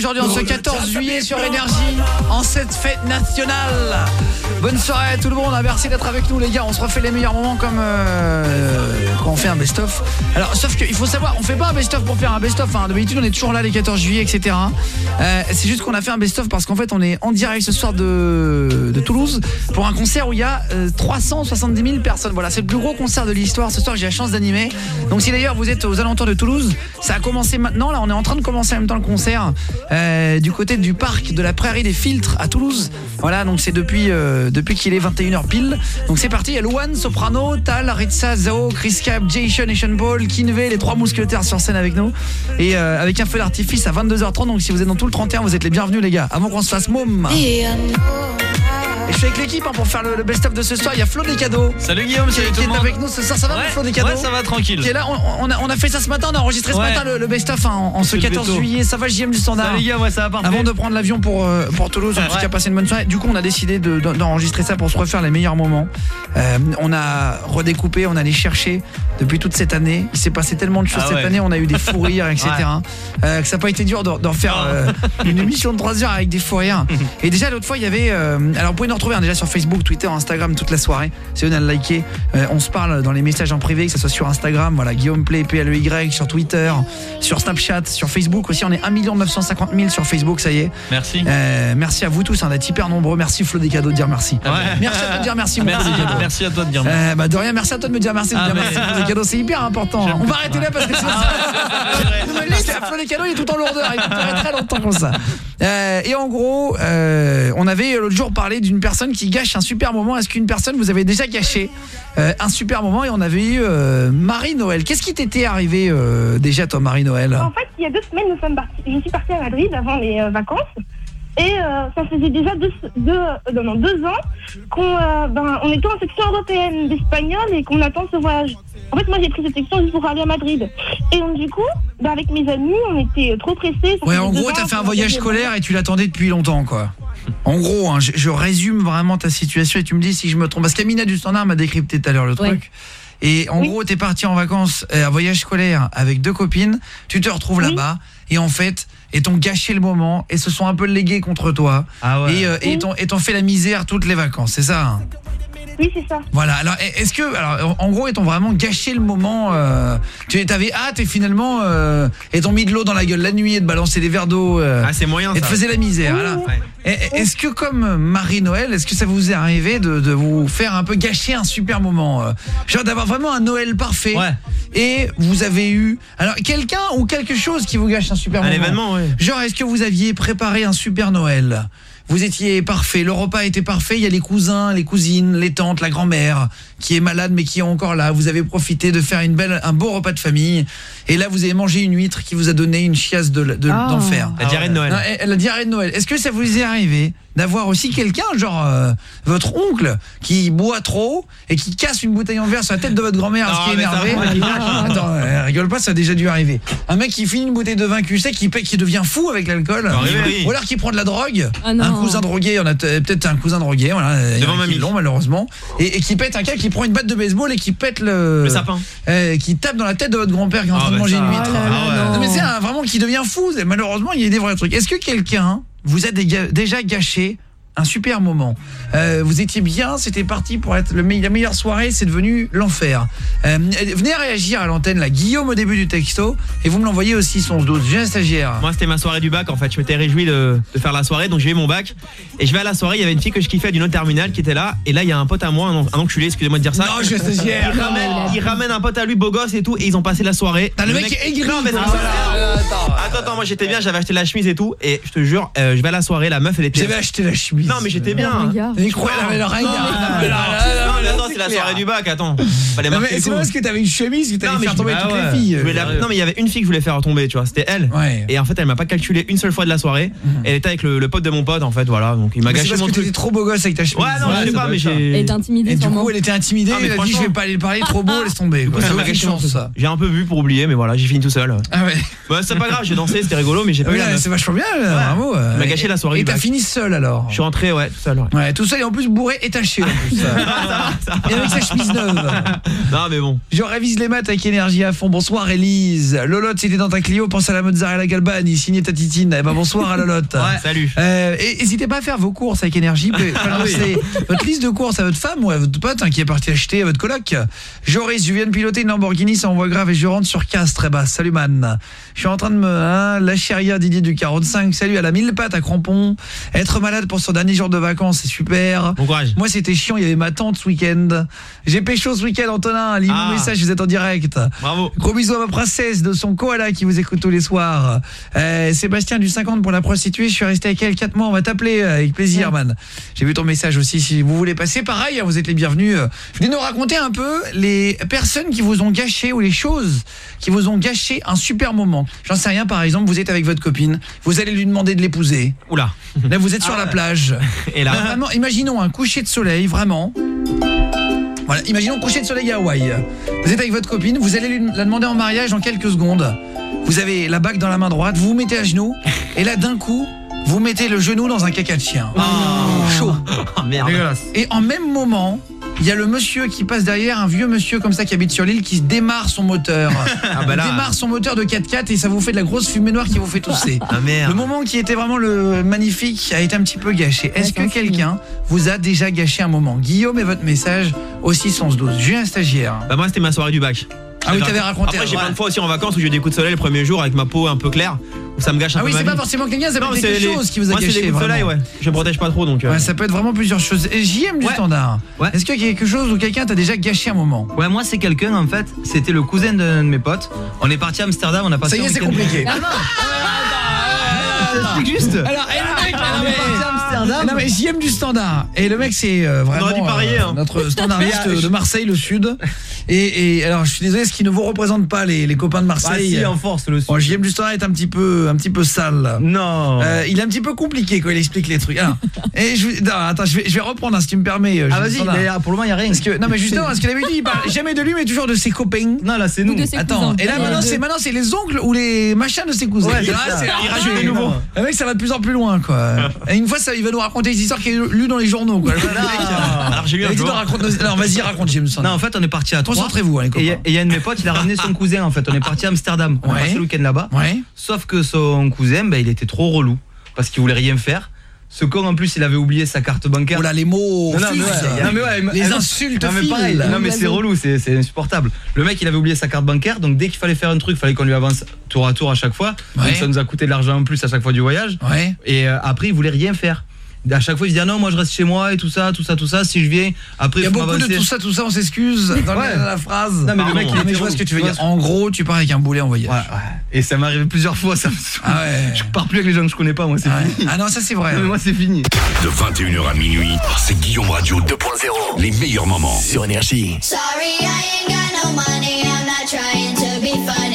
aujourd'hui, en ce 14 juillet sur Énergie, en cette fête nationale. Bonne soirée à tout le monde, merci d'être avec nous les gars, on se refait les meilleurs moments comme euh, quand on fait un best-of. Alors, sauf qu'il faut savoir, on fait pas un best-of pour faire un best-of, hein. d'habitude on est toujours là les 14 juillet, etc. Euh, C'est juste qu'on a fait un best-of parce qu'en fait on est en direct ce soir de, de Toulouse pour un concert où il y a euh, 370 000 personnes. Voilà, c'est le plus gros concert de l'histoire ce soir j'ai la chance d'animer. Donc si d'ailleurs vous êtes aux alentours de Toulouse, ça a commencé maintenant, là on est en train de commencer en même temps le concert euh, du côté du parc de la Prairie des Filtres à Toulouse. Voilà, donc c'est depuis euh, depuis qu'il est 21h pile. Donc c'est parti, il y a Luan, Soprano, Tal, Ritza, Zao, Chris Cap, Jason et Sean Paul, les trois mousquetaires sur scène avec nous et euh, avec un feu d'artifice à 22h30. Donc si vous êtes dans tout le 31, vous êtes les bienvenus les gars. Avant qu'on se fasse môme. Suis avec l'équipe hein, pour faire le, le best-of de ce soir. Il y a Flo des cadeaux. Salut Guillaume, qui, salut qui tout le est monde. avec nous ce soir. Ça va Ouais, Flo des cadeaux ouais, ça va, tranquille. Qui est là, on, on a, on a fait ça ce matin, on a enregistré ce matin le, le best-of hein, en, en ce C'est le 14 veto. juillet. Ça va JM du standard. Salut gars, ouais, ça va parfait. Avant de prendre l'avion pour, euh, pour Toulouse, en tout Ouais. cas passer une bonne soirée. Du coup, on a décidé de- de- d'enregistrer ça pour se refaire les meilleurs moments. Euh, on a redécoupé, on allait chercher depuis toute cette année. Il s'est passé tellement de choses Ah cette ouais. année, on a eu des fous rires, etc. Ouais. Euh, que ça n'a pas été dur d'en faire euh, une émission de 3 heures avec des fous rires. Et déjà, l'autre fois, il y avait. euh, alors, vous pouvez nous retrouver hein, déjà sur Facebook, Twitter, Instagram toute la soirée. C'est on a liké. On se parle dans les messages en privé, que ce soit sur Instagram, voilà, Guillaume Play, PLEY, sur Twitter, sur Snapchat, sur Facebook aussi. On est 1 950 000 sur Facebook, ça y est. Merci. Merci à vous tous, hein, d'être hyper nombreux. Merci Flo des cadeaux de dire merci. Ouais. Merci à toi de dire merci, Merci, merci à toi de dire merci. Bah de rien, merci à toi de me dire merci, de Ah, dire merci cadeaux, c'est hyper important. On va arrêter là parce que sinon Ah, Parce que Flo les cadeaux, il est tout en lourdeur, il va durer très longtemps comme ça. Euh, et en gros, euh, on avait l'autre jour parlé d'une personne qui gâche un super moment. Est-ce qu'une personne vous avait déjà gâché euh, un super moment Et on avait eu euh, Marie-Noël. Qu'est-ce qui t'était arrivé euh, déjà, toi, Marie-Noël? En fait, il y a deux semaines, nous sommes partis, je suis partie à Madrid avant les euh, vacances. Et euh, ça faisait déjà deux, deux, euh, non, non, deux ans qu'on euh, ben, on était en section européenne d'espagnol et qu'on attend ce voyage. En fait, moi, j'ai pris cette section juste pour aller à Madrid. Et donc, du coup, ben, avec mes amis, on était trop pressés. Ouais, en gros, t'as fait un voyage scolaire et tu l'attendais depuis longtemps, quoi. En gros, hein, je, je résume vraiment ta situation et tu me dis si je me trompe. Parce qu'Amina du Standard m'a décrypté tout à l'heure le Ouais. truc. Et en Oui. gros, t'es parti en vacances, euh, un voyage scolaire avec deux copines. Tu te retrouves Oui. là-bas et en fait, et t'ont gâché le moment et se sont un peu légués contre toi Ah et euh, et Oui. et t'ont fait la misère toutes les vacances. C'est ça. hein Oui, c'est ça. voilà. Alors, est-ce que, alors, en gros, ils t'ont vraiment gâché le moment euh, Tu avais hâte et finalement, euh, ils t'ont mis de l'eau dans la gueule la nuit et te balancer des verres d'eau. euh, Ah, c'est moyen et te ça. faisait la misère. Oui, voilà. oui. Est-ce que comme Marie-Noël, est-ce que ça vous est arrivé de, de vous faire un peu gâcher un super moment euh, Genre d'avoir vraiment un Noël parfait Ouais. et vous avez eu alors quelqu'un ou quelque chose qui vous gâche un super Un moment événement, ouais. Genre est-ce que vous aviez préparé un super Noël? Vous étiez parfait, le repas était parfait, il y a les cousins, les cousines, les tantes, la grand-mère qui est malade mais qui est encore là. Vous avez profité de faire une belle un beau repas de famille et là vous avez mangé une huître qui vous a donné une chiasse de de- Ah. d'enfer. La diarrhée de Noël. Non, et- la diarrhée de Noël. Est-ce que ça vous est arrivé d'avoir aussi quelqu'un, genre euh, votre oncle, qui boit trop et qui casse une bouteille en verre sur la tête de votre grand-mère, ce qui est énervé Attends, euh, rigole pas, ça a déjà dû arriver. Un mec qui finit une bouteille de vin sec, qui, qui devient fou avec l'alcool, arrive, oui. ou alors qui prend de la drogue. Ah un cousin drogué, on a peut-être un cousin drogué, voilà, Devant mamie. l'ont malheureusement, et, et qui pète un cas qui prend une batte de baseball et qui pète le, Le sapin. euh, qui tape dans la tête de votre grand-père qui est en Ah, train de bah manger ça, une huître. Ah ouais. non. Mais c'est un- vraiment qui devient fou. Malheureusement, il y a des vrais trucs. Est-ce que quelqu'un vous déga- déjà gâché un super moment Euh, Vous étiez bien, c'était parti pour être le me- la meilleure soirée, c'est devenu l'enfer. Euh, venez réagir à l'antenne, là, Guillaume au début du texto, et vous me l'envoyez aussi son 12. J'ai un stagiaire. Moi, c'était ma soirée du bac en fait. Je m'étais réjoui de, de faire la soirée, donc j'ai eu mon bac. Et je vais à la soirée, il y avait une fille que je kiffais d'une autre terminale qui était là. Et là, il y a un pote à moi, un, un enculé, excusez-moi de dire ça. Non, je suis stagiaire. Il ramène, il ramène un pote à lui, beau gosse et tout, et ils ont passé la soirée. T'as le mec est aigri. Non, mais c'est Ah, voilà. Attends. Attends, attends, moi j'étais bien, j'avais acheté la chemise et tout, et je te jure, euh, je vais à la soirée, la meuf elle était. J'avais acheté la chemise. Non, mais j'étais bien. Regarde. Incroyable, elle avait le Non, mais- mais mais c'est c'est la soirée du bac, attends. Fallait marquer mais c'est parce que t'avais une chemise que t'allais mais faire tomber toutes les filles. Non, mais il y avait une fille que je voulais faire tomber, tu vois, c'était elle. Ouais. Et en fait, elle m'a pas calculé une seule fois de la soirée. Elle était avec le, pote de mon pote, en fait, voilà. Donc il m'a Mais C'est gâché mon truc. trop beau gosse avec ta chemise. Ouais, non, je sais pas, mais Elle j'ai. est intimidée Et du coup, elle était intimidée, mais elle a dit je vais pas aller parler trop beau, laisse tomber. C'est chance ça. J'ai un peu vu pour oublier, mais voilà, j'ai fini tout seul. Ah ouais. Bah, c'est pas grave, j'ai dansé, c'était rigolo, mais j'ai pas eu la c'est vachement bien, bravo. m'a gâché la soirée Et t'as fini seul alors. Je suis rentré, ouais, tout seul. ouais. Ouais, tout seul et en plus bourré et taché en plus. et avec sa chemise neuve. Non, mais bon. Je révise les maths avec énergie à fond. Bonsoir Elise. Lolotte, c'était dans ta Clio, pense à la mozzarella Galbani, signé ta titine. Eh ben bonsoir à Lolotte. Salut. Euh, et n'hésitez pas à faire vos courses avec énergie. Balancer votre liste de courses à votre femme ou à votre pote hein, qui est parti acheter à votre coloc. Joris, je viens de piloter une Lamborghini, ça envoie grave et je rentre sur casse très basse. Salut man. Je suis en train de me hein, lâcher rien Didier du 45. Salut à la mille pattes à crampons. Être malade pour son dernier jour de vacances, c'est super. Bon courage. Moi c'était chiant, il y avait ma tante ce week-end. J'ai pécho ce week-end Antonin, lis mon Ah. message, vous êtes en direct. Bravo. Gros bisous à ma princesse de son koala qui vous écoute tous les soirs. Euh, Sébastien du 50 pour la prostituée, je suis resté avec elle 4 mois, on va t'appeler euh, avec plaisir man. J'ai vu ton message aussi si vous voulez passer pareil, hein, vous êtes les bienvenus. Euh, Venez nous raconter un peu les personnes qui vous ont gâché ou les choses qui vous ont gâché un super moment. J'en sais rien par exemple, vous êtes avec votre copine, vous allez lui demander de l'épouser. Oula. Là vous êtes sur la plage. Et là. Vraiment, imaginons un coucher de soleil, vraiment. Voilà, imaginons coucher de soleil à Hawaï. Vous êtes avec votre copine, vous allez lui la demander en mariage en quelques secondes. Vous avez la bague dans la main droite, vous vous mettez à genoux, et là d'un coup, vous mettez le genou dans un caca de chien. Chaud. Oh merde. Et en même moment, il y a le monsieur qui passe derrière, un vieux monsieur comme ça qui habite sur l'île, qui démarre son moteur. Ah bah là. Il démarre son moteur de 4x4 et ça vous fait de la grosse fumée noire qui vous fait tousser. Ah Le merde. moment qui était vraiment le magnifique a été un petit peu gâché. Est-ce que quelqu'un vous a déjà gâché un moment? Guillaume et votre message au 612. J'ai un stagiaire. Bah moi c'était ma soirée du bac. Ah oui, t'avais raconté. Après j'ai ouais. plein de fois aussi en vacances où j'ai eu des coups de soleil le premier jour avec ma peau un peu claire où ça me gâche un Ah peu oui, ma c'est pas forcément quelqu'un, ça peut Non, être c'est quelque les- chose qui vous a Moi c'est gâché. des coups de soleil vraiment. ouais. Je me protège pas trop donc. euh, Ouais, ça peut être vraiment plusieurs choses. Et JM du Ouais. standard. Ouais. Est-ce qu'il y a quelque chose où quelqu'un t'a déjà gâché un moment Ouais, moi c'est quelqu'un en fait, c'était le cousin de, de mes potes. On est parti à Amsterdam, on a passé Ça y est, c'est compliqué. Ah non. T'expliques juste. Alors, et on non, Amsterdam. mais JM du standard. Et le mec c'est euh, vraiment aurait dû parier, euh, hein. notre standardiste de Marseille le sud. Et, et alors je suis désolé, ce qui ne vous représente pas les, les copains de Ah Marseille. si, en force le Bon, JM du standard est un petit peu un petit peu sale. Non. Euh, il est un petit peu compliqué quand il explique les trucs. Alors, et je, vais- non, attends, je vais, je vais reprendre hein, si tu me permets. euh, ah vas-y, mais ah, pour le moment, il y a rien. Parce que non mais justement parce que d'habitude il parle jamais de lui mais toujours de ses copains. Non, là, c'est nous. Ou de ses Attends, cousins. et là maintenant c'est maintenant c'est les oncles ou les machins de ses cousins. Ouais, là, Il il rajoute nouveaux. nouveaux. Le mec ça va de plus en plus loin quoi. Et une fois ça il va nous raconter des histoires qu'il a lues dans les journaux quoi. Alors j'ai eu il un jour. raconte nos- alors vas-y raconte James. Non, en fait, on est parti à trois. Concentrez-vous les Et il y a- copains. et il y a un de mes potes, il a ramené son cousin en fait. On est parti à Amsterdam. On Ouais. a passé le week-end là-bas. Ouais. Sauf que son cousin, ben, il était trop relou parce qu'il voulait rien faire. Ce con en plus, il avait oublié sa carte bancaire. Oh là les mots. Non, non, mais fusent. ouais, non, mais ouais, les insultes Non mais filent. pareil, non mais c'est relou, c'est insupportable. Le mec il avait oublié sa carte bancaire, donc dès qu'il fallait faire un truc, fallait qu'on lui avance tour à tour à chaque fois. Ouais. Donc ça nous a coûté de l'argent en plus à chaque fois du voyage. Ouais. Et euh, après il voulait rien faire. À chaque fois il se dit ah non moi je reste chez moi et tout ça, tout ça, tout ça. Si je viens, après Il y a beaucoup de tout ça, tout ça, on s'excuse dans Ouais. la, la phrase. Non, mais le mec, il mais je vois ce que tu veux dire. En gros, tu pars avec un boulet en voyage. Ouais, ouais. Et ça m'est arrivé plusieurs fois, ça me. Ah ouais. Je pars plus avec les gens que je connais pas, moi c'est Ah ouais. fini. Ah non, ça c'est vrai. Non, mais moi c'est fini. De 21h à minuit, c'est Guillaume Radio 2.0. Les meilleurs moments. Sur Énergie. Sorry, I ain't got no money. I'm not trying to be funny,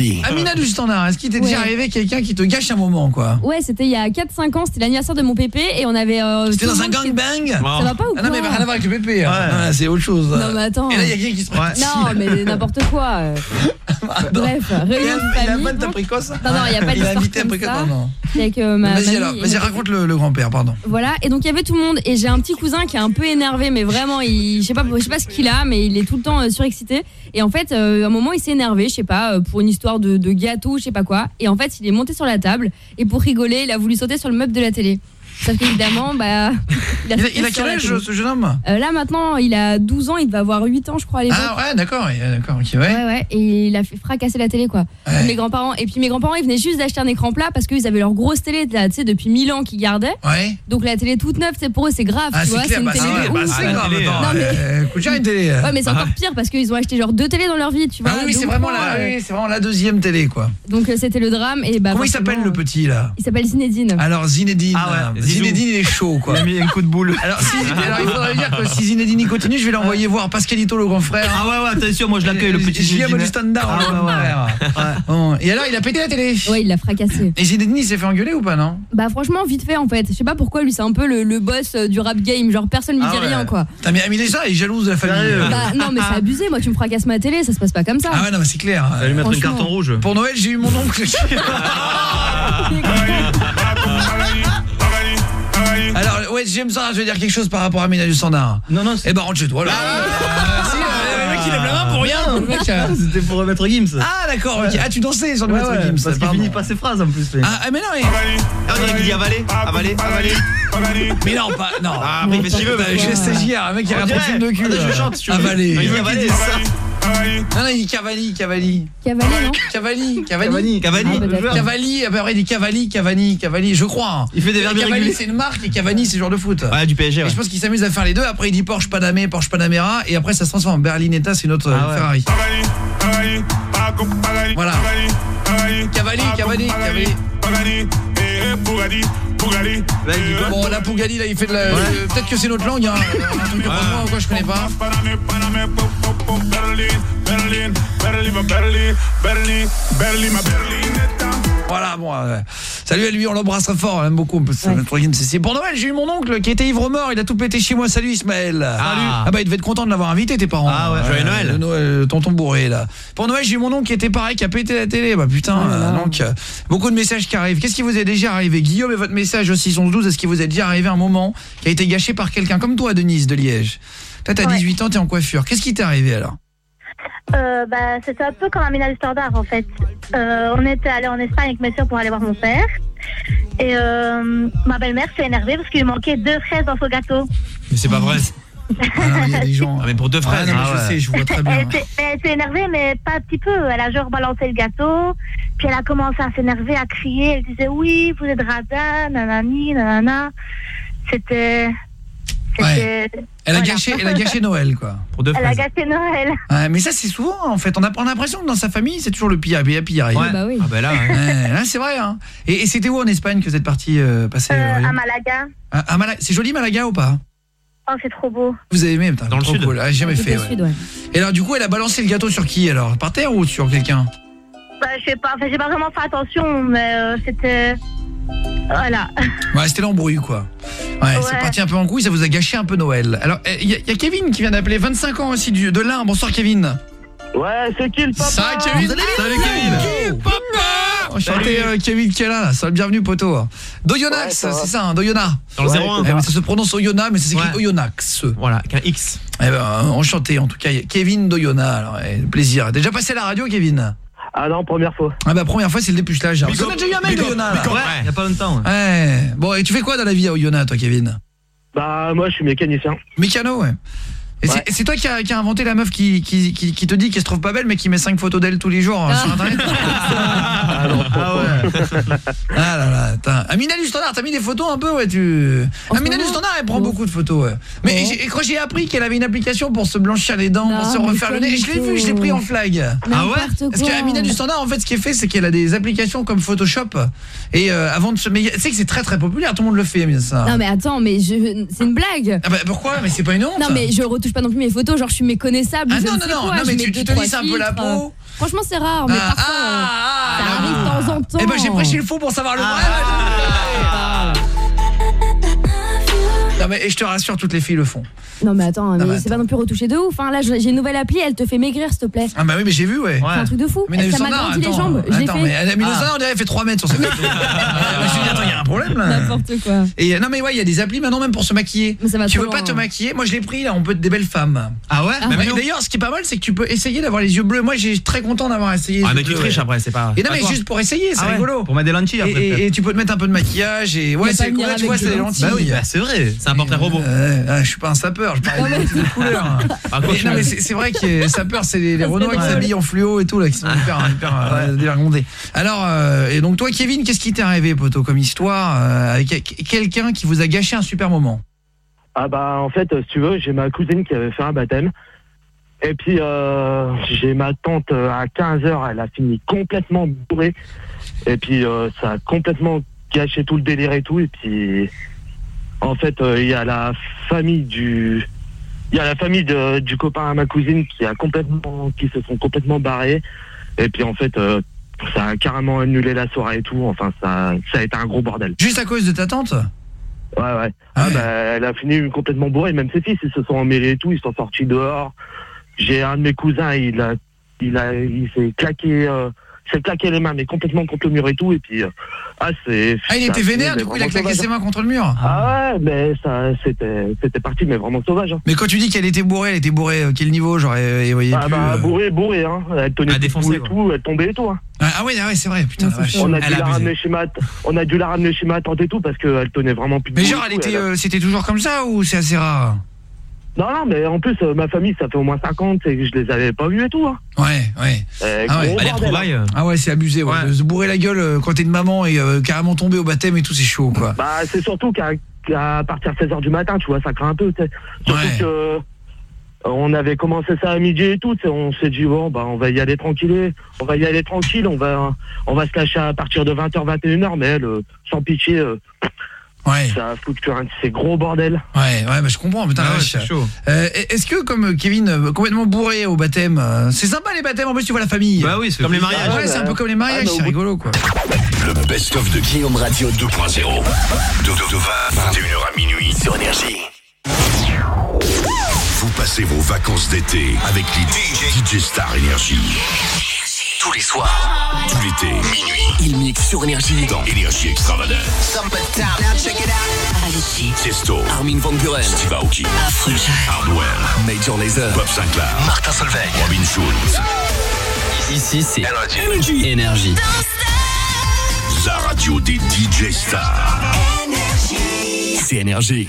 Énergie. Amina du standard, est-ce qu'il t'est déjà arrivé quelqu'un qui te gâche un moment quoi Ouais, c'était il y a 4-5 ans, c'était l'anniversaire de mon pépé et on avait. euh, C'était dans un gangbang Ça va pas ou Ah quoi non mais rien à voir avec le pépé. hein. Ouais. C'est autre chose. Non, mais attends. Et là il y a quelqu'un qui se prête. Non, mais n'importe quoi. Bref, Il réunion a, de il a famille. ta bon. précoce Non, non, il y a pas Il a d'histoire invité un comme précoce ça. non, non. Avec euh, ma Vas-y alors, raconte le, le grand-père, pardon. Voilà, et donc il y avait tout le monde et j'ai un petit cousin qui est un peu énervé mais vraiment il je sais pas je sais pas ce qu'il a mais il est tout le temps euh, surexcité et en fait euh, à un moment il s'est énervé, je sais pas euh, pour une histoire de, de gâteau, je sais pas quoi et en fait il est monté sur la table et pour rigoler, il a voulu sauter sur le meuble de la télé. Sauf qu'évidemment, bah. Il a, il a sur quel la âge ce jeune homme Euh, Là maintenant, il a 12 ans, il devait avoir 8 ans, je crois, à l'époque. Ah ouais, d'accord, d'accord, ok, ouais. Ouais, ouais, et il a fait fracasser la télé, quoi. Ouais. Mes grands-parents. Et puis mes grands-parents, ils venaient juste d'acheter un écran plat parce qu'ils avaient leur grosse télé, là, tu sais, depuis 1000 ans qu'ils gardaient. Ouais. Donc la télé toute neuve, c'est pour eux, c'est grave, Ah, tu c'est vois. clair, une bah, télé c'est de bah, c'est grave. télé, Non, mais- euh, une télé. euh. Ouais, mais c'est encore pire parce qu'ils ont acheté genre deux télés dans leur vie, tu vois. Ah oui, c'est vraiment la, oui, c'est vraiment la deuxième télé, quoi. Donc c'était le drame. Et bah, Comment il s'appelle le petit là? Il s'appelle Zinedine. Alors Zinedine. Ah. Zinedine il est chaud quoi. Il a mis un coup de boule. Alors, si, alors il faudrait dire que si Zinedine continue, je vais l'envoyer voir Pascalito le grand frère. Ah ouais, ouais, attention, moi je l'accueille, le petit Julien Zinedine. du standard, Ah le ouais, grand ouais. frère. Bon, Et alors il a pété la télé Ouais, il l'a fracassé. Et Zinedine il s'est fait engueuler ou pas non? Bah franchement, vite fait en fait. Je sais pas pourquoi lui c'est un peu le, le boss euh, du rap game. Genre personne lui Ah dit ouais. rien quoi. T'as mis Amine ça, il est jalouse de la famille. Bah non mais c'est abusé. Moi tu me fracasses ma télé, ça se passe pas comme ça. Ah ouais non mais c'est clair. Ça lui mettre une carte en rouge. Pour Noël j'ai eu mon oncle. ouais j'aime ça, je vais dire quelque chose par rapport à Mina du standard. Non, non, c'est- Eh ben rentre chez toi là. Ah, si, euh, le mec il lève la main pour rien. euh. c'était pour remettre Gims. Ah d'accord, ok. Ah tu dansais sur le Ouais, maître ouais, Gims. parce qu'il finit pas ses phrases en plus. mais- Ah, ah, mais non mais, Ah, on dirait qu'il dit avaler, avaler, avaler. mais non pas non. Ah, fait ce qu'il veut. Bah, je suis stagiaire, un mec qui a un film de cul. Ah, je chante, si tu veux. Avaler. Avaler, ça. Non non, il dit Cavalli, Cavalli. Cavalier non Cavalli, Cavalli. Cavani. Cavani. Ah, peut-être. Cavalli, après il dit Cavalli, Cavani, Cavalli, je crois. hein. Il fait des verbes Cavalli irréguliers. c'est une marque et Cavani c'est joueur de foot. Ouais, du PSG, Et je pense qu'il s'amuse à faire les deux. Après, il dit Porsche Panamé, Porsche Panamera. Et après, ça se transforme en Berlinetta, c'est une autre Ah euh, ouais. Ferrari. Voilà. Cavalli, Cavalli, Cavalli. Bon, là, Pougali, là, il fait de la. euh, Peut-être que c'est notre langue, hein. Un truc comme moi ou quoi, je connais pas. Voilà, bon. euh, salut à lui, on l'embrassera fort, on l'aime beaucoup. c'est- c'est pour Noël, j'ai eu mon oncle qui était ivre-mort, il a tout pété chez moi. Salut Ismaël. Salut. Ah bah, il devait être content de l'avoir invité, tes parents. Ah ouais, joyeux Noël. le Noël, tonton bourré, là. Pour Noël, j'ai eu mon oncle qui était pareil, qui a pété la télé. Bah putain, Oh euh, donc, euh, beaucoup de messages qui arrivent. Qu'est-ce qui vous est déjà arrivé? Guillaume et votre message aussi sont 12. Est-ce qu'il vous est déjà arrivé un moment qui a été gâché par quelqu'un comme toi, Denise de Liège? Toi, t'as Ouais. 18 ans, t'es en coiffure. Qu'est-ce qui t'est arrivé alors? Euh, bah, c'était un peu comme un ménage standard en fait. Euh, on était allé en Espagne avec mes soeurs pour aller voir mon père. Et euh, ma belle-mère s'est énervée parce qu'il manquait deux fraises dans son gâteau. Mais c'est pas vrai. Ah non, mais il y a des gens. Ah, mais pour deux Ah fraises. non, mais ah je ouais. sais, je vois très bien. elle s'est énervée, mais pas un petit peu. Elle a genre balancé le gâteau. Puis elle a commencé à s'énerver, à crier. Elle disait oui, vous êtes radin, nanani, nanana. C'était. Elle a voilà. gâché, elle a gâché Noël, quoi. Pour deux Elle a gâché Noël. Ouais, mais ça, c'est souvent, en fait. On a, on a l'impression que dans sa famille, c'est toujours le pire. pire, pire Ouais. bah oui. Ah bah là, ouais. Ouais, là, c'est vrai. Hein. Et, et c'était où en Espagne que vous êtes parti euh, passer Euh, euh, à Malaga. À- à Mala- C'est joli Malaga ou pas? Oh, c'est trop beau. Vous avez aimé putain, Dans le trop sud. cool. Ah, j'ai jamais fait. ouais. sud, ouais. Et alors, du coup, elle a balancé le gâteau sur qui alors? Par terre ou sur quelqu'un? Bah, je sais pas, enfin, j'ai pas vraiment fait attention, mais euh, c'était. Voilà. Ouais, c'était l'embrouille, quoi. Ouais, c'est Ouais. parti un peu en couille, ça vous a gâché un peu Noël. Alors, il y, a- y a Kevin qui vient d'appeler 25 ans aussi du, de l'Ain. Bonsoir, Kevin. Ouais, c'est qui le papa Ça, Kevin Salut Kevin. Papa Enchanté, euh, Kevin qui est là, là. Sois le bienvenu, poteau. Doyonax, Ouais, c'est ça, hein, Doyona. Dans le Ouais, 01. Eh ça se prononce Oyona, mais ça s'écrit Ouais. Oyonax. Voilà, avec un X. Eh ben, enchanté, en tout cas, Kevin Doyona. Alors, eh, plaisir. Déjà passé à la radio, Kevin Ah non, première fois. Ah bah, première fois, c'est le dépucelage. Big Ça, on up, a déjà eu un mec d'Oyona, big là. Ouais, il y a pas longtemps. ouais. Ouais. Bon, et tu fais quoi dans la vie à Oyonnax, toi, Kevin? Bah, moi, je suis mécanicien. Mécano, ouais. C'est- Ouais. c'est toi qui a, qui a inventé la meuf qui, qui, qui, qui te dit qu'elle se trouve pas belle, mais qui met 5 photos d'elle tous les jours euh, sur internet Ah non, Ah ouais. Ah là là. Amina du Standard, t'as mis des photos un peu, ouais, tu. En Amina du Standard, elle prend beaucoup de photos, ouais. Mais et quand j'ai appris qu'elle avait une application pour se blanchir les dents, pour se refaire le nez, je l'ai vu, je l'ai pris en flag. Ah ouais Parce qu'Amina du Standard, en fait, ce qu'elle fait, c'est qu'elle a des applications comme Photoshop. Et euh, avant de se. Mais tu sais que c'est très très populaire, tout le monde le fait, mais ça. Non mais attends, mais je... c'est une blague. Ah bah pourquoi? Mais c'est pas une honte Non mais je retouche pas non plus mes photos, genre je suis méconnaissable. Ah non, non, non, quoi, non, mais tu, tu te lisses un peu la peau. Franchement c'est rare, mais Ah, parfois ah, ça ah, arrive de temps en temps. Eh ben j'ai prêché le faux pour savoir le vrai. Ah. Non mais et je te rassure, toutes les filles le font. Non mais attends, mais c'est pas non plus retouché de ouf. Hein. Là, j'ai une nouvelle appli, elle te fait maigrir, s'il te plaît. Ah bah oui, mais j'ai vu, ouais. C'est un truc de fou. Mais ça m'a grandi les jambes. L'ai Attends, fait. mais mais Naïsana, on dirait, fait 3 mètres sur cette photo. Ah, je me suis dit, attends, il y a un problème là. N'importe quoi. Et euh, non mais ouais, il y a des applis maintenant même pour se maquiller. Mais ça va tu veux pas te maquiller? Moi je l'ai pris là, on peut être des belles femmes. Ah ouais? Ah. Mais Bah, D'ailleurs, ce qui est pas mal, c'est que tu peux essayer d'avoir les yeux bleus. Moi, j'ai très content d'avoir essayé. Ah, mais tu triches après, c'est pas. Et non mais juste pour essayer, c'est Ah rigolo. Pour mettre des lentilles Et, après. et- tu peux te mettre un peu de maquillage et ouais, c'est tu vois, des c'est lentilles. Bah oui, bah c'est vrai. Un portrait robot. Euh, ah, je suis pas un sapeur, je parle de couleur. Mais c'est vrai que les sapeurs c'est les, les Renois qui s'habillent en fluo et tout là qui sont hyper hyper euh, dévergondés. Alors euh, et donc toi Kevin, qu'est-ce qui t'est arrivé poteau comme histoire euh, avec quelqu'un qui vous a gâché un super moment? Ah bah en fait, si tu veux, j'ai ma cousine qui avait fait un baptême. Et puis euh, j'ai ma tante euh, à 15h, elle a fini complètement bourrée. Et puis euh, ça a complètement gâché tout le délire et tout. Et puis en fait, euh, il y a la famille du il y a la famille de- du copain à ma cousine qui a complètement qui se sont complètement barrés. Et puis en fait euh, ça a carrément annulé la soirée et tout. Enfin ça ça a été un gros bordel. Juste à cause de ta tante? Ouais, ouais. Ah Ah, ouais. bah, elle a fini complètement bourrée. Même ses fils, ils se sont emmêlés et tout. Ils sont sortis dehors. J'ai un de mes cousins, il a, il a, il s'est claqué, euh, s'est claqué les mains, mais complètement contre le mur et tout. Et puis, euh, ah, c'est. Ah, il était vénère, du coup, il a claqué ses mains contre le mur. Ah ouais, mais ça, c'était, c'était parti, mais vraiment sauvage. Hein. Mais quand tu dis qu'elle était bourrée, elle était bourrée, euh, quel niveau elle voyait Ah plus, bah, euh, bourré, bourré, hein. Elle tenait tout défoncer, et quoi. tout, elle tombait et tout. Hein. Ah ah ouais, ah ouais c'est vrai, putain. Ouais, la. On a dû la ramener chez ma, on a dû la ramener chez ma tante et tout parce qu'elle tenait vraiment plus de Mais et genre, elle tout, était, euh, c'était toujours comme ça ou c'est assez rare? Non, non, mais en plus, euh, ma famille, ça fait au moins 50 et que je les avais pas vus et tout. Hein. Ouais, ouais. Euh, Ah ouais. Bah, bordel, hein. euh, Ah ouais, c'est abusé, ouais. Ouais. De se bourrer la gueule euh, quand t'es une maman et euh, carrément tomber au baptême et tout, c'est chaud, quoi. Bah, c'est surtout qu'à partir de 16h du matin, tu vois, ça craint un peu. tu sais. Surtout Ouais. que euh, on avait commencé ça à midi et tout. tu sais, On s'est dit, bon, bah, on va y aller tranquille. On va y aller tranquille. On va, on va se cacher à partir de 20h, 21h. Mais elle, euh, sans pitié, euh, Ouais, ça a foutu un de ces gros bordel. ouais, ouais, bah je comprends, putain, Ah ouais, c'est chaud. Euh, Est-ce que, comme Kevin, euh, complètement bourré au baptême, euh, c'est sympa les baptêmes, en plus tu vois la famille Bah oui, c'est Comme les mariages. Ouais, c'est un peu comme les mariages, Ah, bah, c'est rigolo, quoi. Le best-of de Guillaume Radio 2.0. De, de 20, 21h à minuit. sur Énergie. Vous passez vos vacances d'été avec les DJ, Star Énergie. Tous les soirs, Tout l'été, minuit, il mixe sur Énergie. dans Énergie Extravagance. Avicii, Tiesto, Armin Van Buren, Steve Aoki, Hardwell, Major Lazer, Bob Sinclair, Martin Solveig. Robin Schulz. Ici, c'est Énergie. Énergie. La radio des DJ stars. C'est Énergie.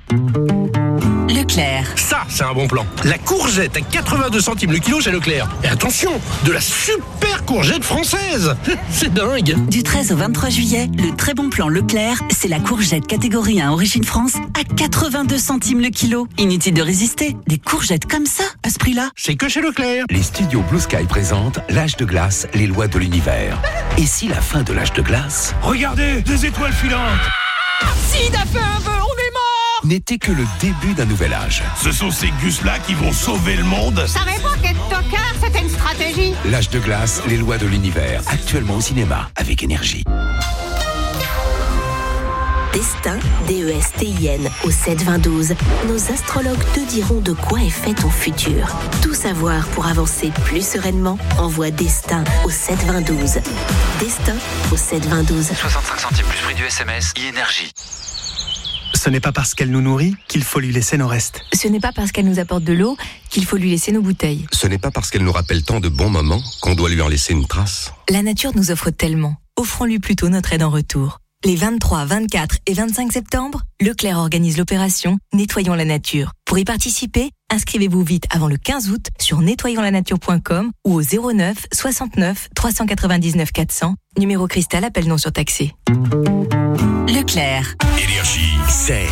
Leclerc. Ça, c'est un bon plan. La courgette à 82 centimes le kilo chez Leclerc. Et attention, de la super courgette française. C'est dingue. Du 13 au 23 juillet, le très bon plan Leclerc, c'est la courgette catégorie 1 Origine France à 82 centimes le kilo. Inutile de résister, des courgettes comme ça, à ce prix-là. C'est que chez Leclerc. Les studios Blue Sky présentent L'âge de glace, les lois de l'univers. Et si la fin de l'âge de glace? Regardez, des étoiles filantes. Sid a fait un vœu, n'était que le début d'un nouvel âge Ce sont ces gus-là qui vont sauver le monde. savais pas qu'être tocard, c'était une stratégie? L'âge de glace, les lois de l'univers, actuellement au cinéma avec énergie. Destin, D-E-S-T-I-N, au 7-20-12. Nos astrologues te diront de quoi est fait ton futur. Tout savoir pour avancer plus sereinement, envoie Destin au 7-20-12. Destin au 7-20-12. 65 centimes plus prix du SMS, e-énergie. Ce n'est pas parce qu'elle nous nourrit qu'il faut lui laisser nos restes. Ce n'est pas parce qu'elle nous apporte de l'eau qu'il faut lui laisser nos bouteilles. Ce n'est pas parce qu'elle nous rappelle tant de bons moments qu'on doit lui en laisser une trace. La nature nous offre tellement. Offrons-lui plutôt notre aide en retour. Les 23, 24 et 25 septembre, Leclerc organise l'opération Nettoyons la nature. Pour y participer, inscrivez-vous vite avant le 15 août sur nettoyonslanature.com ou au 09 69 399 400, numéro cristal appel non surtaxé. Leclerc. Énergie, c'est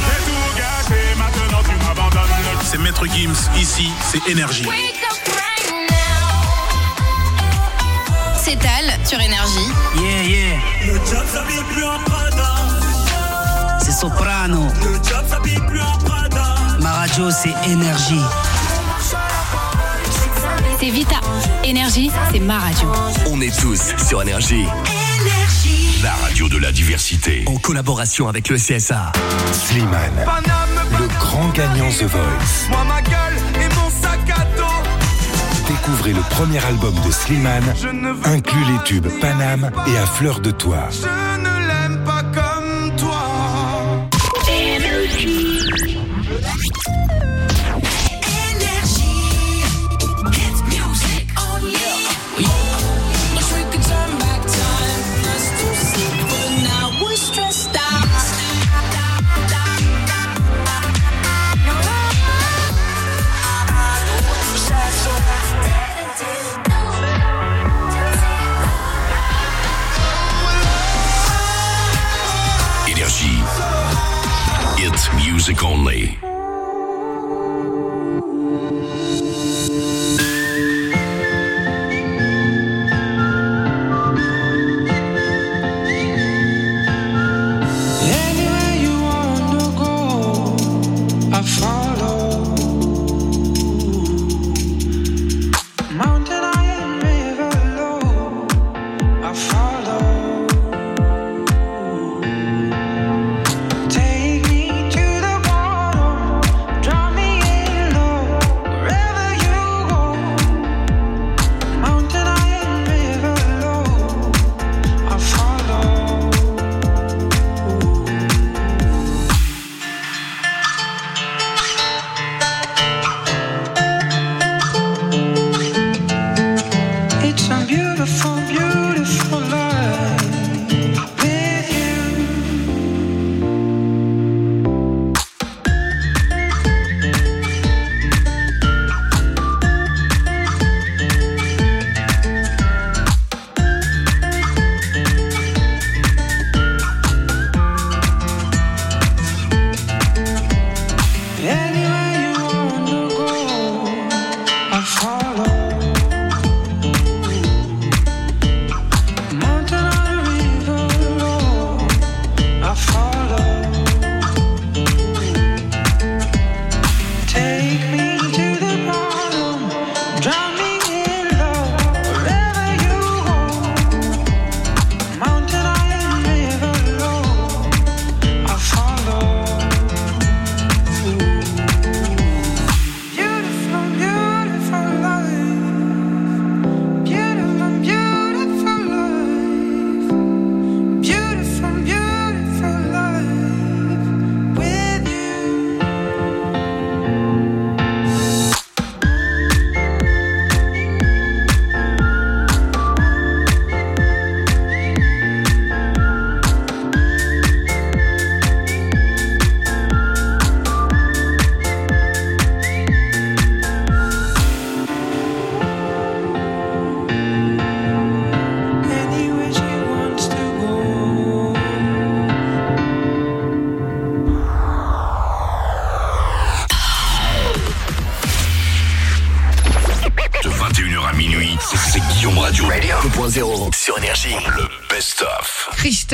C'est Maître Gims, ici, c'est énergie. C'est Tal sur Énergie. Yeah, yeah. Le job s'habille plus en Prada. C'est Soprano. Le job s'habille plus en Prada. Ma radio, c'est Énergie. C'est Vita. Énergie, c'est ma radio. On est tous sur Énergie. la radio de la diversité. En collaboration avec le CSA. Slimane, le grand gagnant The Voice. Moi, ma gueule Découvrez le premier album de Slimane, inclut les tubes Paname et À fleur de toi.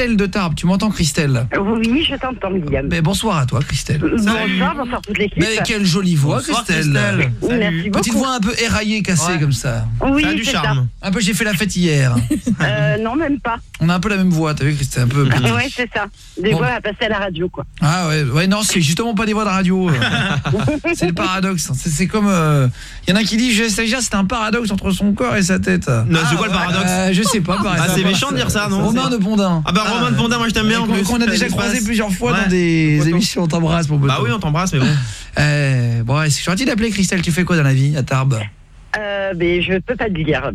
Christelle de Tarbes, tu m'entends Christelle Oui, je t'entends, Guillaume. Ben, bonsoir à toi Christelle. Bonsoir, bonsoir toute l'équipe. Mais quelle jolie voix Bonsoir, Christelle. Christelle. Salut. Merci Petite beaucoup. voix un peu éraillée, cassée Ouais. comme ça. Oui, Ça a du c'est charme. Un peu j'ai fait la fête hier. Euh, non, même pas. On a un peu la même voix, t'as vu Christelle un peu. ouais, c'est ça. Des Bon. voix à passer à la radio, quoi. Ah ouais, ouais non, c'est justement pas des voix de radio. c'est le paradoxe. C'est c'est comme il y en a qui disent déjà c'est un paradoxe entre son corps et sa tête. Non, c'est quoi le paradoxe Euh, Je sais pas par Ah, c'est méchant de dire ça, non Romain de Pondin. Ah bah Romain de Pondin, moi je t'aime bien en Qu'on- plus. Qu'on a déjà croisé plusieurs fois Ouais. dans des Pourquoi émissions, on t'embrasse mon pote. Bah oui, on t'embrasse mais bon. Euh, bon, ouais, c'est gentil d'appeler Christelle, tu fais quoi dans la vie à Tarbes? Euh, mais je peux pas te dire.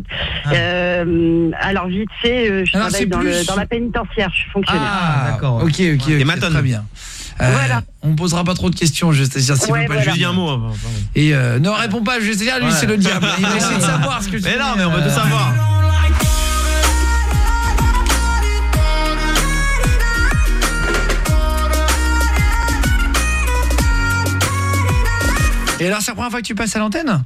Euh, alors vite fait, euh, je Alors, travaille dans, plus- le, dans la pénitentiaire, je suis fonctionnaire. Ah, d'accord. Ok, ok, ok. Maton. Très bien. Euh, On posera pas trop de questions, je sais si vous Ouais, pas voilà. Je dis un mot. hein, pardon. Et euh, ne réponds pas, je sais dire, lui Ouais. c'est le diable. Il va essayer de savoir ce que je Mais dis, non, mais on veut euh, tout savoir. Et alors, c'est la première fois que tu passes à l'antenne?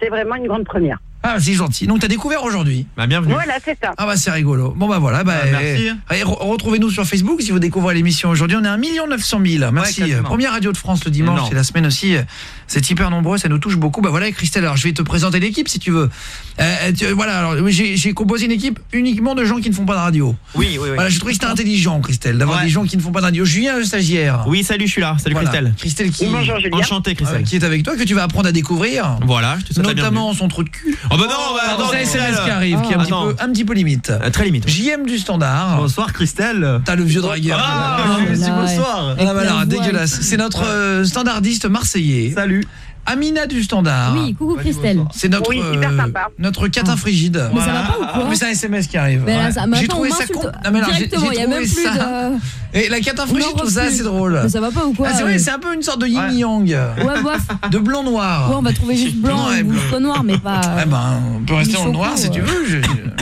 C'est vraiment une grande première. Ah, c'est gentil. Donc, t'as découvert aujourd'hui Bah, bienvenue. Voilà, c'est ça. Ah bah c'est rigolo. Bon bah voilà, bah, Ah, merci. eh, re- retrouvez-nous sur Facebook si vous découvrez l'émission aujourd'hui. On est à 1 900 000. Merci. Ouais, quasiment. Première radio de France le dimanche Énorme. et la semaine aussi. euh, C'est hyper nombreux, ça nous touche beaucoup. Bah voilà Christelle, alors je vais te présenter l'équipe si tu veux. Euh, tu- voilà, alors oui, j'ai j'ai composé une équipe uniquement de gens qui ne font pas de radio. Oui, oui, oui. Voilà, j'ai trouvé que c'était intelligent Christelle d'avoir Ouais. des gens qui ne font pas de radio. Julien le stagiaire. Oui, salut, je suis là. Salut Voilà. Christelle. Christelle qui Bonjour Julien. Enchanté, Christelle. euh, qui est avec toi que tu vas apprendre à découvrir. Voilà, je te souhaite la Notamment son trou de cul. Oh bah non, bah, attends, Christelle. SMS qui arrive, qui est un petit, Attends. peu, un petit peu limite. Euh, Très limite. JM du standard. Bonsoir Christelle. T'as le vieux dragueur. Ah, Ah, je- là, bonsoir. Avec bah la alors, voix. dégueulasse. C'est notre euh, standardiste marseillais. Salut. Amina du standard. Oui, coucou Christelle. C'est notre Oui, hyper euh, sympa. notre catin frigide. Mais ça va pas ou quoi Mais c'est un SMS qui arrive. Mais là, Ouais. ça, mais J'ai trouvé ça m'insulte con. Non, mais alors, j'ai- directement, j'ai il y a même trouvé plus ça- de... Et la catin frigide, On je en trouve ça assez drôle. Mais ça va pas ou quoi Ah, c'est vrai, euh c'est un peu une sorte de yin yang. Ouais, bof. De blanc noir. Ouais, on va trouver juste blanc Ouais, ou blanc. soit noir, mais pas... Ah ben, on peut rester Ils dans le noir si tu ouais. veux. je-.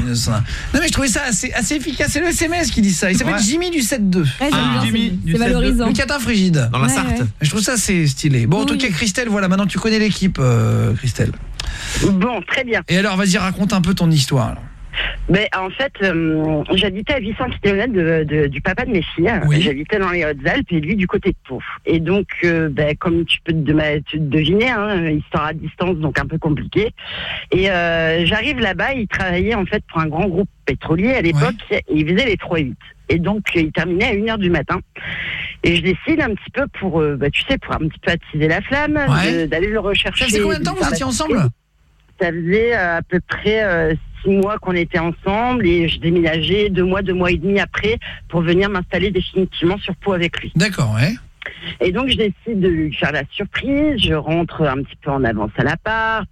Non mais je trouvais ça assez, assez efficace. C'est le SMS qui dit ça. Il s'appelle Ouais. Jimmy du 7-2. Ouais, j'aime Ah, c'est- du c'est 7-2. valorisant. Le catin frigide. Dans la Ouais, Sarthe. ouais. Je trouve ça c'est stylé. Bon, en Oui, tout cas. Christelle, voilà, maintenant tu connais l'équipe, euh, Christelle. Bon, très bien. Et alors, vas-y, raconte un peu ton histoire. alors. Mais en fait, euh, j'habitais à 800 km de, de- du papa de mes filles. Oui. J'habitais dans les Hautes-Alpes et lui du côté de Pau. Et donc, euh, ben, comme tu peux te, deviner, hein, histoire à distance, donc un peu compliqué. Et euh, j'arrive là-bas, il travaillait en fait pour un grand groupe pétrolier à l'époque et il faisait les 3 et 8. Et donc, il terminait à 1h du matin. Et je décide un petit peu pour, bah, tu sais, pour un petit peu attiser la flamme, Ouais. d'aller le rechercher. Ça faisait combien de temps vous étiez ensemble? ça faisait à peu près six mois qu'on était ensemble et je déménageais deux mois, deux mois et demi après pour venir m'installer définitivement sur Pau avec lui. D'accord, ouais. Et donc je décide de lui faire la surprise, je rentre un petit peu en avance à l'appart,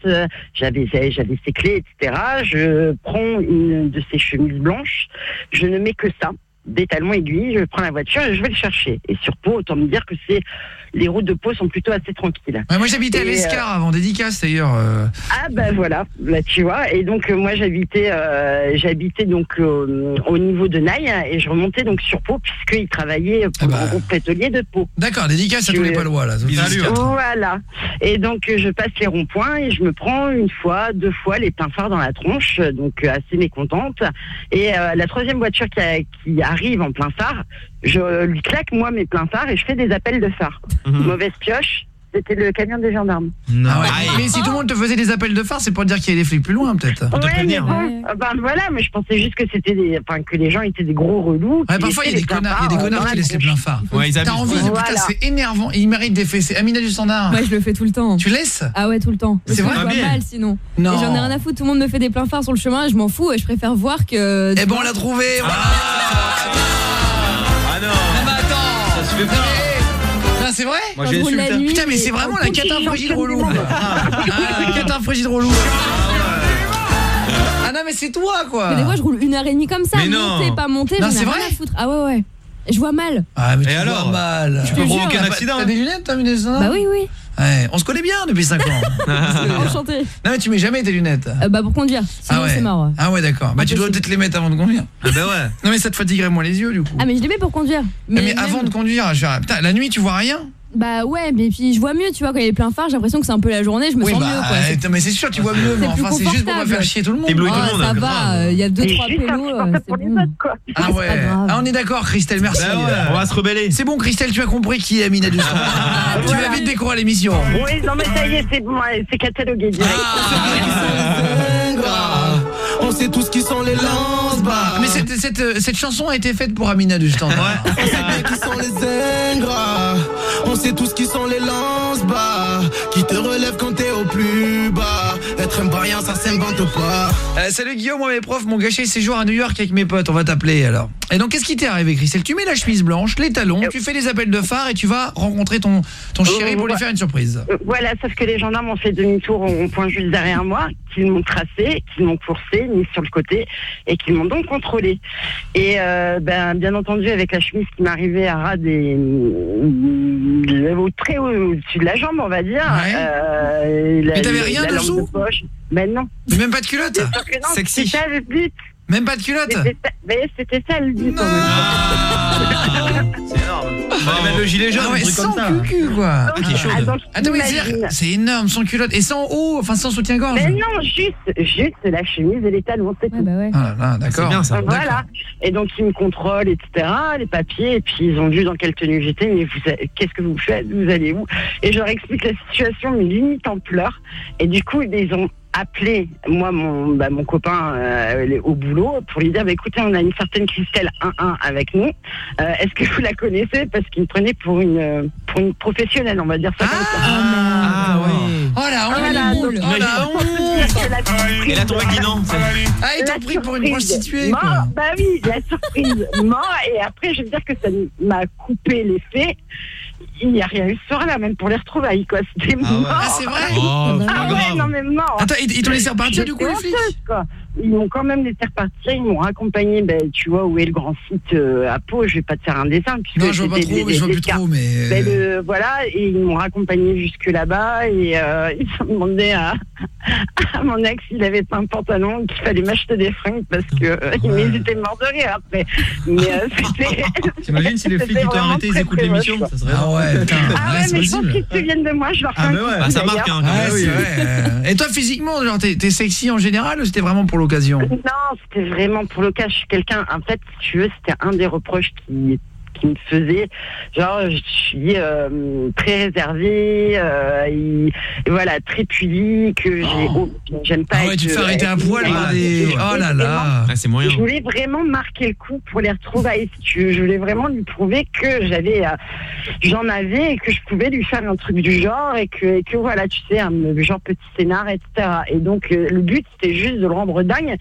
j'avais j'avais ses clés, etc. Je prends une de ses chemises blanches, je ne mets que ça, des talons aiguilles, je prends la voiture et je vais le chercher. Et sur Pau, autant me dire que c'est les routes de Pau sont plutôt assez tranquilles. Ouais, moi j'habitais à Et, l'Escar avant, dédicace d'ailleurs. euh. Ah ben voilà, là tu vois. Et donc euh, moi j'habitais, euh, j'habitais donc euh, au niveau de Naï et je remontais donc sur Pau puisqu'il travaillait pour Ah bah. le groupe pétrolier de Pau. D'accord, dédicace à tous les palois là. Salut. Voilà. Et donc euh, je passe les ronds-points et je me prends une fois, deux fois les pleins phares dans la tronche, donc euh, assez mécontente. Et euh, la troisième voiture qui, a- qui arrive en plein phare, je lui claque moi mes pleins phares et je fais des appels de phare. Mhm. Mauvaise pioche. C'était le camion des gendarmes. Ah ouais. Mais si tout le monde te faisait des appels de phare, c'est pour dire qu'il y a des flics plus loin peut-être. Ouais, mais bon, euh, ben voilà, mais je pensais juste que c'était des, enfin que les gens étaient des gros relous. Ouais, parfois il y a des connards, il y a des connards qui euh, laissent les pleins phares. Ouais, ils T'as envie de putain, Voilà. c'est énervant, et il mérite des faits. C'est Amina du standard. Ouais, je le fais tout le temps. Tu laisses Ah ouais, tout le temps. C'est vrai je vois Bien. mal sinon. Non. Et j'en ai rien à foutre, tout le monde me fait des pleins phares sur le chemin, je m'en fous je préfère voir que. Eh ben on l'a trouvé, voilà. Ah non. Ah bah attends. Ça se fait pas. C'est vrai Moi, j'ai insulté. Putain mais c'est vraiment en la j'enchaîne relou. des moments. Ah, la catin frigide relou. Ah non mais c'est toi quoi. Mais des fois, je roule une heure et demie comme ça, Mais non. monter, pas monter, Non, j'en ai c'est rien vrai à foutre. Ah ouais, ouais. Je vois mal. Ah mais Et tu alors vois mal. Tu peux provoquer un accident. T'as des lunettes Bah oui, oui. Ouais, on se connaît bien depuis 5 ans. Enchanté. non mais tu mets jamais tes lunettes. Euh, bah pour conduire. Sinon, ah ouais. c'est mort. Ah ouais d'accord. Bah tu dois peut-être les mettre avant de conduire. Ah bah ouais. Non mais ça te fatiguerait moins les yeux du coup. Ah mais je les mets pour conduire. Mais, Mais, même- avant de conduire, je... putain, la nuit tu vois rien Bah ouais, mais puis je vois mieux, tu vois, quand il y a plein phare, j'ai l'impression que c'est un peu la journée, je me Oui sens bah mieux quoi. euh, attends, mais c'est sûr tu vois mieux mais enfin c'est juste pour pas faire chier tout le monde. T'éblouis tout le monde, ça grave. va, il y a deux trois pélos, euh, insupportable c'est pour les bon. autres, quoi. Ah ouais. Ah on est d'accord Christelle, merci. Bah ouais, on va se rebeller. C'est bon Christelle, tu as compris qui est Amina Dusson. Tu Voilà. vas vite découvrir l'émission. Oui, non mais ça y est, c'est bon, ouais, c'est catalogué direct. On sait tous qui sont les lance Ah, Mais cette, cette, cette chanson a été faite pour Amina du standard. On sait bien qui sont les ingrats. On sait tous qui sont les lance-bas. Qui te relèvent quand t'es au plus bas. Être un vaillant, ça s'invente pas. Euh, salut Guillaume, moi mes profs m'ont gâché le séjour à New York avec mes potes, on va t'appeler alors. Et donc qu'est-ce qui t'est arrivé Christelle Tu mets la chemise blanche, les talons, tu fais les appels de phare et tu vas rencontrer ton ton chéri pour lui faire une surprise. Euh, Voilà, sauf que les gendarmes ont fait demi-tour au point juste derrière moi, qu'ils m'ont tracé, qu'ils m'ont coursé, mis sur le côté, et qu'ils m'ont donc contrôlé. Et euh, ben, bien entendu, avec la chemise qui m'arrivait à ras des, au très haut, au-dessus de la jambe, on va dire. Euh, la- Mais t'avais rien la dessous de poche. Ben non. Mais même pas de culotte Sexy. C'était ça le but. Même pas de culotte C'était ça- ça le but. C'est énorme. Fallait mettre le gilet jaune, Ah ouais, un truc sans comme ça. cucu quoi. Donc, attends, Attends, mais imagine. c'est-à-dire, c'est énorme, sans culotte et sans haut, enfin sans soutien-gorge. Mais non, juste, juste la chemise et les talons, c'est tout. Ah là là, d'accord. C'est bien ça. Voilà. Et donc ils me contrôlent, etc. Les papiers, et puis ils ont vu dans quelle tenue j'étais. Mais vous, qu'est-ce que vous faites? Vous allez où? Et je leur explique la situation, mais limite en pleurs. Et du coup, ils ont appelé moi mon bah, mon copain euh, au boulot pour lui dire bah, écoutez on a une certaine Christelle 1-1 avec nous Euh, est-ce que vous la connaissez? Parce qu'il me prenait pour une euh, pour une professionnelle on va dire ça comme ça Ah oui. Oh honte Voilà, donc, Oh Et là ton mec dit non. Ah, ils t'ont La pris pour une surprise. prostituée Mort, quoi. Bah oui, la surprise. Mort. Et après, je veux dire que ça m'a coupé les faits. Il n'y a rien eu ce soir-là, même pour les retrouvailles, quoi. C'était mort. Ah, c'est vrai Oh, Ah ouais, grave. non mais mort. Attends, ils t'ont laissé repartir du coup les flics quoi. Ils m'ont quand même laissé repartir, ils m'ont raccompagné, ben, tu vois, où est le grand site euh, à Pau, je vais pas te faire un dessin. puisque Non, je vois pas trop, des- mais je vois plus trop, mais... Ben, le- voilà, et ils m'ont raccompagné jusque là-bas et euh, ils ont demandé à, à mon ex s'il avait pas un pantalon qu'il fallait m'acheter des fringues parce que euh, ils étaient morts de rire après. Mais euh, c'était. T'imagines si les flics qui t'ont arrêté, ils écoutent l'émission Ça serait Ah ouais, putain, Ah ouais, mais je pense possible. qu'ils se souviennent de moi, je leur fais Ah, un mais petit ouais. coup, Bah, ça marque hein. Ah. Et toi physiquement, genre t'es t'es sexy en général ou c'était vraiment pour l'occasion Non, c'était vraiment pour le cas. Je suis quelqu'un, en fait, si tu veux, c'était un des reproches qui qui me faisait genre je suis euh, très réservée euh, et, et voilà très pudique j'ai oh, j'aime pas Ah ouais, être- tu te fais arrêter à poil par des... Oh là là Ah, c'est moyen. je voulais vraiment marquer le coup pour les retrouvailles. si tu veux. Je voulais vraiment lui prouver que j'avais, euh, j'en avais et que je pouvais lui faire un truc du genre et que, et que voilà, tu sais, un genre petit scénar, etc. Et donc euh, le but c'était juste de le rendre dingue.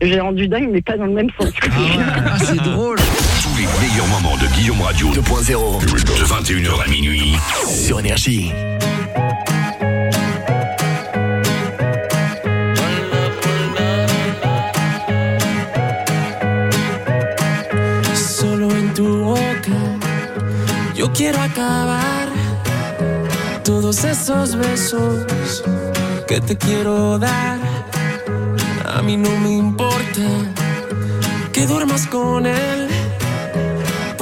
J'ai rendu dingue, mais pas dans le même sens. Ah, c'est drôle meilleurs moments de Guillaume Radio 2.0 de 21h à minuit. sur Énergie. Solo en tu boca yo quiero acabar todos esos besos que te quiero dar. A mí no me importa que duermas con él,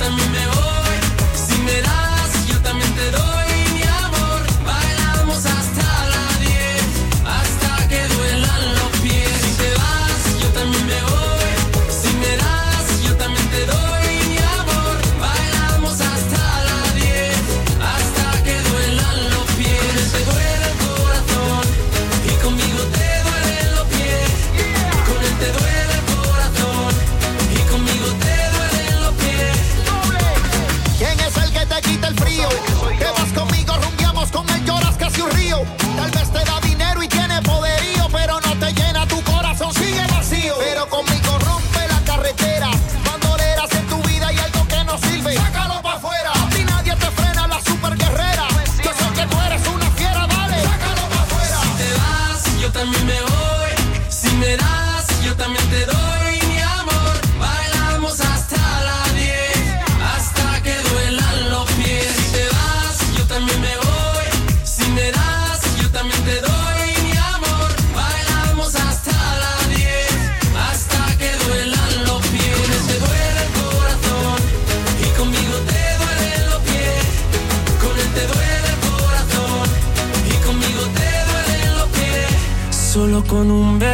Si te vas, yo también me voy.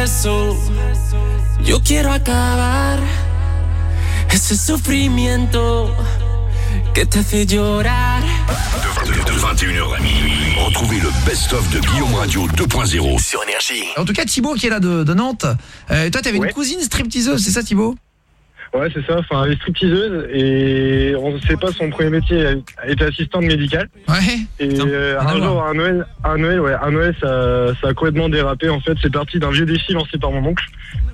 Beso yo quiero acabar ese sufrimiento que te hace llorar. De, de 21h à minuit, retrouvez le best-of de Guillaume Radio 2.0 sur Énergie. En tout cas, Thibaut qui est là de, de Nantes. Euh, toi, t'avais une cousine stripteaseuse, c'est ça, Thibaut? Ouais, c'est ça. Enfin, elle est stripteaseuse et on ne sait pas son premier métier. Elle était assistante médicale. Ouais. Et euh, un jour, à Noël, à Noël, ouais, à Noël, ça, ça a complètement dérapé. En fait, c'est parti d'un vieux défi lancé par mon oncle.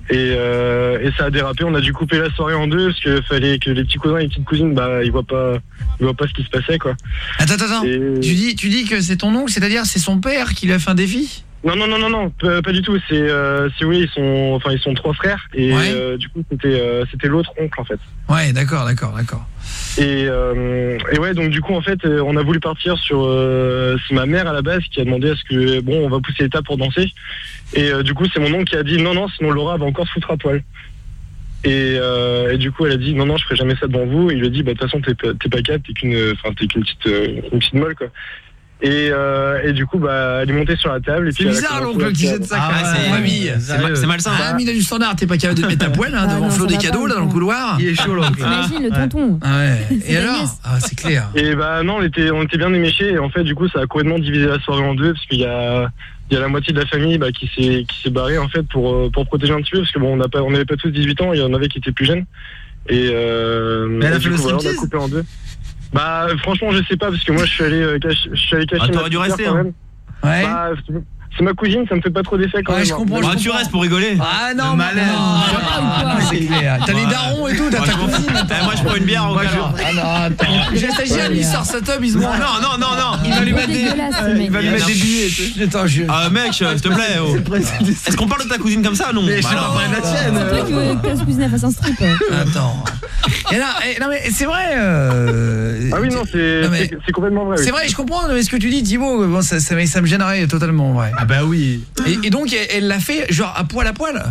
Et, euh, et ça a dérapé. On a dû couper la soirée en deux parce qu'il fallait que les petits cousins et les petites cousines, bah, ils voient pas, ils voient pas ce qui se passait, quoi. Attends, attends, attends. Tu dis, tu dis que c'est ton oncle, c'est-à-dire c'est son père qui lui a fait un défi? Non, non, non, non, non, pas, pas du tout. C'est, euh, si voulez, ils sont, enfin, ils sont trois frères et Ouais. euh, du coup, c'était, euh, c'était l'autre oncle en fait. Ouais, d'accord, d'accord, d'accord. Et, euh, et ouais, donc du coup, en fait, on a voulu partir sur. euh, c'est ma mère à la base qui a demandé à ce que bon, on va pousser l'étape pour danser. Et du coup, c'est mon oncle qui a dit non, non, sinon Laura va encore se foutre à poil. Et, euh, et du coup, elle a dit non, non, je ferai jamais ça devant vous. Et il lui a dit bah de toute façon, t'es pas- pas cap, t'es qu'une, enfin, t'es qu'une petite, une petite molle quoi. Et, euh, et du coup, bah, elle est montée sur la table. et C'est puis elle a bizarre l'oncle qui jette ça quand même. famille. c'est ma- c'est malsain. Ah, mais il a du standard, t'es pas capable de te mettre à poil hein, Ah devant non, Flo ça des cadeaux là dans le couloir. Il est chaud l'oncle. T'imagines le tonton Ah ouais. C'est Et alors. Ah, c'est clair. Et bah non, on était, on était bien éméchés et en fait du coup ça a complètement divisé la soirée en deux parce qu'il y a, il y a la moitié de la famille bah, qui s'est qui s'est barrée en fait pour euh, pour protéger un petit peu parce que bon on n'a pas on n'avait pas tous 18 ans, il y en avait qui étaient plus jeunes et, euh, Mais elle a et fait du le coup, voilà, on a striptease coupé en deux. Bah franchement je sais pas parce que moi je suis allé euh, cacher, je suis allé cacher Ah, ma t'aurais dû rester, quand hein. même. Ouais. Bah, c'est- ma cousine, ça me fait pas trop d'effet quand Ouais, même. je comprends, je Bah, tu restes pour rigoler. Ah non, ah, c'est clair. T'as les darons et tout, t'as Moi, ta cousine. Eh, moi, je prends une bière je- calor. Ah non, attends. J'ai un stagiaire, lui, il sort sa tub, il se. Non, non, non, non. Il va lui mettre des, dégueulasse, ce euh, mec. il va lui mettre des billets. Attends, je... Ah, mec, s'il te plaît. oh. Est-ce qu'on parle de ta cousine comme ça Non. Mais je Bah, parler de la tienne. C'est toi qui veux que ta cousine fasse un strip. Attends. Et là, et- non mais c'est vrai. euh, Ah oui non c'est complètement vrai. C'est vrai, je comprends mais ce que tu dis, Thibaut. Ça me gênerait totalement, ouais. Ah bah oui. Et, et donc, elle l'a fait genre à poil à poil.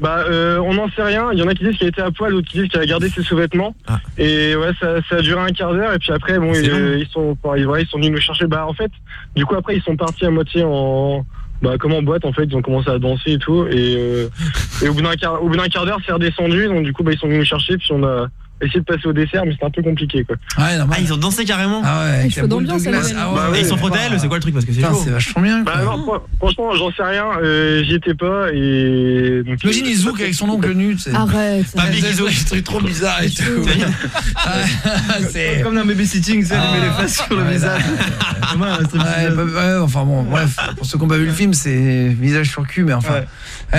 Bah, euh, on n'en sait rien. Il y en a qui disent qu'elle était à poil, d'autres qui disent qu'elle a gardé ses sous-vêtements. Ah. Et ouais, ça, ça a duré un quart d'heure. Et puis après, bon, C'est ils, euh, sont, enfin, ils, ouais, ils sont venus nous chercher. Bah, en fait, du coup, après, ils sont partis à moitié en, bah, comme en boîte. En fait, ils ont commencé à danser et tout. Et, euh, et au bout d'un quart, au bout d'un quart d'heure, c'est redescendu. Donc, du coup, bah, ils sont venus nous chercher. Puis on a essayé de passer au dessert, mais c'était un peu compliqué, quoi. Ouais, normal. Ah, ils ont dansé carrément. Ah ouais, Il faut d'ambiance, Ah elle. ouais, Bah ils sont frottés, c'est quoi le truc Parce que c'est chaud. c'est vachement bien. Bah, non, franchement, j'en sais rien. Euh, J'y étais pas. Et donc, Imagine il zouk avec son oncle nu, tu sais. Arrête. Pas big, C'est ils ont- des trucs trop bizarres et tout. C'est Comme dans babysitting, ça, Ah. il met les fesses sur le visage. Ouais, enfin bon, bref, pour ceux qui n'ont pas vu le film, c'est visage sur cul, mais enfin,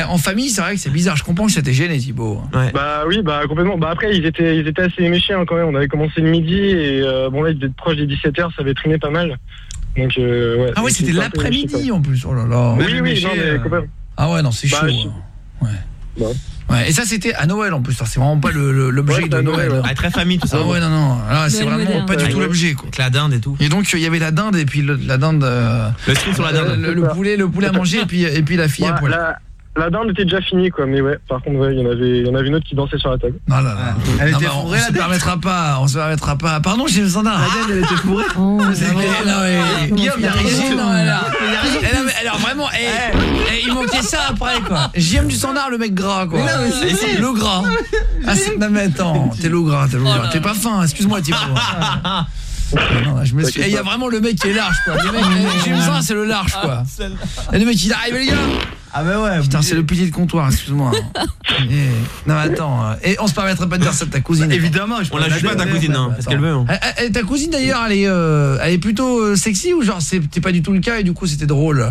en famille, c'est vrai que c'est bizarre. Je comprends que ça t'ait gêné, Thibaut. Ouais. Bah oui, bah complètement. Bah après, ils étaient, ils étaient assez hein, quand même. On avait commencé le midi et euh, bon là, ils étaient proche des 17h, ça avait traîné pas mal. Donc euh, ouais. Ah ouais, Donc, c'était l'après-midi en plus. Oh là là. Oui, oui, non, mais euh, quand même. Ah ouais, non, c'est Bah, chaud. je- hein. Ouais. Bah. Ouais, et ça c'était à Noël en plus, ça, c'est vraiment pas l'objet Ouais, de Noël. Noël, ouais. Ah, très famille, tout ça. Ah ouais, non, non, là c'est vraiment pas du tout l'objet quoi. Avec la dinde et tout. Et donc il y avait la dinde et puis le- la dinde euh, Le sur la dinde. le- le poulet le poulet à manger et puis et puis la fille à poil. la, la dinde était déjà finie quoi, mais ouais. Par contre, ouais, il y en avait, il y en avait une autre qui dansait sur la table. Non, là, là. Elle Non, était bah, on, fourrée, on la se permettra pas, on se permettra pas. Pardon, j'ai le standard. La dinde, elle était fourrée. Oh, C'est non, clair, non, mais- Comment Guillaume, y a rien. Non, elle. Eh, non, mais alors vraiment, eh, eh, il manquait ça après quoi. JM du standard, le mec gras quoi. Mais non, mais le gras. Ah, c'est- non mais attends, t'es le gras, t'es le gras. T'es pas fin, excuse-moi Thibaut. Non, je me suis- eh, Il y a vraiment le mec qui est large quoi. Le mec, standard, c'est le large quoi. Et le mec il arrive les gars. Ah bah ouais. Putain, c'est le pilier de comptoir, excuse-moi. Eh, Non mais attends, euh, et on se permettrait pas de dire ça de ta cousine. Évidemment, je On la juge pas ta cousine, hein, parce qu'elle veut. hein. Eh, eh, ta cousine d'ailleurs, elle est, euh, elle est plutôt euh, sexy ou genre c'était pas du tout le cas et du coup c'était drôle?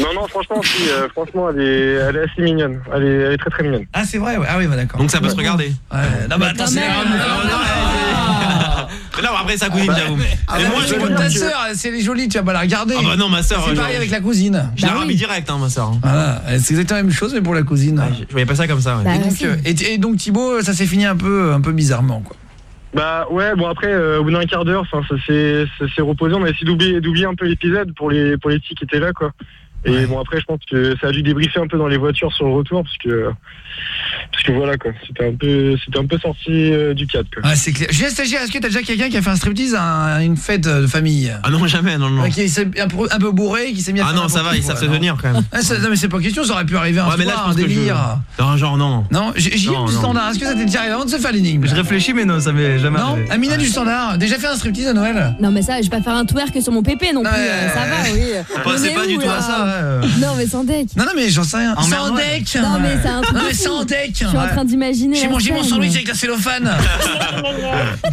Non, non, franchement, si, euh, franchement, elle est, elle est assez mignonne. Elle est, elle est très très mignonne. Ah c'est vrai, ouais. ah oui, bah d'accord. Donc ça peut se regarder. Ouais. Non mais attends, Quand c'est. Ah, Là, après, sa cousine, j'avoue. Ah Mais moi, c'est je comme ta sœur, c'est les jolies, tu vas pas la regarder. Ah bah non, ma sœur, C'est pareil avec la cousine. Je l'ai Bah remis direct, hein, ma soeur. Voilà, c'est exactement la même chose mais pour la cousine. Je voyais pas ça comme ça. ouais. Bah, et, donc, euh, et, et donc Thibaut, ça s'est fini un peu un peu bizarrement quoi. Bah ouais, bon après, euh, au bout d'un quart d'heure, ça s'est ça s'est reposé. On a essayé d'oublier d'oublier un peu l'épisode pour les pour les petits qui étaient là, quoi. Et bon après, je pense que ça a dû débriefer un peu dans les voitures sur le retour, parce que parce que voilà quoi, c'était un peu c'était un peu sorti euh, du cadre. Quoi. Ah, c'est clair. Julien Stagiaire, est-ce que t'as déjà quelqu'un qui a fait un striptease à une fête de famille? Ah non, jamais, non, non. Ouais, Qui s'est un peu, un peu bourré, qui s'est mis à Ah faire non, ça va, ils savent se non tenir quand même. Ah, ça- non mais c'est pas question, ça aurait pu arriver un Ouais, mais là, soir, un que je- délire. Non, genre, non. Non, j'ai Non, du non. standard, est-ce que ça t'est déjà arrivé avant de se faire l'énigme? Je réfléchis, mais non, ça m'est jamais Non, arrivé. Amina du standard, déjà fait un striptease à Noël? Non mais ça, je vais pas faire un twerk sur mon pépé non plus, euh, ça va, oui. C'est est pas du tout à ça, euh. Non mais sans deck. Non non mais j'en sais rien. En Sans deck. Non, mais c'est un truc Non mais sans deck. Je suis en train d'imaginer J'ai la mangé mon sandwich avec la cellophane.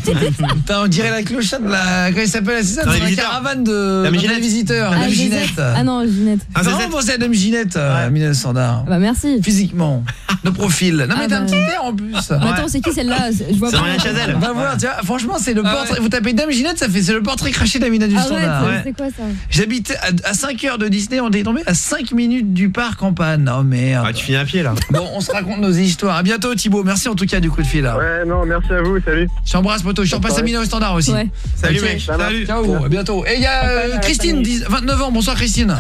Putain, on dirait la clochette de la comment elle s'appelle c'est ça les la caravane de les visiteurs, Ah, Dame Ginette. Ginette. Ah non, Ginette. Ah, vraiment pensé à Dame Ginette, euh, Amina du standard. Bah merci. Physiquement, de profil. Non mais Ah, t'as un bah. petit air en plus. Mais Attends, c'est qui celle-là Je vois C'est pas. Marianne Chazelle. Va voir, tu vois, franchement, c'est le portrait. Vous tapez Dame Ginette, ça fait c'est le portrait craché d'Amina du standard. c'est quoi ça J'habitais à, à 5 heures de Disney, on est tombé à 5 minutes du parc en panne. Oh merde. Ah, tu finis à pied là. Bon, on se raconte nos histoires. À bientôt Thibaut. Merci en tout cas du coup de fil. là. Ouais, non, merci à vous, salut. Je t'embrasse poteau, je t'en passe Amina au standard aussi. Ouais. Salut, mec. Salut. Ciao, à bientôt. Et il y a euh, Christine, 10 29 ans. Bonsoir Christine.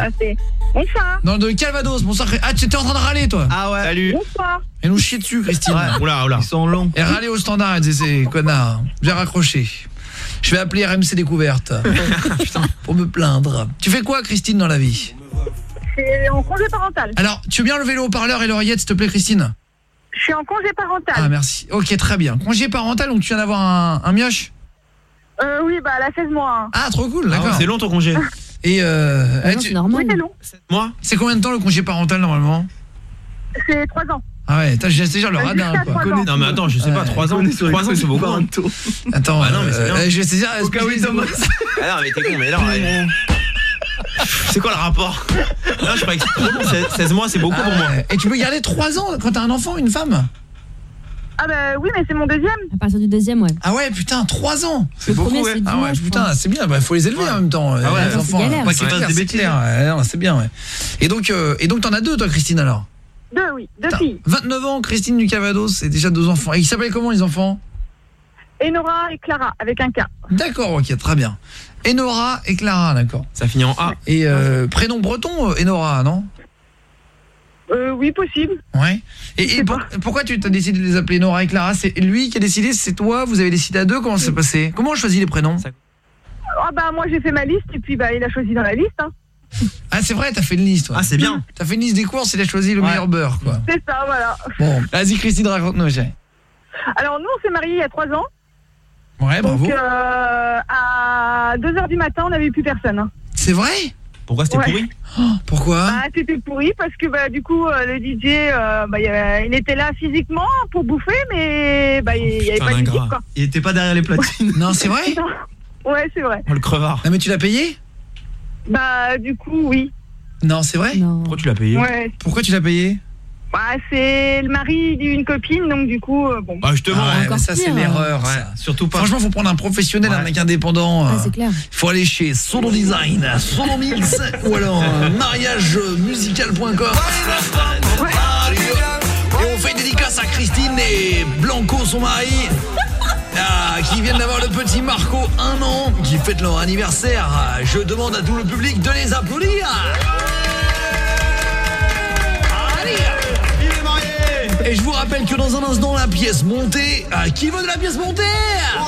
Bonsoir. Dans le Calvados. Bonsoir. Ah, tu étais en train de râler toi. Ah ouais. Salut. Bonsoir. Et nous chier dessus Christine. Oula, oula. Ils sont longs. Et râler au standard, elle disait c'est connard. J'ai raccroché. Je vais appeler RMC Découverte. Pour me plaindre. Tu fais quoi Christine dans la vie? C'est en congé parental. Alors, tu veux bien lever le haut-parleur et l'oreillette s'il te plaît Christine Je suis en congé parental. Ah merci. OK, très bien. Congé parental donc tu viens d'avoir un, un mioche Euh, oui, bah, elle a 16 mois. Ah, trop cool, Ah ouais, d'accord. C'est long ton congé. Et euh, Ah eh, tu- c'est normal. Oui, c'est long. Moi c'est combien de temps le congé parental normalement C'est 3 ans. Ah ouais, t'as j'ai déjà le Euh, radar jusqu'à quoi. trois ans. Non, mais attends, je sais pas, Ouais. 3 ans. On est sur les 3 ans, c'est beaucoup. hein. Attends, Bah non, mais c'est euh, bien. euh, je vais saisir Au cas où il. Ah non, mais t'es con, mais non. ouais. C'est quoi le rapport Non, je crois que 16 mois, c'est beaucoup Ah pour moi. ouais. Et tu peux garder 3 ans quand t'as un enfant, une femme Ah, bah oui, mais c'est mon deuxième. À partir du deuxième, ouais. Ah ouais, putain, 3 ans. Le premier, ouais. c'est 10 Ah ouais, je putain, c'est bien, bah faut les élever en même temps. euh, Ah ouais, les c'est enfants, galère. pas qu'ils fassent des C'est bêtises. c'est bien ouais. Et donc euh, et donc t'en as deux toi Christine alors? Deux, oui. Deux filles. 29 ans, Christine du Cavados, c'est déjà deux enfants. Et ils s'appellent comment les enfants? Enora et Clara, avec un K. D'accord, OK, très bien. Enora et Clara, d'accord. Ça finit en A. Et euh, prénom breton euh, Enora, non? Euh, oui, possible. Ouais. Et, et pour- pourquoi tu as décidé de les appeler Nora et Clara? C'est lui qui a décidé, c'est toi, vous avez décidé à deux, comment ça s'est passé? Comment on choisit les prénoms? Ah, bah, moi, j'ai fait ma liste, et puis, bah, il a choisi dans la liste. Hein. Ah, c'est vrai, t'as fait une liste. toi. Ah, c'est bien. T'as fait une liste des courses et t'as choisi le Ouais. meilleur beurre, quoi. C'est ça, voilà. Bon, vas-y Christine, raconte-nous. Alors, nous, on s'est mariés il y a 3 ans. Ouais, bravo. Donc, euh, à 2h du matin, on n'avait plus personne. hein. C'est vrai? Pourquoi c'était Ouais. pourri? Pourquoi? Bah, c'était pourri parce que bah, du coup, euh, le DJ, euh, bah, il, y avait- il était là physiquement pour bouffer, mais bah, il n'y avait putain, pas musique, quoi. Il était pas derrière les platines. Non, c'est vrai? Non. Ouais, c'est vrai. Oh, le crevard. Non, mais tu l'as payé? Bah, du coup, oui. Non, c'est vrai? Non. Pourquoi tu l'as payé? Ouais. Pourquoi tu l'as payé? Bah, c'est le mari d'une copine, donc du coup, euh, bon. Ah, justement. Ah ouais, ça c'est l'erreur. Ouais, surtout pas. Franchement, faut prendre un professionnel, un mec indépendant. Ah, c'est clair. faut aller chez Solo Design, Solo Mix ou alors euh, mariagemusical.com. Et on fait une dédicace à Christine et Blanco, son mari. ah, qui viennent d'avoir le petit Marco, un an, qui fête leur anniversaire. Je demande à tout le public de les applaudir. Et je vous rappelle que dans un instant, la pièce montée. Ah, qui veut de la pièce montée? Ah,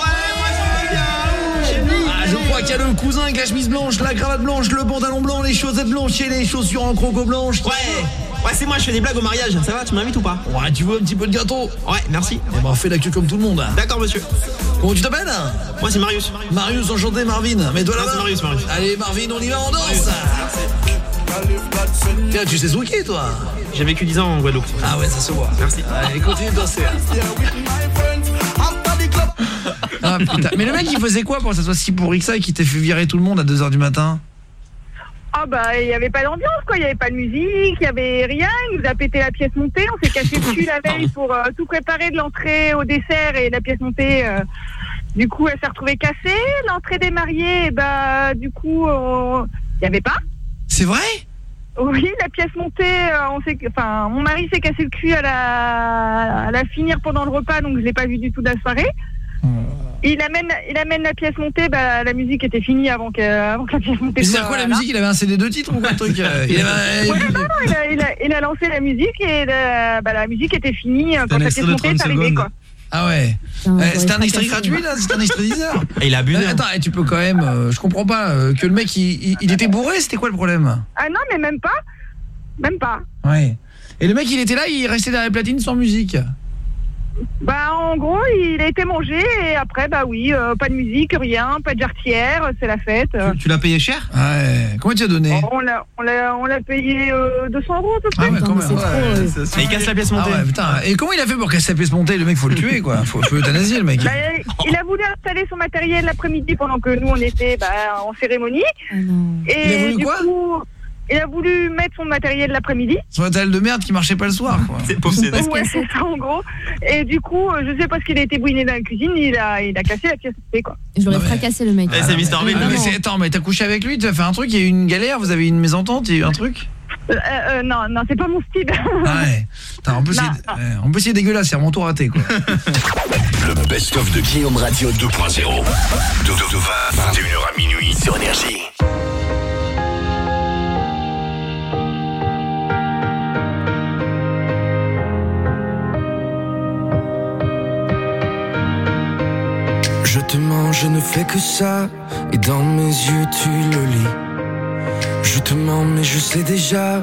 je crois qu'il y a le cousin avec la chemise blanche, la cravate blanche, le pantalon blanc, les chaussettes blanches et les chaussures en croco blanche. Ouais. Ouais, c'est moi, je fais des blagues au mariage. Ça va, tu m'invites ou pas? Ouais, tu veux un petit peu de gâteau? Ouais, merci. Eh ben, fais la queue comme tout le monde. D'accord, monsieur. Comment tu t'appelles? Moi, c'est Marius. Marius, enchanté, Marvin. Mets-toi Non, là-bas. c'est Marius, Marius. Allez, Marvin, on y va, on danse. Tiens, tu sais zouker, toi J'ai vécu 10 ans en Guadeloupe. Ah ouais, ça se voit. Merci. Allez, continue de danser. Ah putain, mais le mec il faisait quoi pour que ça soit si pourri que ça et qu'il t'ait fait virer tout le monde à 2h du matin? Ah, bah, il n'y avait pas d'ambiance, quoi. Il n'y avait pas de musique, il n'y avait rien. Il nous a pété la pièce montée. On s'est caché dessus la veille pour euh, tout préparer de l'entrée au dessert et la pièce montée. euh, Du coup, elle s'est retrouvée cassée. L'entrée des mariés, eh bah, du coup, il n'y avait pas. C'est vrai? Oui, la pièce montée, euh, on sait que, enfin, mon mari s'est cassé le cul à la, à la finir pendant le repas, donc je l'ai pas vu du tout de la soirée. Il amène, il amène la pièce montée, bah, la musique était finie avant que, avant que la pièce montée. C'est quoi la là. musique? Il avait un CD de titres ou quoi le truc? Euh, il avait- Ouais, non, non, il a, il a- il a lancé la musique et la, bah, la musique était finie euh, quand la pièce montée 30 est arrivée, quoi. Ah ouais. Putain, Eh, on C'était un extrait gratuit là C'est un extrait Deezer Et il a abusé. Euh, Attends, et tu peux quand même. euh, je comprends pas euh, que le mec il, il- il était bourré, c'était quoi le problème? Ah non, mais même pas. Même pas. Ouais. Et le mec il était là, il restait derrière les platines sans musique. Bah en gros, il a été mangé et après bah oui, euh, pas de musique, rien, pas de jarretière, c'est la fête. Euh, Tu l'as payé cher? Ouais. Combien tu as donné? On l'a on l'a on l'a payé euh, 200 euros à peu près. Ah ouais, quand même. Ouais, Et il casse la pièce montée. Ah ouais, putain. Et comment il a fait pour casser la pièce montée? Le mec, faut le tuer, quoi. Faut, faut euthanasier, le mec. Bah, il a voulu installer son matériel l'après-midi pendant que nous on était bah, en cérémonie. Ah. Et Il a voulu du quoi? coup, il a voulu mettre son matériel l'après-midi. Son matériel de merde qui marchait pas le soir, quoi. C'est possédé. Ouais, c'est ça en gros. Et du coup, euh, je sais pas ce qu'il a été bouiné dans la cuisine, il a, il a cassé la pièce quoi. Je l'aurais Ouais. fracassé le mec. C'est. Ah, mais c'est- attends, mais t'as couché avec lui, tu as fait un truc, il y a eu une galère, vous avez eu une mésentente, il y a eu un truc Euh, euh, non, non, c'est pas mon style. Ah ouais. En plus, c'est c'est dégueulasse, c'est mon tour raté, quoi. Le best-of de Guillaume Radio 2.0. De, de 20, 21h à minuit sur Énergie. Je ne fais que ça, et dans mes yeux tu le lis. Je te mens, mais je sais déjà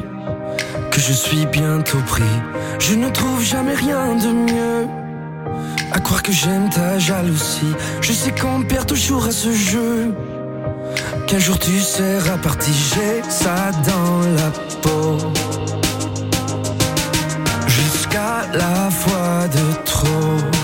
que je suis bientôt pris. Je ne trouve jamais rien de mieux. À croire que j'aime ta jalousie. Je sais qu'on perd toujours à ce jeu. Qu'un jour tu seras parti, j'ai ça dans la peau. Jusqu'à la fois de trop.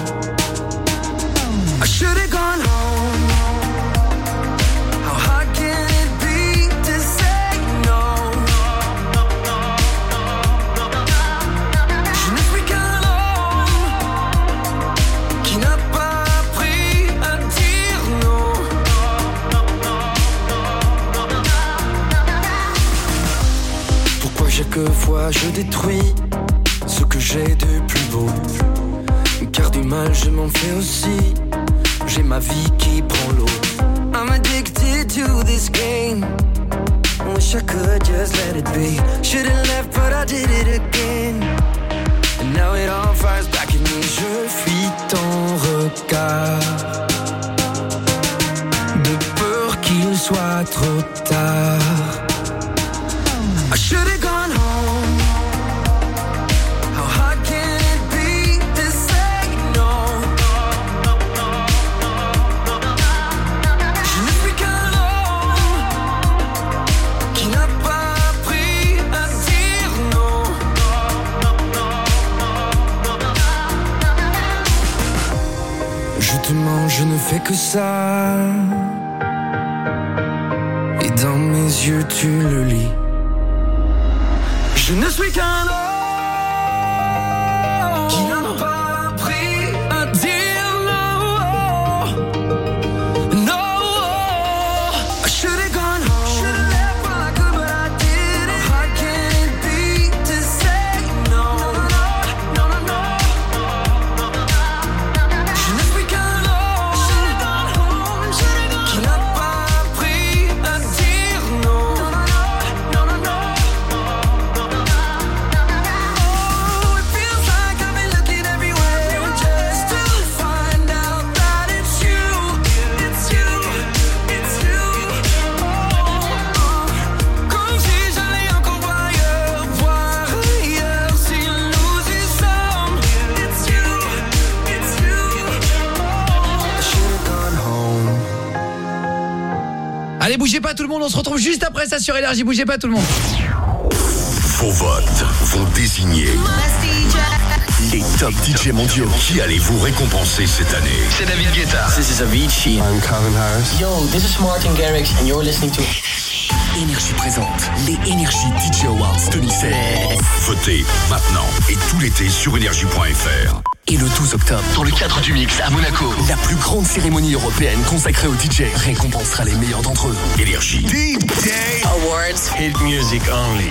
Je détruis ce que j'ai de plus beau? Car du mal je m'en fais aussi. J'ai ma vie qui prend l'eau. I'm addicted to this game. Wish I could just let it be. Should've left, but I did it again. And now it all fires back at me. Je fuis ton regard. De peur qu'il soit trop tard. I should've gone je ne fais que ça. Et dans mes yeux, tu le lis. Je ne suis qu'un homme on se retrouve juste après ça sur Énergie. Bougez pas tout le monde. Vos votes vont désigner les top DJ mondiaux qui allez vous récompenser cette année? C'est David Guetta. This is Avicii. I'm Calvin Harris. Yo, this is Martin Garrix and you're listening to Énergie présente les Énergie DJ Awards 2016. Votez maintenant et tout l'été sur énergie.fr. Et le 12 octobre, dans le cadre du Mix à Monaco, la plus grande cérémonie européenne consacrée aux DJ récompensera les meilleurs d'entre eux. Énergie. DJ Awards. Hit music only.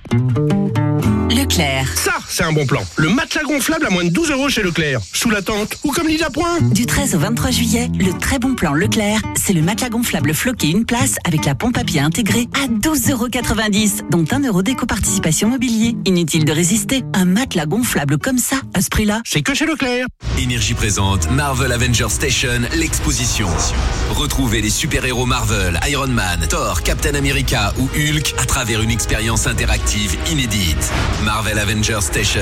Thank you. Leclerc. Ça, c'est un bon plan. Le matelas gonflable à moins de 12 euros chez Leclerc. Sous la tente ou comme Lisa Point. Du 13 au 23 juillet, le très bon plan Leclerc, c'est le matelas gonflable floqué une place avec la pompe à pied intégrée à 12,90 euros, dont 1 euro d'éco-participation mobilier. Inutile de résister, un matelas gonflable comme ça, à ce prix-là. C'est que chez Leclerc. Énergie présente Marvel Avenger Station, l'exposition. Retrouvez les super-héros Marvel, Iron Man, Thor, Captain America ou Hulk à travers une expérience interactive inédite. Marvel Avenger Station.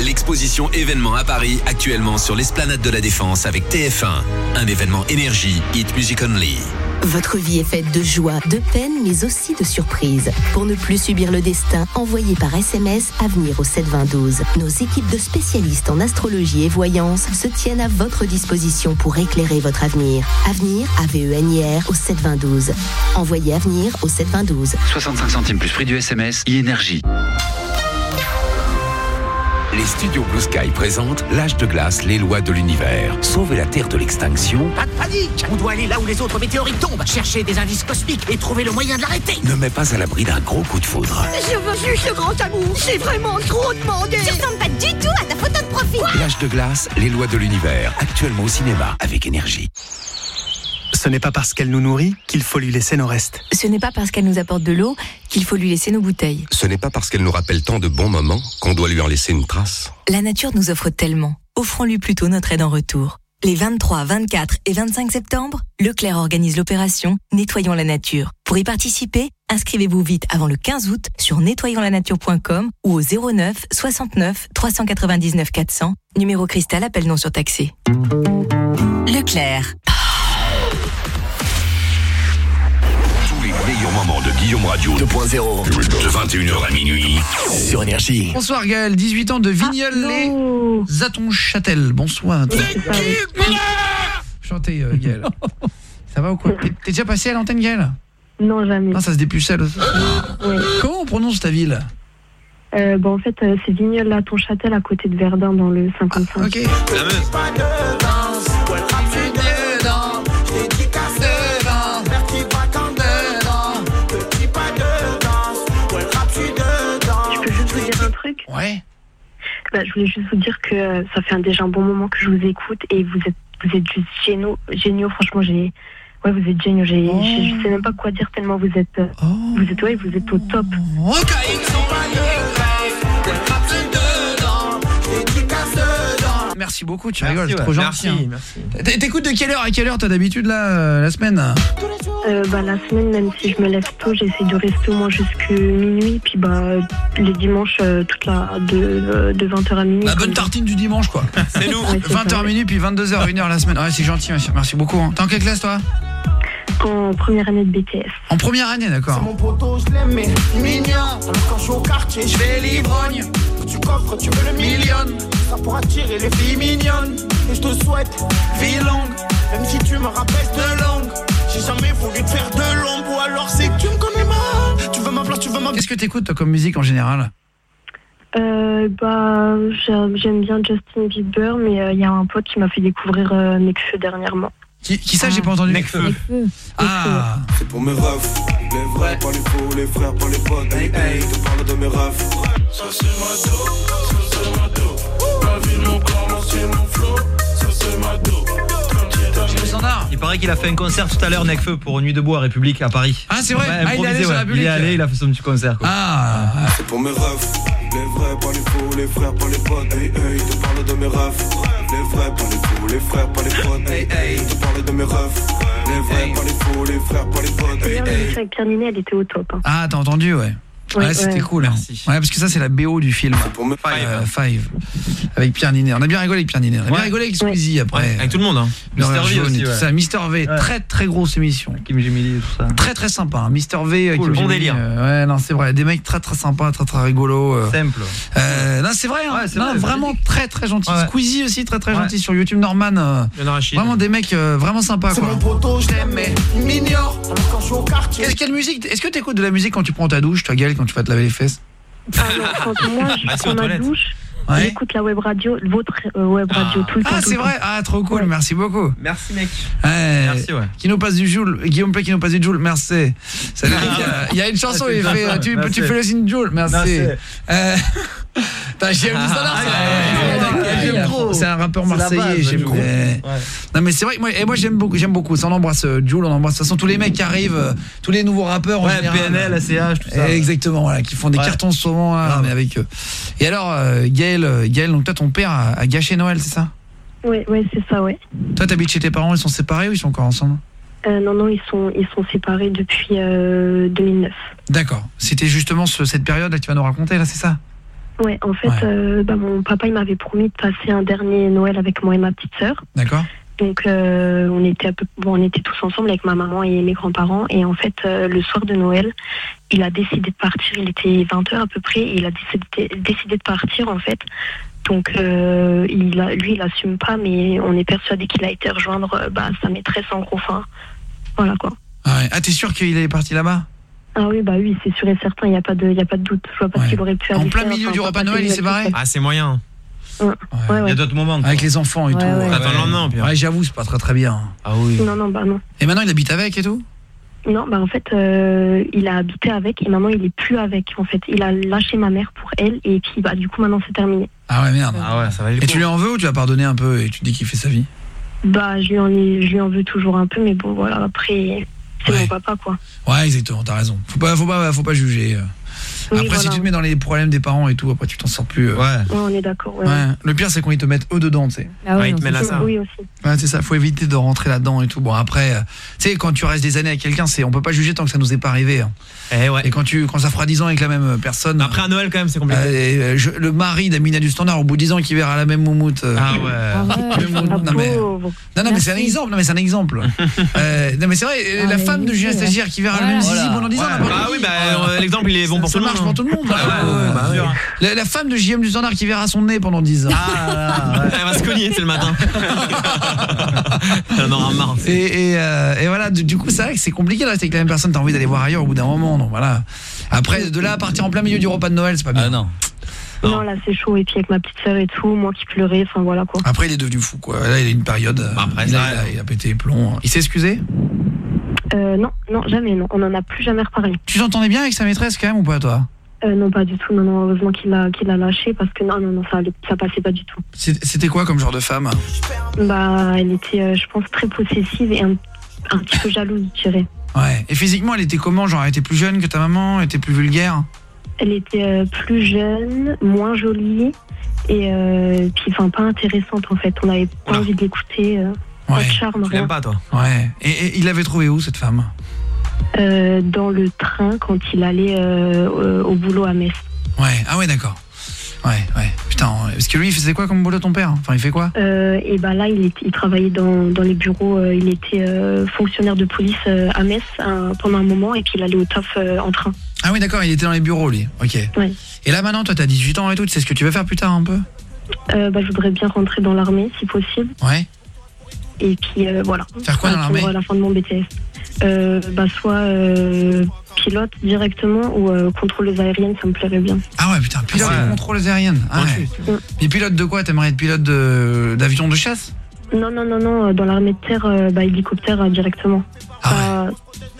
L'exposition événement à Paris, actuellement sur l'esplanade de la Défense avec TF1. Un événement énergie, hit music only. Votre vie est faite de joie, de peine, mais aussi de surprises. Pour ne plus subir le destin, envoyez par SMS Avenir au 72012. Nos équipes de spécialistes en astrologie et voyance se tiennent à votre disposition pour éclairer votre avenir. Avenir, A-V-E-N-I-R, au 72012. Envoyez Avenir au 72012. 65 centimes plus prix du SMS, e-énergie. Les studios Blue Sky présentent L'âge de glace, les lois de l'univers. Sauver la Terre de l'extinction Pas de panique On doit aller là où les autres météorites tombent, chercher des indices cosmiques et trouver le moyen de l'arrêter ne met pas à l'abri d'un gros coup de foudre. Je veux juste le grand amour C'est vraiment trop demandé Tu ressembles pas du tout à ta photo de profil L'âge de glace, les lois de l'univers. Actuellement au cinéma avec énergie. Ce n'est pas parce qu'elle nous nourrit qu'il faut lui laisser nos restes. Ce n'est pas parce qu'elle nous apporte de l'eau qu'il faut lui laisser nos bouteilles. Ce n'est pas parce qu'elle nous rappelle tant de bons moments qu'on doit lui en laisser une trace. La nature nous offre tellement. Offrons-lui plutôt notre aide en retour. Les 23, 24 et 25 septembre, Leclerc organise l'opération Nettoyons la nature. Pour y participer, inscrivez-vous vite avant le 15 août sur nettoyonslanature.com ou au 09 69 399 400, numéro cristal appel non surtaxé. Leclerc. Meilleurs moments de Guillaume Radio 2.0 de 21h à minuit. sur Énergie. Bonsoir Gaël, 18 ans de Vignoles Zaton-Châtel. Bonsoir. Chantez euh, Gaël. Ça va ou quoi T'es t'es déjà passé à l'antenne Gaël Non, jamais. Ah, ça se dépucelle. Ouais. Comment on prononce ta ville Euh, bon, en fait, euh, c'est Vigneul à Tonchâtel à côté de Verdun dans le 55. Ok. Ouais. Bah, je voulais juste vous dire que euh, ça fait un- déjà un bon moment que je vous écoute et vous êtes, vous êtes juste géniaux. géniaux. Franchement, j'ai. Ouais, vous êtes géniaux. J'ai, j'ai- Je sais même pas quoi dire tellement vous êtes. euh, Vous êtes, ouais, vous êtes au top. Merci beaucoup, tu Merci, rigoles, c'est ouais. trop Merci, gentil. hein. T- T'écoutes de quelle heure à quelle heure toi d'habitude là, euh, la semaine? Euh, bah, la semaine, même si je me lève tôt, j'essaie de rester au moins jusque minuit. Puis bah, les dimanches, euh, toute la, de, euh, de 20h à minuit. La bonne tartine du dimanche quoi. C'est nous. 20h minuit puis 22h 1h la semaine. Ouais, c'est gentil, monsieur. Merci beaucoup. hein. T'es en quelle classe toi? En première année de BTS. En première année, d'accord. Mon poteau, je l'aime, mais mignon. Alors quand je suis au quartier, je fais l'ivrogne. Tu coffres, tu veux le million. Ça pour attirer les filles mignonnes. Et je te souhaite vie longue. Même si tu me rappelles de langue. J'ai jamais voulu te faire de l'ombre. Ou alors c'est que tu me connais mal. Tu veux ma place, tu veux ma Qu'est-ce que t'écoutes toi comme musique en général Euh, bah, j'ai- j'aime bien Justin Bieber, mais euh, il y a un pote qui m'a fait découvrir euh, Nekfeu dernièrement. Qui, qui ça, j'ai pas entendu Nekfeu. Ah C'est pour mes refs, les vrais, pas les faux, les frères, pas les potes. Hey, hey, te parle de mes refs. Ça c'est ma dos, ça c'est ma dos. Ma vie, mon corps, moi, c'est mon flow. Ça c'est ma dos. Il paraît qu'il a fait un concert tout à l'heure, Necfeu, pour Nuit debout à République à Paris. Ah, c'est vrai Ouais, Ah, il est allé sur la. Il est allé, il a fait son petit concert. quoi. Ah C'est pour mes refs, les vrais, pas les faux, les frères, pas les potes. Hey, hey, te parle de mes refs. Les vrais, pas les faux, les frères, pas les potes. Hey, hey, te parle de mes refs. Les vrais, pas les faux, les frères, pas les potes. Hey, hey. avec Pierre Ninet, elle était au top. hein. Ah, t'as entendu, ouais. Ouais, c'était cool. hein. Ouais, parce que ça, c'est la BO du film. Euh, Five. Avec Pierre Ninet. On a bien rigolé avec Pierre Ninet. On a bien rigolé avec Squeezie après. avec tout le monde, hein. Mister V et aussi, tout ouais. ça. Mister V, Ouais. très très grosse émission. Kim Gemini, tout ça. Très très sympa. hein. Mister V, euh, Cool, Kim bon délire. euh, ouais, non, c'est vrai. Des mecs très très sympas, très très rigolos. euh. Simple. Euh, non, c'est vrai. hein. Ouais, c'est Non, vrai, vraiment très très gentil. Ouais. Squeezie aussi, très très Ouais. gentil sur YouTube. Norman. euh. Vraiment des mecs euh, vraiment sympas C'est mon poteau, je l'aime, mais il m'ignore. Alors quand je suis au quartier. Qu'est-ce quelle musique? Est-ce que tu écoutes de la musique quand tu prends ta douche, toi Gaël, quand tu vas te laver les fesses Ah non, quand moi je Ah, prends ma douche, Ouais. j'écoute la web radio, votre euh, web radio tout le temps. Ah, c'est vrai. Ah, trop cool, merci beaucoup. Merci mec. Ouais. Merci, ouais. Qui nous passe du Joule, Guillaume Play qui nous passe du Joule, merci. Il y a une chanson, Ah, il fait, ça, tu, tu fais le signe Joule, merci. Merci. Euh, j'aime j'aime ouais, trop. C'est un rappeur marseillais, j'aime trop. Ouais. Non mais c'est vrai que moi, et moi j'aime beaucoup, j'aime beaucoup. Ça on embrasse euh, Joule, on embrasse de toute façon tous les mecs qui arrivent, euh, tous les nouveaux rappeurs en Ouais, général. PNL, ACH, tout ça. Exactement, voilà, qui font des Ouais. cartons souvent là, mais avec eux. Et alors euh, Gaël, euh, Gaël, donc toi ton père a, a gâché Noël, c'est ça? Ouais, ouais, c'est ça, ouais. Toi t'habites chez tes parents, ils sont séparés ou ils sont encore ensemble? Euh, non, non, ils sont, ils sont séparés depuis euh, 2009. D'accord. C'était justement ce- cette période là que tu vas nous raconter là, c'est ça? Ouais, en fait, Ouais. euh, bah, mon papa il m'avait promis de passer un dernier Noël avec moi et ma petite sœur. D'accord Donc euh, on était un peu, bon, on était tous ensemble avec ma maman et mes grands-parents et en fait euh, le soir de Noël, il a décidé de partir. Il était 20 h à peu près et il a décidé, décidé de partir en fait. Donc il a, lui il assume pas mais on est persuadé qu'il a été rejoindre bah, sa maîtresse en gros. Enfin, voilà quoi. Ah, ouais. Ah, t'es sûr qu'il est parti là-bas? Ah oui bah oui c'est sûr et certain. Il y a pas de, il y a pas de doute. Je vois pas ce qu'il aurait pu En aller plein faire, milieu enfin, du pas repas de Noël, il s'est barré. Ah, c'est moyen. Ouais, ouais, Il y ouais. a d'autres moments. quoi. Avec les enfants et Ouais, tout. ouais. T'attends le lendemain. Ouais, j'avoue, c'est pas très très bien. Ah oui. Non non bah non. Et maintenant il habite avec et tout? Non, bah en fait, euh, il a habité avec et maintenant il est plus avec. En fait, il a lâché ma mère pour elle et puis bah du coup maintenant c'est terminé. Ah ouais, merde. Ah ouais, ça va. Et tu lui en veux ou tu vas pardonner un peu et tu dis qu'il fait sa vie? Bah je lui en ai- je lui en veux toujours un peu, mais bon voilà après c'est Ouais. mon papa quoi. Ouais, exactement, t'as raison. Faut pas, faut pas, faut pas juger. euh. Oui, Après, si tu te mets dans les problèmes des parents et tout, après tu t'en sors plus. euh. Ouais. Ouais, on est d'accord. Ouais. Ouais. Le pire, c'est quand ils te mettent eux dedans, tu sais. Ah Ouais, il te met là ça. Oui aussi. Ouais, c'est ça. Faut éviter de rentrer là-dedans et tout. Bon, après, euh, tu sais, quand tu restes des années avec quelqu'un, c'est, on peut pas juger tant que ça nous est pas arrivé. hein. Eh ouais. Et quand tu, quand ça fera 10 ans avec la même personne. Après un Noël, quand même, c'est compliqué. euh, je- le mari d'Amina du Standard, au bout de 10 ans, qui verra la même moumoute. euh, Ah ouais. moumoute, non, mais, non, non, mais c'est un exemple. Non, mais c'est un exemple. euh, non, mais c'est vrai, Ah, la femme de Julien. Stagiaire qui verra le même zizi pendant 10 ans. Ah oui, bah euh, l'exemple, il est bon pour ça tout le monde. marche pour tout le monde. Ah Euh, la, la femme de JM du Standard qui verra son nez pendant 10 ans. Ah. Elle va se cogner, c'est le matin. Elle en aura marre. Et, euh, voilà, du, du coup, c'est vrai que c'est compliqué de rester avec la même personne. T'as envie d'aller voir ailleurs au bout d'un moment. Donc voilà. Après, de là à partir en plein milieu du repas de Noël, c'est pas bien. Ah non. Non là c'est chaud et puis avec ma petite sœur et tout, moi qui pleurais, enfin voilà quoi. Après, il est devenu fou, quoi. Là, il a une période. Bah, après, il, a, il a- il a pété les plombs. Il s'est excusé Euh, non non jamais non, on en a plus jamais reparlé. Tu t'entendais bien avec sa maîtresse quand même ou pas, toi? Euh, non pas du tout, non non heureusement qu'il a qu'il a lâché parce que non non non ça ça passait pas du tout. C'était quoi comme genre de femme? Bah elle était euh, je pense très possessive et un, un petit peu jalouse je dirais. Ouais. Et physiquement, elle était comment Genre, elle était plus jeune que ta maman Elle était plus vulgaire Elle était euh, plus jeune, moins jolie et euh, puis enfin pas intéressante en fait. On n'avait pas Oula. envie de l'écouter. euh, Pas de charme, Tu rien. l'aimes pas, toi Ouais. Et, et il l'avait trouvé où, cette femme Euh, dans le train quand il allait euh, au, au boulot à Metz. Ouais. Ah ouais, d'accord. Ouais, ouais. Putain, parce que lui, il faisait quoi comme boulot, ton père? Enfin, il fait quoi? Euh, et ben là, il, travaillait dans, dans les bureaux. euh, il était euh, fonctionnaire de police euh, à Metz pendant un moment et puis il allait au taf en train. Ah oui, d'accord, il était dans les bureaux, lui. Ok. Ouais. Et là, maintenant, toi, t'as 18 ans et tout, sais ce que tu veux faire plus tard, un peu? Bah, je voudrais bien rentrer dans l'armée si possible. Ouais. Et puis voilà. Faire quoi dans l'armée? la fin de mon BTS. Bah, soit pilote directement ou euh, contrôleuse aérienne, ça me plairait bien. Ah ouais, putain, pilote Ouais. de contrôle aérienne. Ah ouais. Et pilote de quoi? T'aimerais être pilote de- d'avion de, chasse? Non, non, non, non, dans l'armée de terre, euh, bah, hélicoptère euh, directement. Ah ouais.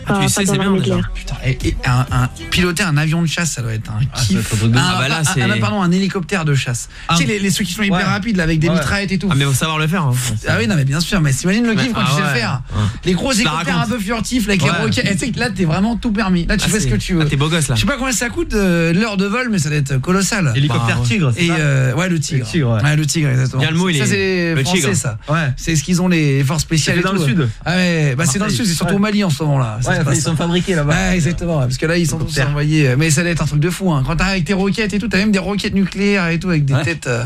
Pas, pas, tu pas sais, dans c'est bien, déjà. Putain, et, et un, un- piloter un avion de chasse, ça doit être un Ah, ça kiff. un de- un, Ah bah là, un- pardon, un hélicoptère de chasse. Ah. tu sais, les, les ceux qui sont hyper Ouais. rapides, là, avec des Ouais. mitraillettes et tout. Ah, mais faut savoir le faire. hein. Ah oui, non, mais bien sûr, mais t'imagines le kiff quand Ah tu sais le faire. Ouais. Les gros hélicoptères un peu furtifs, là, avec Ouais. les roquettes. Et Tu sais que là, t'es vraiment tout permis. Là, tu Ah, fais ce que tu veux. Ah, t'es beau gosse, là. Je sais pas combien ça coûte euh, l'heure de vol, mais ça doit être colossal. Hélicoptère Bah, tigre, c'est euh, ouais, le tigre. Le tigre, ouais. le tigre, exactement. Bien le mot, il ça, est- c'est Français, tigre. ça. Ouais. C'est ce qu'ils ont les forces spéciales. C'est dans le sud. Ah ouais, bah c'est dans le sud, c'est surtout au Mali en ce moment là. Ouais, ils sont fabriqués là-bas. Ouais, exactement, parce que là ils sont tous envoyés mais ça doit être un truc de fou hein. Quand t'as avec tes roquettes et tout, t'as même des roquettes nucléaires et tout avec des têtes euh,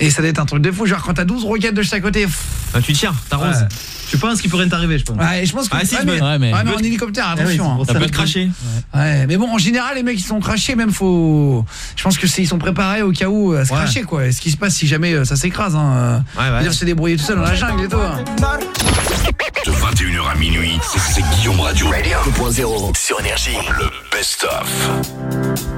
et ça doit être un truc de fou, genre quand t'as 12 roquettes de chaque côté. pff, Ah, tu tires, t'arroses. Ouais. Je pense qu'il pourrait t'arriver, je pense. Ouais, je pense que Ah, si, ouais, tu mais, ouais, mais- ouais, mais tu en hélicoptère, Ah oui, attention. hein. Ça peut te cracher. Ouais, mais bon, en général, les mecs qui sont crachés, même faut. Je pense que c'est ils sont préparés au cas où à se Ouais. cracher quoi. Et ce qui se passe si jamais euh, ça s'écrase hein. Ouais, ouais. Ils se débrouiller tout seul dans la jungle et tout. hein. De 21h à minuit, c'est- c'est Guillaume Radio. 2.0 sur Énergie. Le best-of. I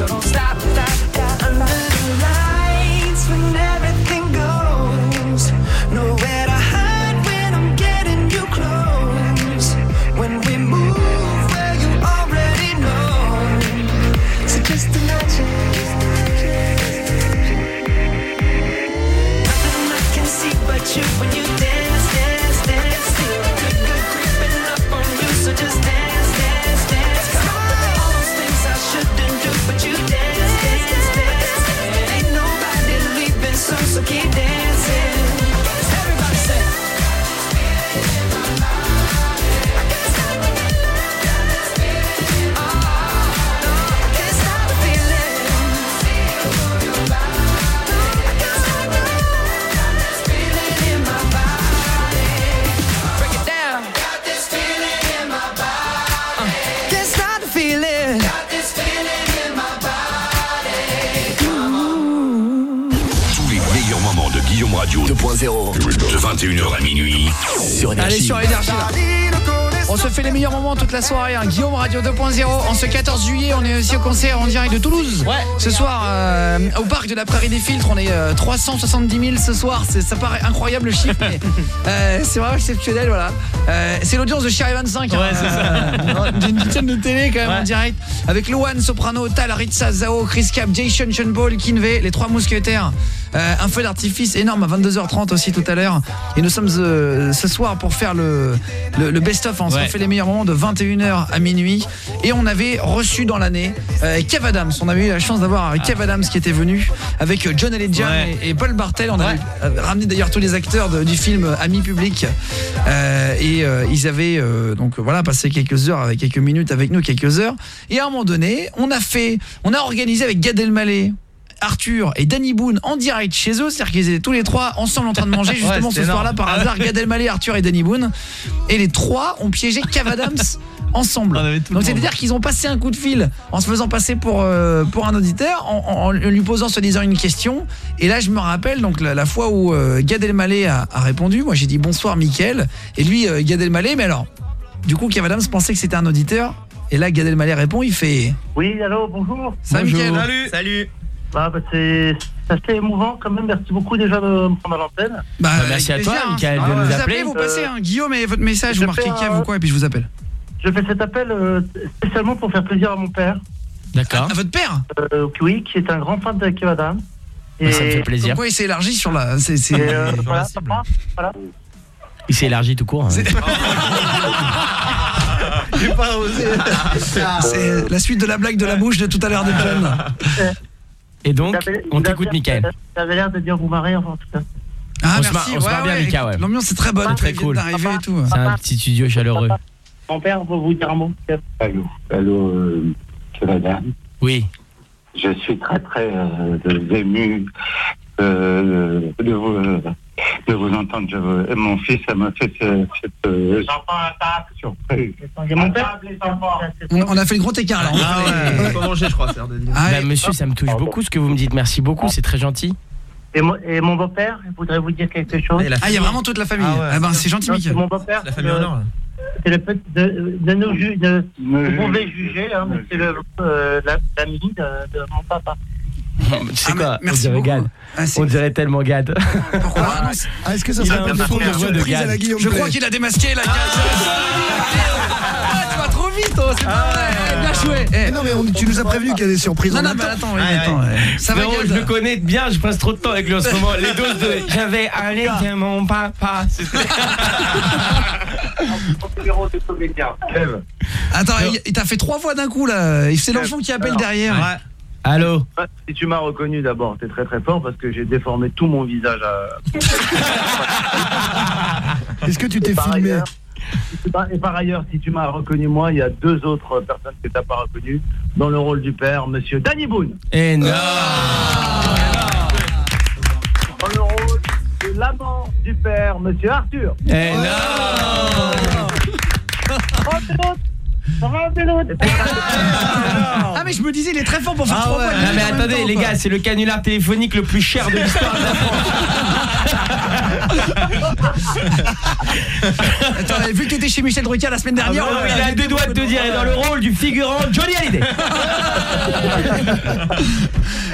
So don't stop. De 21h à minuit. Sur Énergie. Allez sur énergie là. On se fait les meilleurs moments toute la soirée hein. Guillaume Radio 2.0 En ce 14 juillet on est aussi au concert en direct de Toulouse Ce soir euh, au parc de la Prairie des Filtres On est euh, 370 000 ce soir C'est- Ça paraît incroyable le chiffre mais euh, C'est vraiment exceptionnel voilà Euh, C'est l'audience de Chéri 25 Ouais, c'est ça. D'une chaîne de télé quand même en direct Avec Loane, Soprano, Tal, Ritza, Zao, Chris Cap, Jason, Sean Paul, Kinvey Les trois mousquetaires Euh, Un feu d'artifice énorme à 22h30 aussi tout à l'heure. Et nous sommes euh, ce soir pour faire le, le, le best-of hein. On Ouais. fait les meilleurs moments de 21h à minuit. Et on avait reçu dans l'année euh, Kev Adams. On avait eu la chance d'avoir Kev Adams qui était venu Avec John Elledjam Ouais. et, et Paul Bartel. On avait euh, ramené d'ailleurs tous les acteurs de- du film Ami Public. Euh, Et euh, ils avaient euh, donc voilà passé quelques heures avec Quelques minutes avec nous, quelques heures. Et à un moment donné, on a fait On a organisé avec Gad Elmaleh Arthur et Danny Boone en direct chez eux, c'est-à-dire qu'ils étaient tous les trois ensemble en train de manger justement Ouais, ce soir-là par hasard Gad Elmaleh, Arthur et Danny Boone. Et les trois ont piégé Kev Adams ensemble. Donc c'est-à-dire qu'ils ont passé un coup de fil en se faisant passer pour euh, pour un auditeur en, en- en lui posant se disant une question. Et là je me rappelle donc la, la fois où euh, Gad Elmaleh a, a répondu, moi j'ai dit bonsoir Mickaël et lui euh, Gad Elmaleh mais alors du coup Kev Adams pensait que c'était un auditeur. Et là, Gad Elmaleh répond, il fait... Oui, allô, bonjour. Salut, Mickaël. Salut. Bah, bah, c'est assez émouvant quand même. Merci beaucoup déjà de me prendre à l'antenne. Bah, merci à toi, hein. Mickaël, de Ah, nous vous appeler. appelez, vous passez Euh, un Guillaume et votre message, je vous marquez Kev ou quoi, et puis je vous appelle. Je fais cet appel euh, spécialement pour faire plaisir à mon père. D'accord. À votre père Euh, oui, qui est un grand fan de Kev Adams. Bah, ça me fait plaisir. Pourquoi il s'est élargi sur la... c'est c'est- Et, euh, voilà, voilà. Il s'est élargi tout court. hein. J'ai pas osé. C'est la suite de la blague de la bouche de tout à l'heure de John. Et donc, on t'écoute. Ça avait l'air de bien vous marrer, enfin, en tout cas. Ah, On se merci. marre- on se marre bien, Mika, ouais. L'ambiance est très bonne. C'est très cool. C'est un petit studio chaleureux. Mon père veut vous dire un mot. Allô, allô, euh, madame. Oui. Je suis très très euh, ému euh, de, vous, de vous entendre. Je veux- mon fils, ça m'a fait ce- cette euh, surprise. On, on a fait le gros écart là. Ah ouais. Manger, je crois, de dire. Ah, Bah, monsieur, ça me touche beaucoup ce que vous me dites. Merci beaucoup, c'est très gentil. Et mon, et mon beau-père, il voudrait vous dire quelque chose? Ah, il y a vraiment toute la famille. Ah ouais. Ah ben, c'est gentil, Mickaël. mon beau-père. La famille euh, en or. là. C'est le petit de, de nos ju- de- Vous pouvez juge. juger, hein, mais c'est euh, l'ami de, de mon papa. Tu sais Ah, quoi merci On dirait beaucoup. Gad. Ah, On dirait tellement Gad. Pourquoi Ah, Ah, est-ce que ça serait un son de voix de Gad. à la Guillaume Je crois qu'il a démasqué la Ah, tu vas trop vite, oh, c'est pas vrai. Eh, Bien joué. Eh. Mais non, mais on- tu nous as prévenu qu'il y a des surprises. Non, on non, mais attend. attends, Ouais, attends. ouais. Ça va, Frérot, Gad je le connais bien, je passe trop de temps avec lui en ce moment. Les doses de j'avais allé de mon papa. Attends, il, il t'a fait trois voix d'un coup là. C'est l'enfant qui appelle Alors, derrière. Allô Si tu m'as reconnu d'abord, t'es très très fort parce que j'ai déformé tout mon visage. À... Est-ce que tu t'es filmé ailleurs, et par- et ailleurs, si tu m'as reconnu moi, il y a deux autres personnes que t'as pas reconnues dans le rôle du père, Monsieur Danny Boone. Eh non Dans le rôle de l'amant du père, Monsieur Arthur. Eh non l'autre l'autre Ah mais je me disais il est très fort pour faire Ah trois ouais. voix. Non mais attendez les gars, c'est le canular téléphonique le plus cher de l'histoire de la Attends, vu que t'étais chez Michel Drucker la semaine dernière. France. on Il a- a deux doigts de te dire, et dans le rôle du figurant Johnny Hallyday.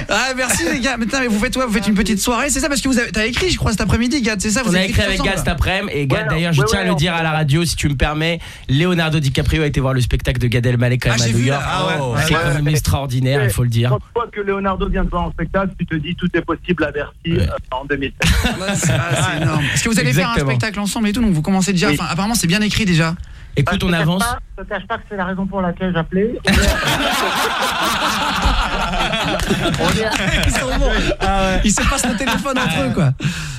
Ah merci les gars. Maintenant mais vous faites quoi Vous faites une petite soirée, c'est ça parce que vous avez t'as écrit je crois cet après-midi Gad, c'est ça vous On a avez écrit avec Gad cet après-midi et Gad Ouais, d'ailleurs je ouais, tiens à ouais, le dire à la radio si tu me permets Leonardo DiCaprio a été voir le spectacle de Gad Elmaleh quand Ah, même à j'ai New York. Ah ouais. Oh. c'est Ouais, quand même ouais. extraordinaire il faut le dire Chaque fois que Leonardo vient te voir en spectacle, tu te dis tout est possible à Bercy Ouais. euh, en 2007. Ouais, c'est ah, c'est énorme. Vous allez faire un spectacle ensemble et tout donc vous commencez déjà Oui. enfin apparemment c'est bien écrit déjà. écoute Bah, on avance pas- Je te cache pas que c'est la raison pour laquelle j'appelais. On est- Ils sont bons. Ils se passent le téléphone entre eux quoi.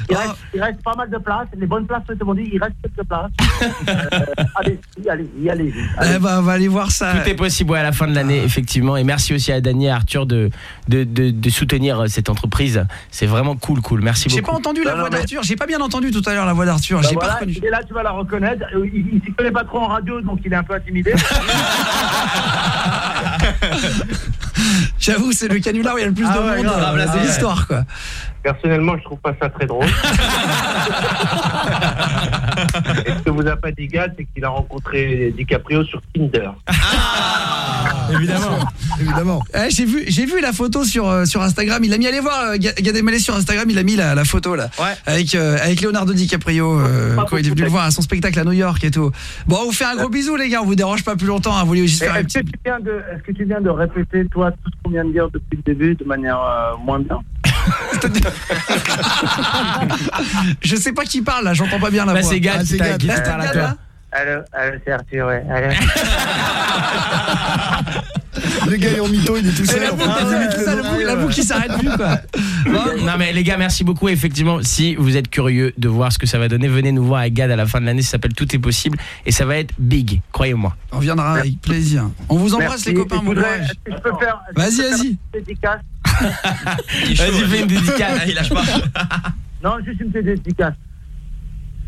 Il, reste, il reste pas mal de places. Les bonnes places, c'est bon dit, il reste quelques places. Euh, allez-y, allez-y, allez-y. Eh ben on va aller voir ça. Tout est possible ouais, à la fin de l'année, effectivement. Et merci aussi à Dany et à Arthur de, de, de, de soutenir euh, cette entreprise. C'est vraiment cool, cool. Merci J'ai beaucoup. pas entendu la Non, voix mais- d'Arthur, j'ai pas bien entendu tout à l'heure la voix d'Arthur, Bah j'ai pas reconnu. il est là, tu vas la reconnaître. Euh, Il, il s'y connaît pas trop en radio, donc il est un peu intimidé. J'avoue, c'est le canular où il y a le plus Ah de ouais, monde c'est- l'histoire quoi. Personnellement, je trouve pas ça très drôle. Et ce que vous a pas dit Gad, c'est qu'il a rencontré DiCaprio sur Tinder. Évidemment. Évidemment. Eh, j'ai vu j'ai vu la photo sur euh, sur Instagram, il a mis allez voir euh, Ga- Gad Elmaleh sur Instagram, il a mis la, la photo là Ouais. avec euh, avec Leonardo DiCaprio euh, quand il est venu le voir à son spectacle à New York et tout. Bon, on vous fait un gros bisou les gars, on vous dérange pas plus longtemps, hein, vous voulez juste faire un Est-ce que, tu viens de, est-ce que tu viens de répéter, toi, tout ce qu'on vient de dire depuis le début de manière euh, moins bien? Je sais pas qui parle là, j'entends pas bien la Bah, voix. c'est Gad Ah, qui c'est Gad. qui Là, à là Allô, allô, c'est Arthur, ouais. Allô. Le gars est en mytho, il est tout Et seul. la ça, la boucle qui s'arrête plus quoi. Bon, Non mais les gars, merci beaucoup. Effectivement, si vous êtes curieux de voir ce que ça va donner, venez nous voir avec Gad à la fin de l'année. Ça s'appelle Tout est possible et ça va être big, croyez-moi. on viendra avec plaisir. On vous embrasse Merci. les copains, faire Vas-y, vas-y. Vas-y, fais une dédicace. Ah, il lâche pas. Non, juste une petite dédicace.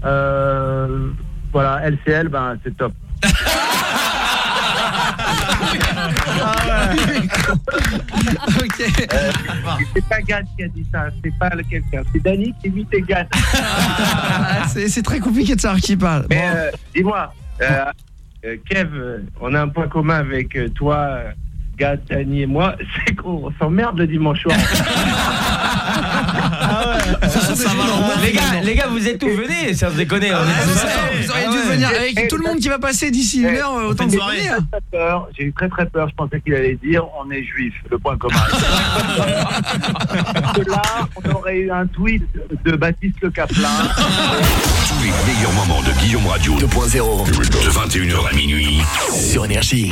Euh, voilà, LCL, ben, c'est top. OK. C'est pas Gad qui a dit ça, c'est pas le quelqu'un. C'est Danny qui imite Gad. Ah, c'est très compliqué de savoir qui parle. Mais Bon. euh, dis-moi, euh, euh, Kev, euh, on a un point commun avec euh, toi, euh, Gad, Dani et moi, c'est qu'on s'emmerde le dimanche soir. les gars, les gars, vous êtes tous venus, sans déconner. on est Ouais, tous c'est ça, ensemble. Vous auriez Ah dû venir avec tout le monde qui va passer d'ici une heure, euh, autant de J'ai eu soirée. très, très peur, J'ai eu très très peur, je pensais qu'il allait dire on est juif, le point commun. Parce que là, on aurait eu un tweet de Baptiste Le Caplin. Tous les meilleurs moments de Guillaume Radio 2.0 de 21h à minuit sur Énergie.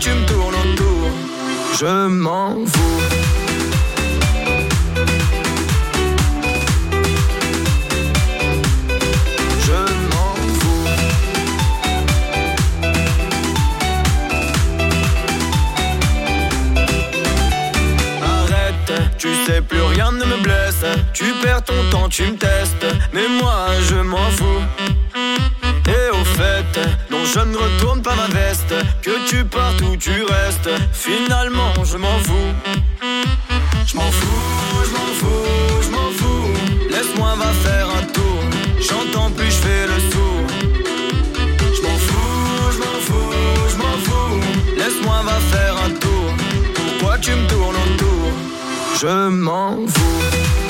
tu me tournes autour Je m'en fous. Arrête, tu sais plus rien ne me blesse. Tu perds ton temps, tu me testes. Mais moi je m'en fous. Non je ne retourne pas ma veste. Que tu partes ou tu restes. Finalement je m'en fous. Je m'en fous, je m'en fous, je m'en fous. Laisse-moi va faire un tour. J'entends plus, je fais le sourd Je m'en fous, je m'en fous, je m'en fous. Laisse-moi va faire un tour. Pourquoi tu me tournes autour? Je m'en fous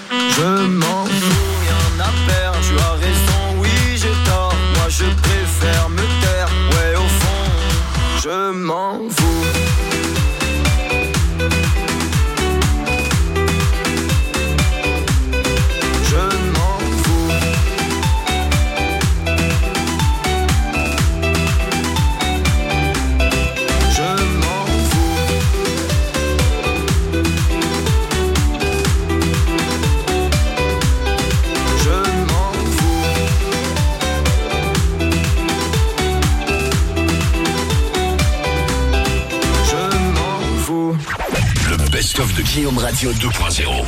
Radio 2.0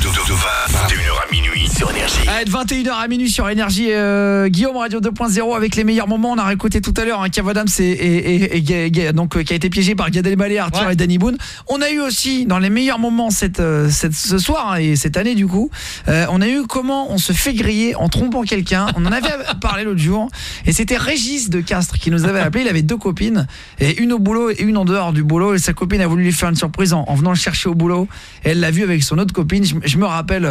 de, de, de 20, 21h à minuit sur Énergie. Allez, de 21h à minuit sur Énergie euh, Guillaume Radio 2.0 avec les meilleurs moments. On a réécouté tout à l'heure hein, Kev Adams et, et, et- et Ga- Ga- donc euh, qui a été piégé par Gad Elmaleh, Arthur et Danny Boone. On a eu aussi dans les meilleurs moments cette, euh, cette ce soir hein, et cette année du coup, euh, on a eu comment on se fait griller en trompant quelqu'un. On en avait parlé l'autre jour et c'était Régis de Castres qui nous avait appelé, il avait deux copines et une au boulot et une en dehors du boulot et sa copine a voulu lui faire une surprise en, en venant le chercher au boulot et elle l'a vu avec son autre copine. Je, je me rappelle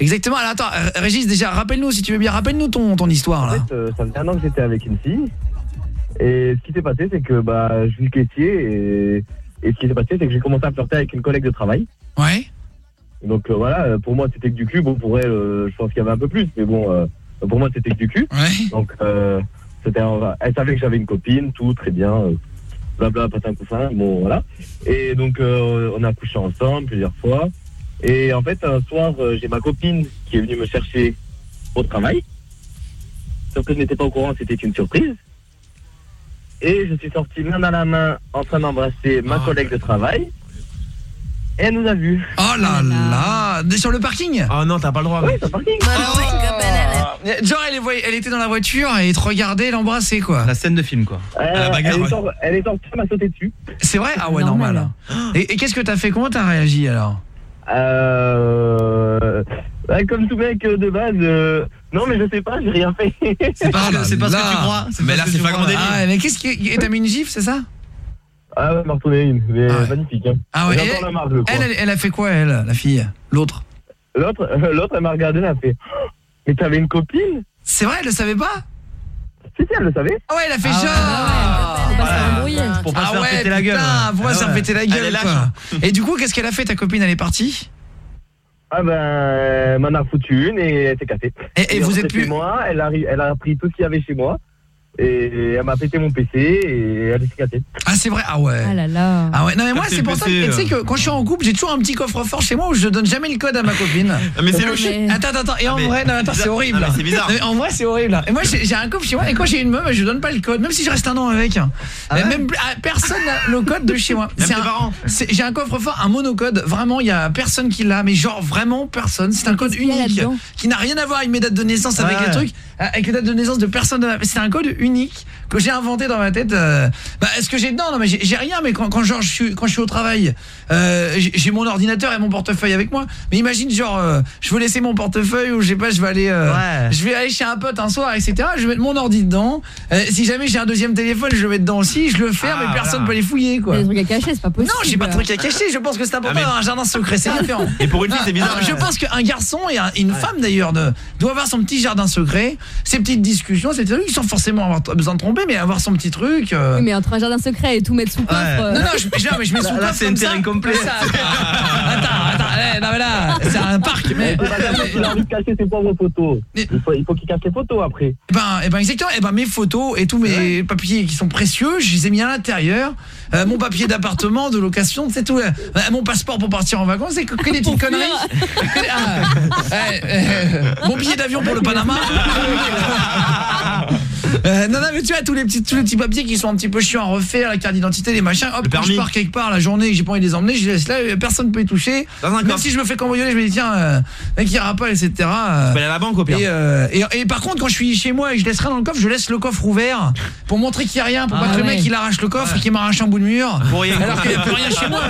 exactement. Alors, attends, euh, Régis déjà rappelle-nous si tu veux bien, rappelle-nous ton ton histoire là. En fait, euh, ça fait un an que j'étais avec une fille. Et ce qui s'est passé, c'est que bah, je suis caissier. Et, et ce qui s'est passé, c'est que j'ai commencé à flirter avec une collègue de travail. Ouais. Donc euh, voilà, pour moi, c'était que du cul. Bon, pour elle, euh, je pense qu'il y avait un peu plus. Mais bon, pour moi, c'était que du cul. Donc, euh, c'était un- elle savait que j'avais une copine, tout, très bien. blabla, patin couffin. Bon, voilà. Et donc, euh, on a couché ensemble plusieurs fois. Et en fait, un soir, euh, j'ai ma copine qui est venue me chercher au travail. Sauf que je n'étais pas au courant, c'était une surprise. Et je suis sorti main dans la main en train d'embrasser ma collègue de travail. Et elle nous a vus. Oh là là Sur le parking? Oh non, t'as pas le droit. Oui, sur le parking. Oh. Genre elle, est elle était dans la voiture et te regardait l'embrasser quoi. La scène de film quoi. Euh, elle, est sortie, elle est sortie, elle m'a sauté dessus. C'est vrai? Ah ouais normal. Et, et qu'est-ce que t'as fait? Comment t'as réagi alors? Euh, ouais, comme tout mec euh, de base, euh, non mais je sais pas, j'ai rien fait. C'est pas, c'est pas ce que tu crois, c'est Mais pas là ce que c'est crois. grand délire. Ah, mais qu'est-ce qui et t'as mis une gifle, c'est ça? Ah ouais, martonné une, mais magnifique. Hein. Ah ouais, elle, la marque, je crois. elle, elle- elle a fait quoi, elle, la fille L'autre? L'autre, l'autre, elle m'a regardé, elle a fait Mais t'avais une copine? C'est vrai, elle le savait pas? Si, si, elle le savait. Ah ouais, elle a fait Ah Pour pas Ah se faire ouais, péter la gueule. putain, pour pas se Ah faire péter la Elle est gueule, quoi. Et du coup, qu'est-ce qu'elle a fait, ta copine? Elle est partie? Ah ben, elle m'en a foutu une et elle s'est cassée. Et- et Elle est vous êtes plus- chez moi, elle a, elle a pris tout ce qu'il y avait chez moi et elle m'a pété mon PC et elle s'est cassée. Ah c'est vrai, ah ouais. Ah là là. Ah ouais, non mais moi c'est pour ça que tu sais euh. que quand je suis en couple, j'ai toujours un petit coffre-fort chez moi où je donne jamais le code à ma copine. mais c'est Ah, louche. Attends attends attends, et en mais- vrai non attends, c'est horrible. Non, mais c'est bizarre. Non, mais en vrai c'est horrible. Et moi j'ai un coffre chez moi et quand j'ai une meuf, je donne pas le code même si je reste un an avec. Euh, même ah, personne n'a le code de chez moi. C'est J'ai un coffre-fort, un monocode, vraiment il y a personne qui l'a mais genre vraiment personne, c'est un code unique qui n'a rien à voir avec mes dates de naissance avec les trucs euh, avec les dates de naissance de personne c'est un code unique que j'ai inventé dans ma tête euh, bah est-ce que j'ai non non mais j'ai rien mais quand, quand genre je suis quand je suis au travail euh, j'ai mon ordinateur et mon portefeuille avec moi mais imagine genre euh, je veux laisser mon portefeuille ou je sais pas je vais aller euh, Ouais. je vais aller chez un pote un soir etc je vais mettre mon ordi dedans Euh, si jamais j'ai un deuxième téléphone je le mets dedans aussi je le ferme Ah, et personne voilà. peut les fouiller quoi Il y a des trucs à cacher, c'est pas possible. non, j'ai pas de truc à cacher, je pense que c'est important Ah, mais- d'avoir un jardin secret, c'est différent. Et pour une fille, c'est bizarre. Je pense qu'un garçon et un- une femme d'ailleurs doit avoir son petit jardin secret, ses petites discussions, ces trucs, sans forcément avoir besoin de tromper, mais avoir son petit truc. euh. Oui, mais entre un jardin secret et tout mettre sous coffre. euh, Non, non, je, je- mais je mets sous coffre c'est comme un terrain ça, complet. ça. Attends, attends, eh, non mais là, c'est un parc, mais... Il a envie de cacher ses pauvres photos. Il faut, il faut qu'il cache les photos après. Eh ben, eh ben exactement, eh ben mes photos et tous mes papiers qui sont précieux, je les ai mis à l'intérieur. Euh, mon papier d'appartement, de location, c'est tout. euh, mon passeport pour partir en vacances, c'est que, que des petites conneries. Ah, mon billet d'avion pour le Panama. Euh, non non mais tu vois tous les petits tous les petits papiers qui sont un petit peu chiants à refaire la carte d'identité les machins hop quand je pars quelque part la journée et que j'ai pas envie de les emmener je les laisse là et personne peut y toucher. Dans un même si je me fais cambrioler je me dis tiens euh, mec il ira pas etc euh, Bah, aller à la banque au pire. et, euh, et, et par contre quand je suis chez moi et que je laisse rien dans le coffre je laisse le coffre ouvert pour montrer qu'il y a rien pour Ah pas que le mec il arrache le coffre et qu'il m'arrache un bout de mur. Pour rien. alors qu'il y a plus rien chez moi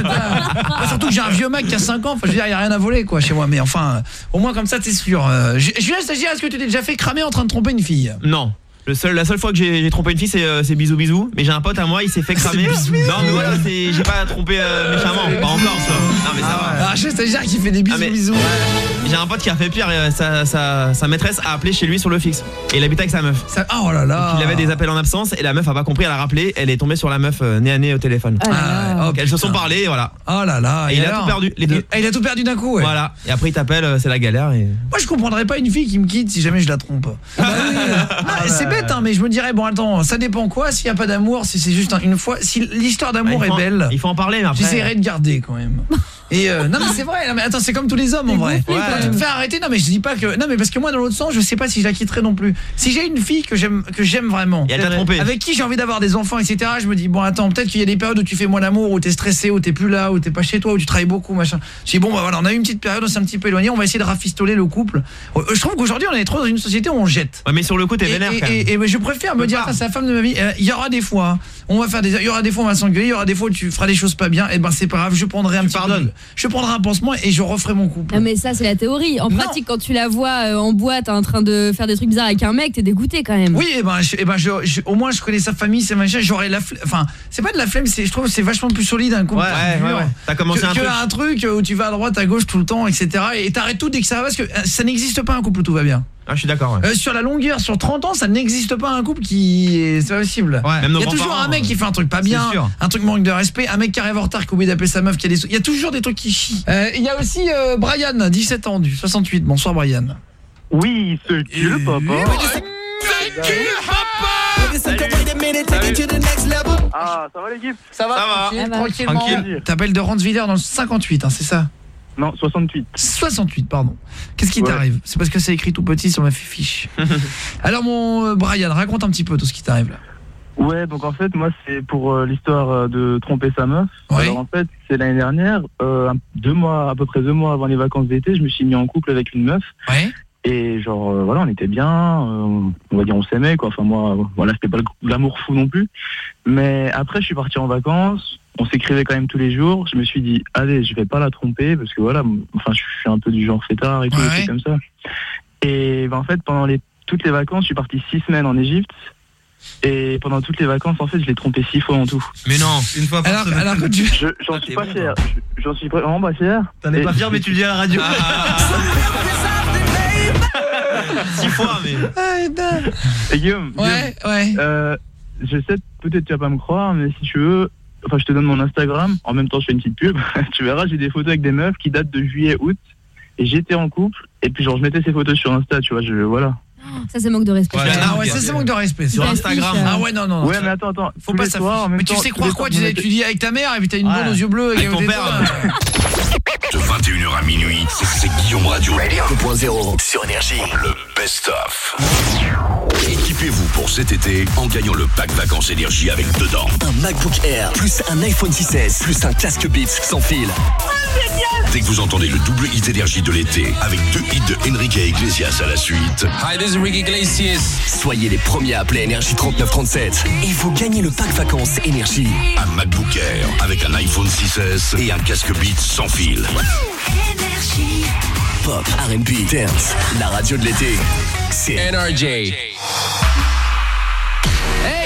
surtout que j'ai un vieux mec qui a 5 ans enfin, je veux dire il y a rien à voler quoi chez moi. Mais enfin euh, au moins comme ça t'es sûr euh, Ju- Julien stagiaire est-ce que tu t'es déjà fait cramer en train de tromper une fille? Non. Le seul, la seule fois que j'ai trompé une fille, c'est euh, c'est bisous bisous. Mais j'ai un pote à moi, il s'est fait cramer. Non, mais voilà, j'ai pas trompé euh, méchamment, pas encore. vois. Non, mais ça va. ah, je stagiaire qui fait des bisous Ah, mais- bisous J'ai un pote qui a fait pire. euh, Sa, sa, sa maîtresse a appelé chez lui sur le fixe. Et il habitait avec sa meuf. Ça- oh là là Donc, il avait des appels en absence et la meuf a pas compris, elle a rappelé, elle est tombée sur la meuf euh, nez à nez au téléphone. Ah. Ah, Donc elles se sont parlé et voilà. Oh là là Et il a tout perdu, les deux. Et il a tout perdu d'un coup ouais. Voilà. Et après il t'appelle, euh, c'est la galère. Et... Moi je comprendrais pas une fille qui me quitte si jamais je la trompe. Ah Bah c'est bête hein, mais je me dirais bon attends, ça dépend quoi s'il y a pas d'amour, si c'est juste un- une fois si l'histoire d'amour Bah, est belle. Il faut en parler, mais après. J'essaierai de garder quand même. Et euh, non mais c'est vrai, non mais attends, c'est comme tous les hommes en vrai. quand tu me fais arrêter, non mais je dis pas que non mais parce que moi dans l'autre sens, je sais pas si je la quitterai non plus. Si j'ai une fille que j'aime que j'aime vraiment, Et elle t'a trompé. avec qui j'ai envie d'avoir des enfants etc, je me dis bon attends, peut-être qu'il y a des périodes où tu fais moins l'amour, où t'es stressé, où t'es plus là, où t'es pas chez toi, où tu travailles beaucoup machin. Je dis bon bah voilà, on a eu une petite période, on s'est un petit peu éloigné, on va essayer de rafistoler le couple. Euh, Je trouve qu'aujourd'hui on est trop dans une société où on jette. Ouais, mais sur le coup, t'es Et, vénère et- quand même. et- et je préfère me dire c'est la femme de ma vie. Euh, Il y aura des fois, on va faire des, il y aura des fois on va s'engueuler, il y aura des fois où tu feras des choses pas bien. Et ben c'est pas grave, je prendrai un petit de- je prendrai un pansement et je referai mon couple. Non mais ça c'est la théorie. En Non. pratique quand tu la vois euh, en boîte en train de faire des trucs bizarres avec un mec, t'es dégoûté quand même. Oui, et ben, je- eh ben je, je- au moins je connais sa famille, ses machins, j'aurais la flemme. Enfin, c'est pas de la flemme, c'est je trouve que c'est vachement plus solide un couple. Ouais, ouais, ouais. T'as commencé que, un que truc. un truc où tu vas à droite, à gauche tout le temps, etc. Et t'arrêtes tout dès que ça va parce que euh, ça n'existe pas un couple où tout va bien. Ah, je suis d'accord. ouais. Euh, sur la longueur, sur 30 ans, ça n'existe pas un couple qui est c'est pas possible. Ouais. Même Il y a toujours un mec qui fait un truc pas c'est bien, sûr. un truc manque de respect, un mec qui arrive en retard qui oublie d'appeler sa meuf qui a des Il y a toujours des trucs qui chient. Euh, Il y a aussi euh, Brian, 17 ans du 68. Bonsoir Brian. Oui, ce cul, papa. Ah, ça va l'équipe Ça va, Ça va. tranquille, Ça va. tranquillement. Tranquille. T'appelles de Rantzwiller dans le 58, hein, c'est ça? Non, 68. 68, pardon. Qu'est-ce qui Ouais. t'arrive? C'est parce que c'est écrit tout petit sur ma fiche. Alors mon euh, Brian, raconte un petit peu tout ce qui t'arrive là. Ouais, donc en fait, moi, c'est pour euh, l'histoire euh, de tromper sa meuf. Ouais. Alors en fait, c'est l'année dernière, euh, deux mois, à peu près deux mois avant les vacances d'été, je me suis mis en couple avec une meuf. Ouais. Et genre, euh, voilà, on était bien, on va dire on s'aimait, quoi. Enfin, moi, voilà, c'était pas l'amour fou non plus. Mais après, je suis parti en vacances, on s'écrivait quand même tous les jours. Je me suis dit, allez, je vais pas la tromper, parce que voilà, enfin, je suis un peu du genre fêtard et tout, Ouais. des trucs comme ça. Et ben, en fait, pendant les, toutes les vacances, je suis parti six semaines en Égypte. Et pendant toutes les vacances, en fait, je l'ai trompé six fois en tout. Mais non, une fois par Alors, semaine. alors que tu... Je- J'en suis pas fier. Je- J'en suis vraiment pas fier. T'en es pas fier, mais tu le dis à la radio. Six fois, mais. Et Guillaume, Ouais, ouais. euh, je sais, peut-être tu vas pas me croire, mais si tu veux, enfin, je te donne mon Instagram. En même temps, je fais une petite pub. tu verras, j'ai des photos avec des meufs qui datent de juillet, août. Et j'étais en couple. Et puis, genre, je mettais ces photos sur Insta, tu vois, je, voilà. Ça, c'est manque de respect. Ah ouais, ça c'est manque de respect. Sur Instagram. Ah ouais, non, non. non. Ouais, mais attends, attends. Faut pas ça. Mais tu sais croire quoi tu, dis- mettais- tu dis avec ta mère et puis t'as une Ouais. blonde aux yeux bleus. Avec et ton père. De 21h à minuit, c'est- Guillaume Radio. 2.0 sur Énergie. Le best-of. Équipez-vous pour cet été en gagnant le pack vacances énergie avec dedans. Un MacBook Air, plus un iPhone 6S, plus un casque Beats sans fil. Dès que vous entendez le double hit énergie de l'été, avec deux hits de Enrique Iglesias à la suite. Hi, this is Ricky Iglesias. Soyez les premiers à appeler Énergie 3937 et vous gagnez le pack vacances Énergie. Un MacBook Air avec un iPhone 6S et un casque Beats sans fil. Pop, R&B, dance, la radio de l'été. C'est NRJ. Hey,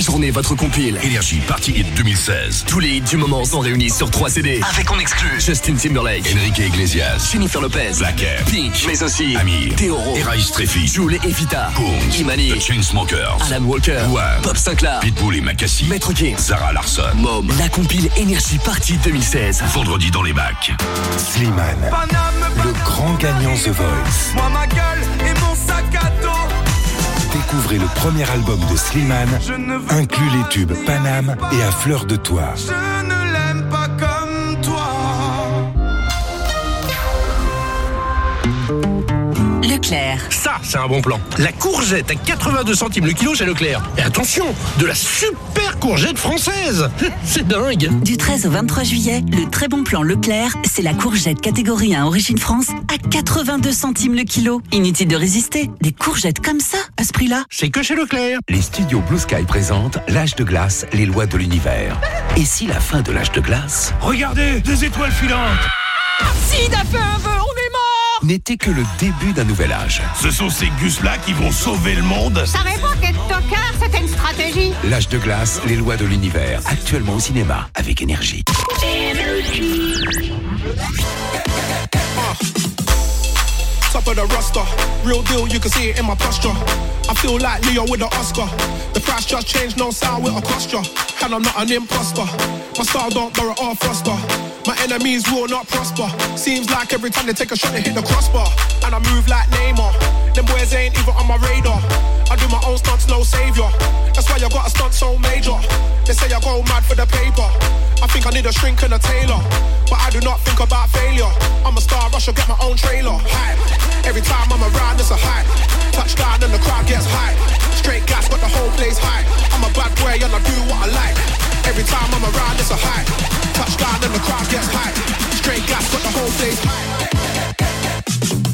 journée votre compile. Énergie Party Hit 2016. Tous les hits du moment sont réunis sur 3 CD. Avec en exclu Justin Timberlake, Enrique Iglesias, Jennifer Lopez, Black Air, Pink, mais aussi Amir, Théoro, Eraï Streffi, Jules et Evita, Kungs, Imani, The Chainsmokers, Alan Walker, Wham, Bob Sinclair, Pitbull et Macassi, Maître Gims, Zara Larson. Mom, la compile Énergie Party 2016. Vendredi dans les bacs. Slimane, le grand gagnant The Voice. Moi ma gueule et mon sac à dos Découvrez le premier album de Slimane, inclut les tubes Paname et À fleur de toi. Leclerc. Ça, c'est un bon plan. La courgette à 82 centimes le kilo chez Leclerc. Et attention, de la super courgette française. C'est dingue. Du 13 au 23 juillet, le très bon plan Leclerc, c'est la courgette catégorie 1 Origine France à 82 centimes le kilo. Inutile de résister, des courgettes comme ça, à ce prix-là. C'est que chez Leclerc. Les studios Blue Sky présentent L'âge de glace, les lois de l'univers. Et si la fin de l'âge de glace Regardez, des étoiles filantes. Sid a fait un vœu, n'était que le début d'un nouvel âge Ce sont ces gus-là qui vont sauver le monde. Je savais pas qu'être tocard, c'était une stratégie. L'âge de glace, les lois de l'univers, actuellement au cinéma avec énergie. Top of the roster, real deal, you can see it in my posture. I feel like Leo with the Oscar. The price just changed, no sound with a posture. And I'm not an imposter. My style don't borrow or foster. My enemies will not prosper. Seems like every time they take a shot, they hit the crossbar. And I move like Neymar. Them boys ain't even on my radar. I do my own stunts, no savior. That's why I got a stunt so major. They say I go mad for the paper. I think I need a shrink and a tailor. But I do not think about failure. I'm a star, I should get my own trailer. Hype. Every time I'm around, it's a hype. Touchdown and the crowd gets hype. Straight gas, got the whole place hype. I'm a bad boy and I do what I like. Every time I'm around, it's a hype. Touchdown and the crowd gets hype. Straight gas, got the whole place hype.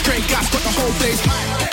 Straight gas, got the whole place hype.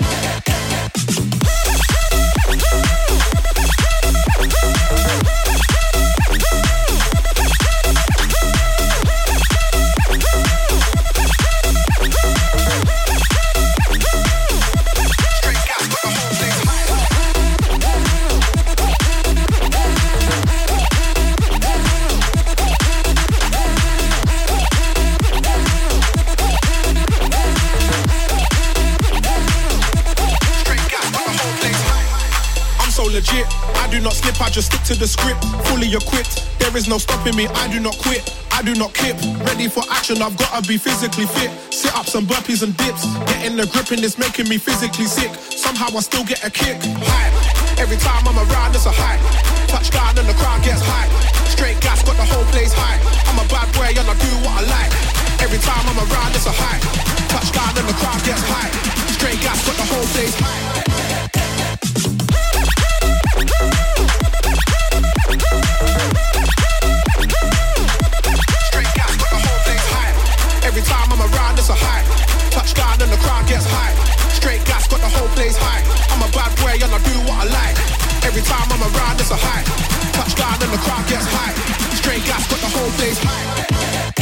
Is no stopping me, I do not quit. I do not kip. Ready for action, I've gotta be physically fit. Sit ups and burpees and dips. Getting the grip and it's making me physically sick. Somehow I still get a kick. Hype. Every time I'm around, it's a hype. Touchdown and the crowd gets hype. Straight gas, got the whole place hype. I'm a bad boy and I do what I like. Every time I'm around, it's a hype. Touchdown and the crowd gets hype. Straight gas, got the whole place hype. Touchdown and the crowd gets hype. Straight gas, got the whole place hype. I'm a bad boy and I do what I like. Every time I'm around, it's a hype. Touchdown and the crowd gets high. Straight gas, got the whole place hype.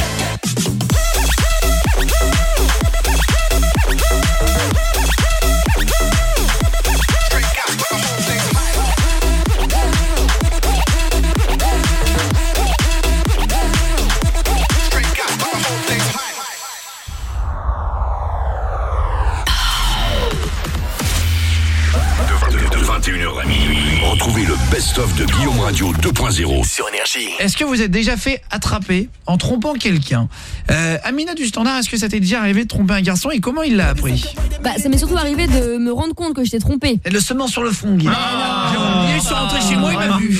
2.0 sur Énergie. Est-ce que vous êtes déjà fait attraper en trompant quelqu'un? Euh, Amina du Standard, est-ce que ça t'est déjà arrivé de tromper un garçon et comment il l'a appris? Bah, ça m'est surtout arrivé de me rendre compte que j'étais trompée. Le semence sur le fond, Guy. Je suis rentré chez moi, il m'a vu.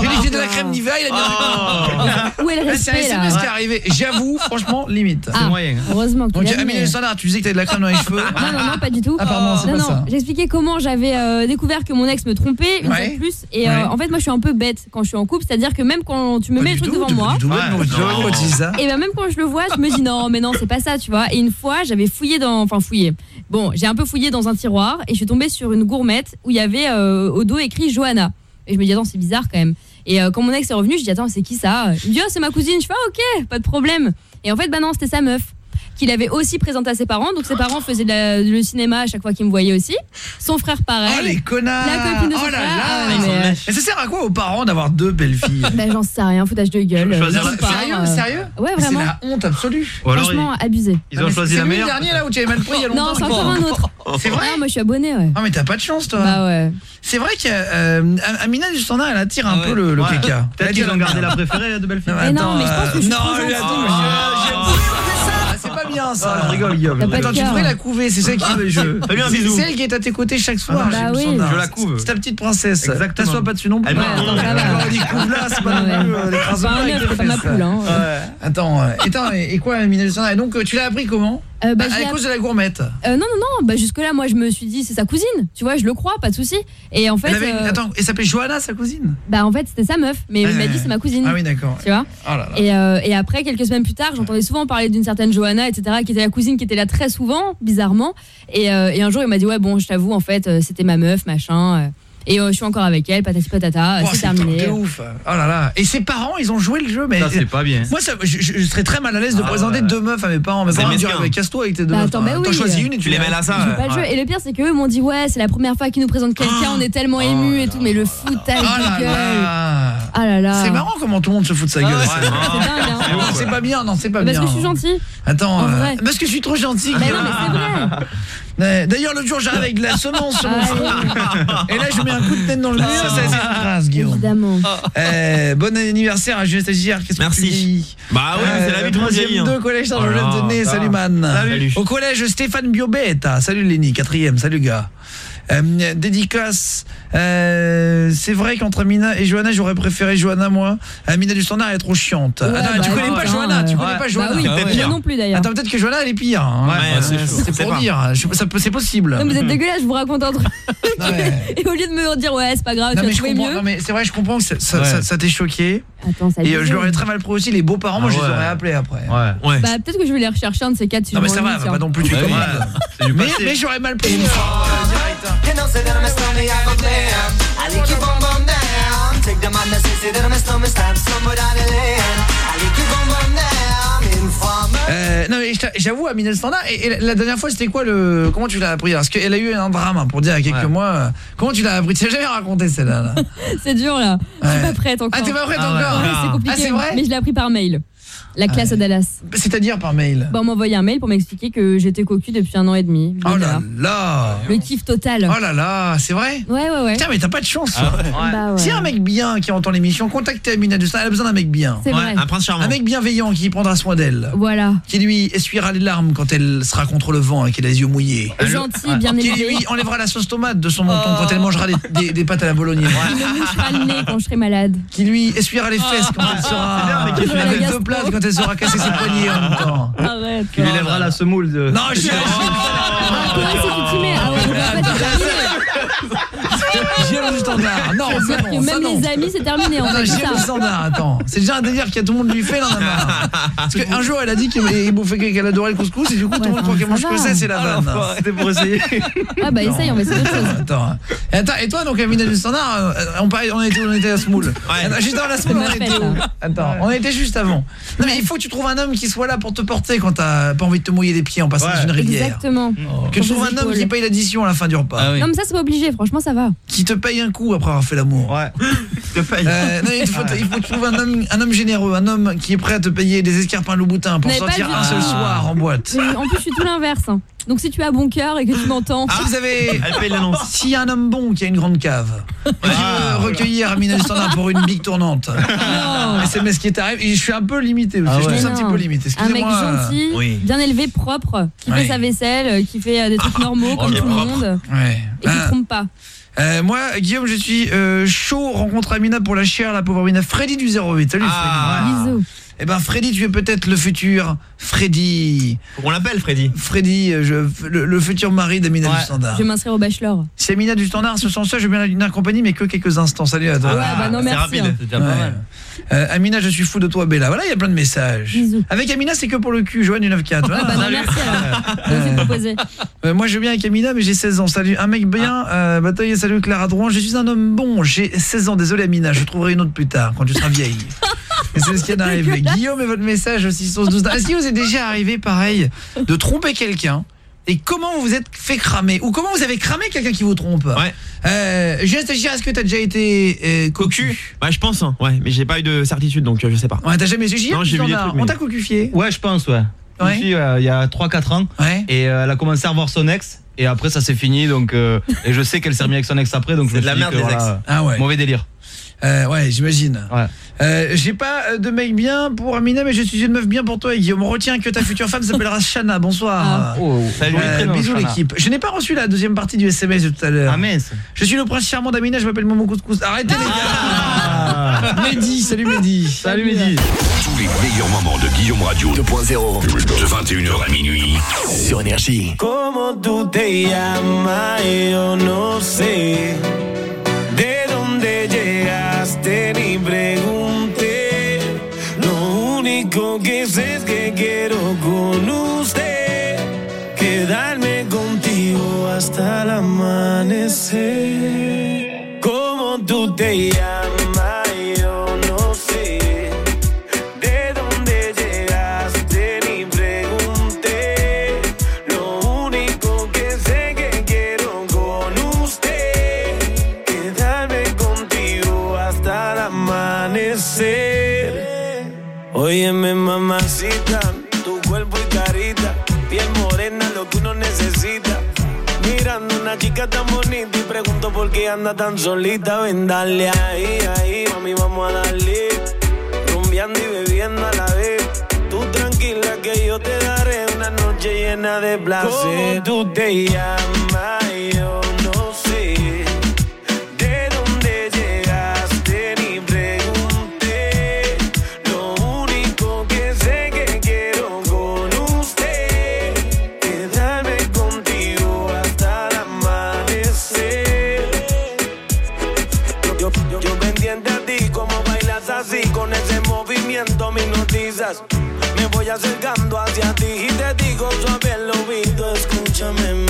J'ai dit j'ai de la crème Nivea, il a mis Où est le Ah, C'est un respect là qui est arrivé. J'avoue, franchement, limite. Ah, heureusement que tu l'as Standard, tu disais que t'avais de la crème dans les cheveux. Non, non, non, pas du tout. Ah, pardon, c'est non, pas non, ça. j'expliquais comment j'avais euh, découvert que mon ex me trompait une Ouais. fois de plus. Et euh, en fait, moi, je suis un peu bête quand je suis en couple. C'est-à-dire que même quand tu me mets le truc devant moi. tu. Et ben même quand je le vois, je me dis non, mais non, c'est pas ça, tu vois. Et une fois, j'avais fouillé dans, enfin fouillé. Bon, j'ai un peu fouillé dans un tiroir et je suis tombée sur une gourmette où il y avait euh, dos écrit Johanna. Et je me dis attends, c'est bizarre quand même. Et euh, quand mon ex est revenu, je dis attends, c'est qui ça? Il me dit oh, c'est ma cousine. Je fais ah, ok, pas de problème. Et en fait, bah non, c'était sa meuf qu'il avait aussi présenté à ses parents. Donc ses parents faisaient de la- le cinéma à chaque fois qu'ils me voyaient aussi. Son frère pareil. Oh les connards La copine de son Oh là frère. là Ah, mais, euh, Mais ça sert à quoi aux parents d'avoir deux belles filles bah, j'en sais rien, foutage de gueule. Choisir euh, la- pas, Sérieux, euh, sérieux Ouais, vraiment. C'est la honte absolue. Franchement, abusé. Non, mais C'est lui le dernier là où tu avais mal pris il y a longtemps Non, c'est encore un autre. C'est vrai Ah, moi, je suis abonné, ouais. Ah mais t'as pas de chance toi Bah ouais. C'est vrai que euh, Standard elle attire un peu le, le Ouais. caca. Peut-être qu'ils ont gardé la préférée de belle fille. Mais non, mais je pense que je suis non, trop bien ça. Ah, je rigole, Guillaume. Attends, tu devrais la couver, c'est celle qui Ah, c'est celle qui est à tes côtés chaque soir. Bah oui. Je la couve. C'est ta petite princesse. Exactement. T'assois pas dessus non plus. Couve-la, c'est pas non Ouais. plus euh, poule, hein. Attends, et, quoi Standard Et donc euh, tu l'as appris comment? Euh, bah, À- cause de la gourmette. Euh, non, non, non, bah jusque-là, moi, je me suis dit, c'est sa cousine. Tu vois, je le crois, pas de souci. Et en fait. Elle avait une- euh, Attends, elle s'appelait Johanna, sa cousine? Bah, en fait, c'était sa meuf. Mais il m'a dit, c'est ma cousine. Ah oui, d'accord. Tu vois Oh là là. et, euh, et après, quelques semaines plus tard, j'entendais souvent parler d'une certaine Johanna, etc., qui était la cousine qui était là très souvent, bizarrement. Et, et un jour, il m'a dit, ouais, bon, je t'avoue, en fait, c'était ma meuf, machin. Euh, et euh, je suis encore avec elle, patati patata, euh, Oh, c'est terminé. de ouf. Oh là là. Et ses parents, ils ont joué le jeu, mais. Ça, c'est pas bien. Moi, ça, je, serais très mal à l'aise de Ah présenter ouais. deux meufs à mes parents. Mes C'est parents mais casse-toi avec tes deux Bah, meufs. attends, bah T'en oui. choisis une et tu les mêles à ça. Je joue pas le jeu. Et le pire, c'est qu'eux m'ont dit, ouais, c'est la première fois qu'ils nous présentent quelqu'un, on est tellement émus et tout, mais le foutage Oh de gueule. là. Ah là là. C'est marrant comment tout le monde se fout de sa gueule. Ouais, c'est hein. Non, c'est pas bien, non, c'est pas Parce bien. que je suis gentille. Attends, En euh, parce que je suis trop gentil. Non, Guillaume. mais c'est vrai. Ouais, D'ailleurs, l'autre jour, j'arrive avec de la semence sur mon Ah, front. Et là, je mets un coup de tête dans le mur. Ça, c'est une grâce, Guillaume. Évidemment. Euh, bon anniversaire à Julien Stagiaire. Qu'est-ce que Merci. tu dis Bah ouais, c'est la vie de troisième vieillir. 2 collège Oh Saint-Joseph là de Nez. là. Salut man. Salut. Au collège Stéphane Biobetta. Salut Lenny, quatrième. Salut gars. Euh, dédicace. Euh, c'est vrai qu'entre Mina et Johanna, j'aurais préféré Johanna moi. Euh, Mina du standard elle est trop chiante. Ouais, tu bah, connais pas Johanna, tu connais pas Bah Johanna. oui, Peut-être moi pire. non plus d'ailleurs. Attends, peut-être que Johanna elle est pire. hein. Ouais, c'est pour pas. dire. Je- ça peut- C'est possible. Non, vous êtes dégueulasse, je vous raconte un truc. Et au lieu de me dire, ouais, c'est pas grave, Non tu as trouvé mieux. non mais c'est vrai, je comprends que ça, ça, Ouais. ça- ça t'ait choqué Attends, ça et euh, je l'aurais très mal pris aussi les beaux-parents, moi Ah je les aurais appelés après. Ouais. Ouais. Bah, peut-être que je vais les rechercher un de ces quatre si Non mais ça va, pas non plus tu. C'est du Mais, passé. mais j'aurais mal pris direct. You know, say that I'm a stony, I go glam. I like you bum bum down. Take the man that says say that I'm a stony, stand somewhere down the lane. I like you bum bum down. Informer. Euh, non mais j'avoue à Minel Standard et, et la- dernière fois c'était quoi le comment tu l'as appris? Parce qu'elle a eu un drame hein, pour dire il y a quelques Ouais. mois euh, comment tu l'as appris? Tu l'as jamais raconté celle-là là? C'est dur là. Je suis Ouais. pas prête encore. Ah t'es pas prête Ah ouais. encore? Ouais, c'est compliqué. Ah, vrai? Mais je l'ai appris par mail. La classe à Dallas. C'est-à-dire par mail Bah, on m'a envoyé un mail pour m'expliquer que j'étais cocu depuis un an et demi. Oh là là Le kiff total. Oh là là, c'est vrai Ouais, ouais, ouais. Tiens, mais t'as pas de chance. Ah ouais. Bah ouais. Si un mec bien qui entend l'émission, contactez Amina Dustin, elle a besoin d'un mec bien. C'est vrai. un prince charmant. Un mec bienveillant qui prendra soin d'elle. Voilà. Qui lui essuiera les larmes quand elle sera contre le vent et qu'elle a les yeux mouillés. Gentil, bien Qui élevé. lui enlèvera la sauce tomate de son menton quand elle mangera des, des- des pâtes à la bolognaise. Il me mouchera le nez quand je serai malade. Qui lui essuiera les fesses quand elle sera mais qui quand elle sera cassée ses poignets en même temps. Arrête. Qui lui lèvera la semoule de... Non, je suis toi aussi, Ah c'est standard. Non, ça même non. les amis, c'est terminé. On va ça. standard, attends. C'est déjà un délire que tout le monde lui fait, là, a marre. Parce qu'un jour, elle a dit qu'elle bouffait qu'elle adorait le couscous, et du coup, tout le monde croit qu'elle mange que ça, c'est la vanne. C'était pour essayer. Ah bah essaye, on va essayer d'autres choses. Attends. Et, attends, et toi, donc, Amina du Standard, euh, on, était, on était à Smoul. Juste avant la Smoul, on C'est était. Attends, on était juste avant. Non, mais il faut que tu trouves un homme qui soit là pour te porter quand t'as pas envie de te mouiller les pieds en passant dans une rivière. Exactement. Que tu trouves un homme qui paye l'addition à la fin du repas. Non mais ça c'est pas obligé, franchement ça va. Qui te paye un coup après avoir fait l'amour. Ouais. te paye. non, il, faut, il faut que tu trouves un homme, un homme généreux, un homme qui est prêt à te payer des escarpins Louboutin pour sortir un seul soir en boîte. Mais En plus je suis tout l'inverse. hein. Donc si tu as bon cœur et que tu m'entends. Si vous avez. S'il y a un homme bon qui a une grande cave, et qui veut recueillir Amina Standard pour une big tournante. SMS qui est arrivé. Et je suis un peu limité aussi. Ah je ouais. suis un petit peu limité. Un mec gentil, Oui. bien élevé, propre, qui fait sa vaisselle, euh, qui fait euh, des trucs normaux comme oh, tout le monde Ouais. et qui Ah. trompe pas. Euh, moi, Guillaume, je suis euh, chaud. Rencontre Amina pour la chair, la pauvre Amina. Freddy du 08. Salut Freddy. Bisous. Eh ben Freddy, tu es peut-être le futur Freddy. On l'appelle Freddy? Freddy, euh, je, le, le futur mari d'Amina du Standard. Je vais m'inscrire au bachelor. Si Amina du Standard se sent seule, je vais bien la accompagner, mais que quelques instants. Salut à toi. Ouais, bah non, c'est merci, rapide. hein. C'est déjà pas Ouais. mal. Euh, Amina, je suis fou de toi, Bella. Voilà, il y a plein de messages. Bisous. Avec Amina, c'est que pour le cul, Joanne du 94. Ah bah non, merci alors. Euh, moi je bien avec Amina mais j'ai 16 ans. Salut un mec bien. Euh, bataille salut Clara Drouin. Je suis un homme bon. J'ai 16 ans. Désolé Amina, je trouverai une autre plus tard quand tu seras vieille. Et c'est ce qui est arrivé. Guillaume et votre message aussi sauce 12. Est-ce qu'il vous est déjà arrivé pareil de tromper quelqu'un et comment vous vous êtes fait cramer ou comment vous avez cramé quelqu'un qui vous trompe Ouais. Euh, Stéchier, est-ce que t'as déjà été euh, cocu Ouais, je pense. hein. Ouais, mais j'ai pas eu de certitude donc euh, je sais pas. Ouais, t'as jamais essayé Non, j'ai vu des trucs, mais- On t'a cocufié Ouais, je pense, ouais. Une Ouais. fille, euh, il y a 3-4 ans. Et euh, elle a commencé à revoir son ex. Et après, ça s'est fini. Donc, euh, et je sais qu'elle s'est remise avec son ex après. Donc, je me de la suis dit merde, que, les voilà, ex. Ah ouais. Mauvais délire. Euh, ouais, j'imagine. Ouais. Euh, j'ai pas de mec bien pour Amina, mais je suis une meuf bien pour toi, Guillaume. Retiens que ta future femme s'appellera Shana. Bonsoir. Oh, Salut. Euh, bisous l'équipe. Je n'ai pas reçu la deuxième partie du SMS de tout à l'heure. Ah, mince. Je suis le prince charmant d'Amina, je m'appelle Momo Couscous. Arrêtez les gars. Mehdi, salut Mehdi. Salut Mehdi. Tous les meilleurs moments de Guillaume Radio 2.0 de 21h à minuit sur Énergie. Como tú te llamas, yo no sé. Ni pregunté. Lo único que sé es que quiero con usted quedarme contigo hasta el amanecer. Como tú te llamas, Óyeme mamacita, tu cuerpo y carita, piel morena, lo que uno necesita. Mirando una chica tan bonita y pregunto por qué anda tan solita. Ven, dale ahí, ahí, mami, vamos a darle. Rumbeando y bebiendo a la vez. Tú tranquila que yo te daré una noche llena de placer. ¿Cómo tú te llamas? Yo me voy acercando hacia ti y te digo suave al oído, escúchame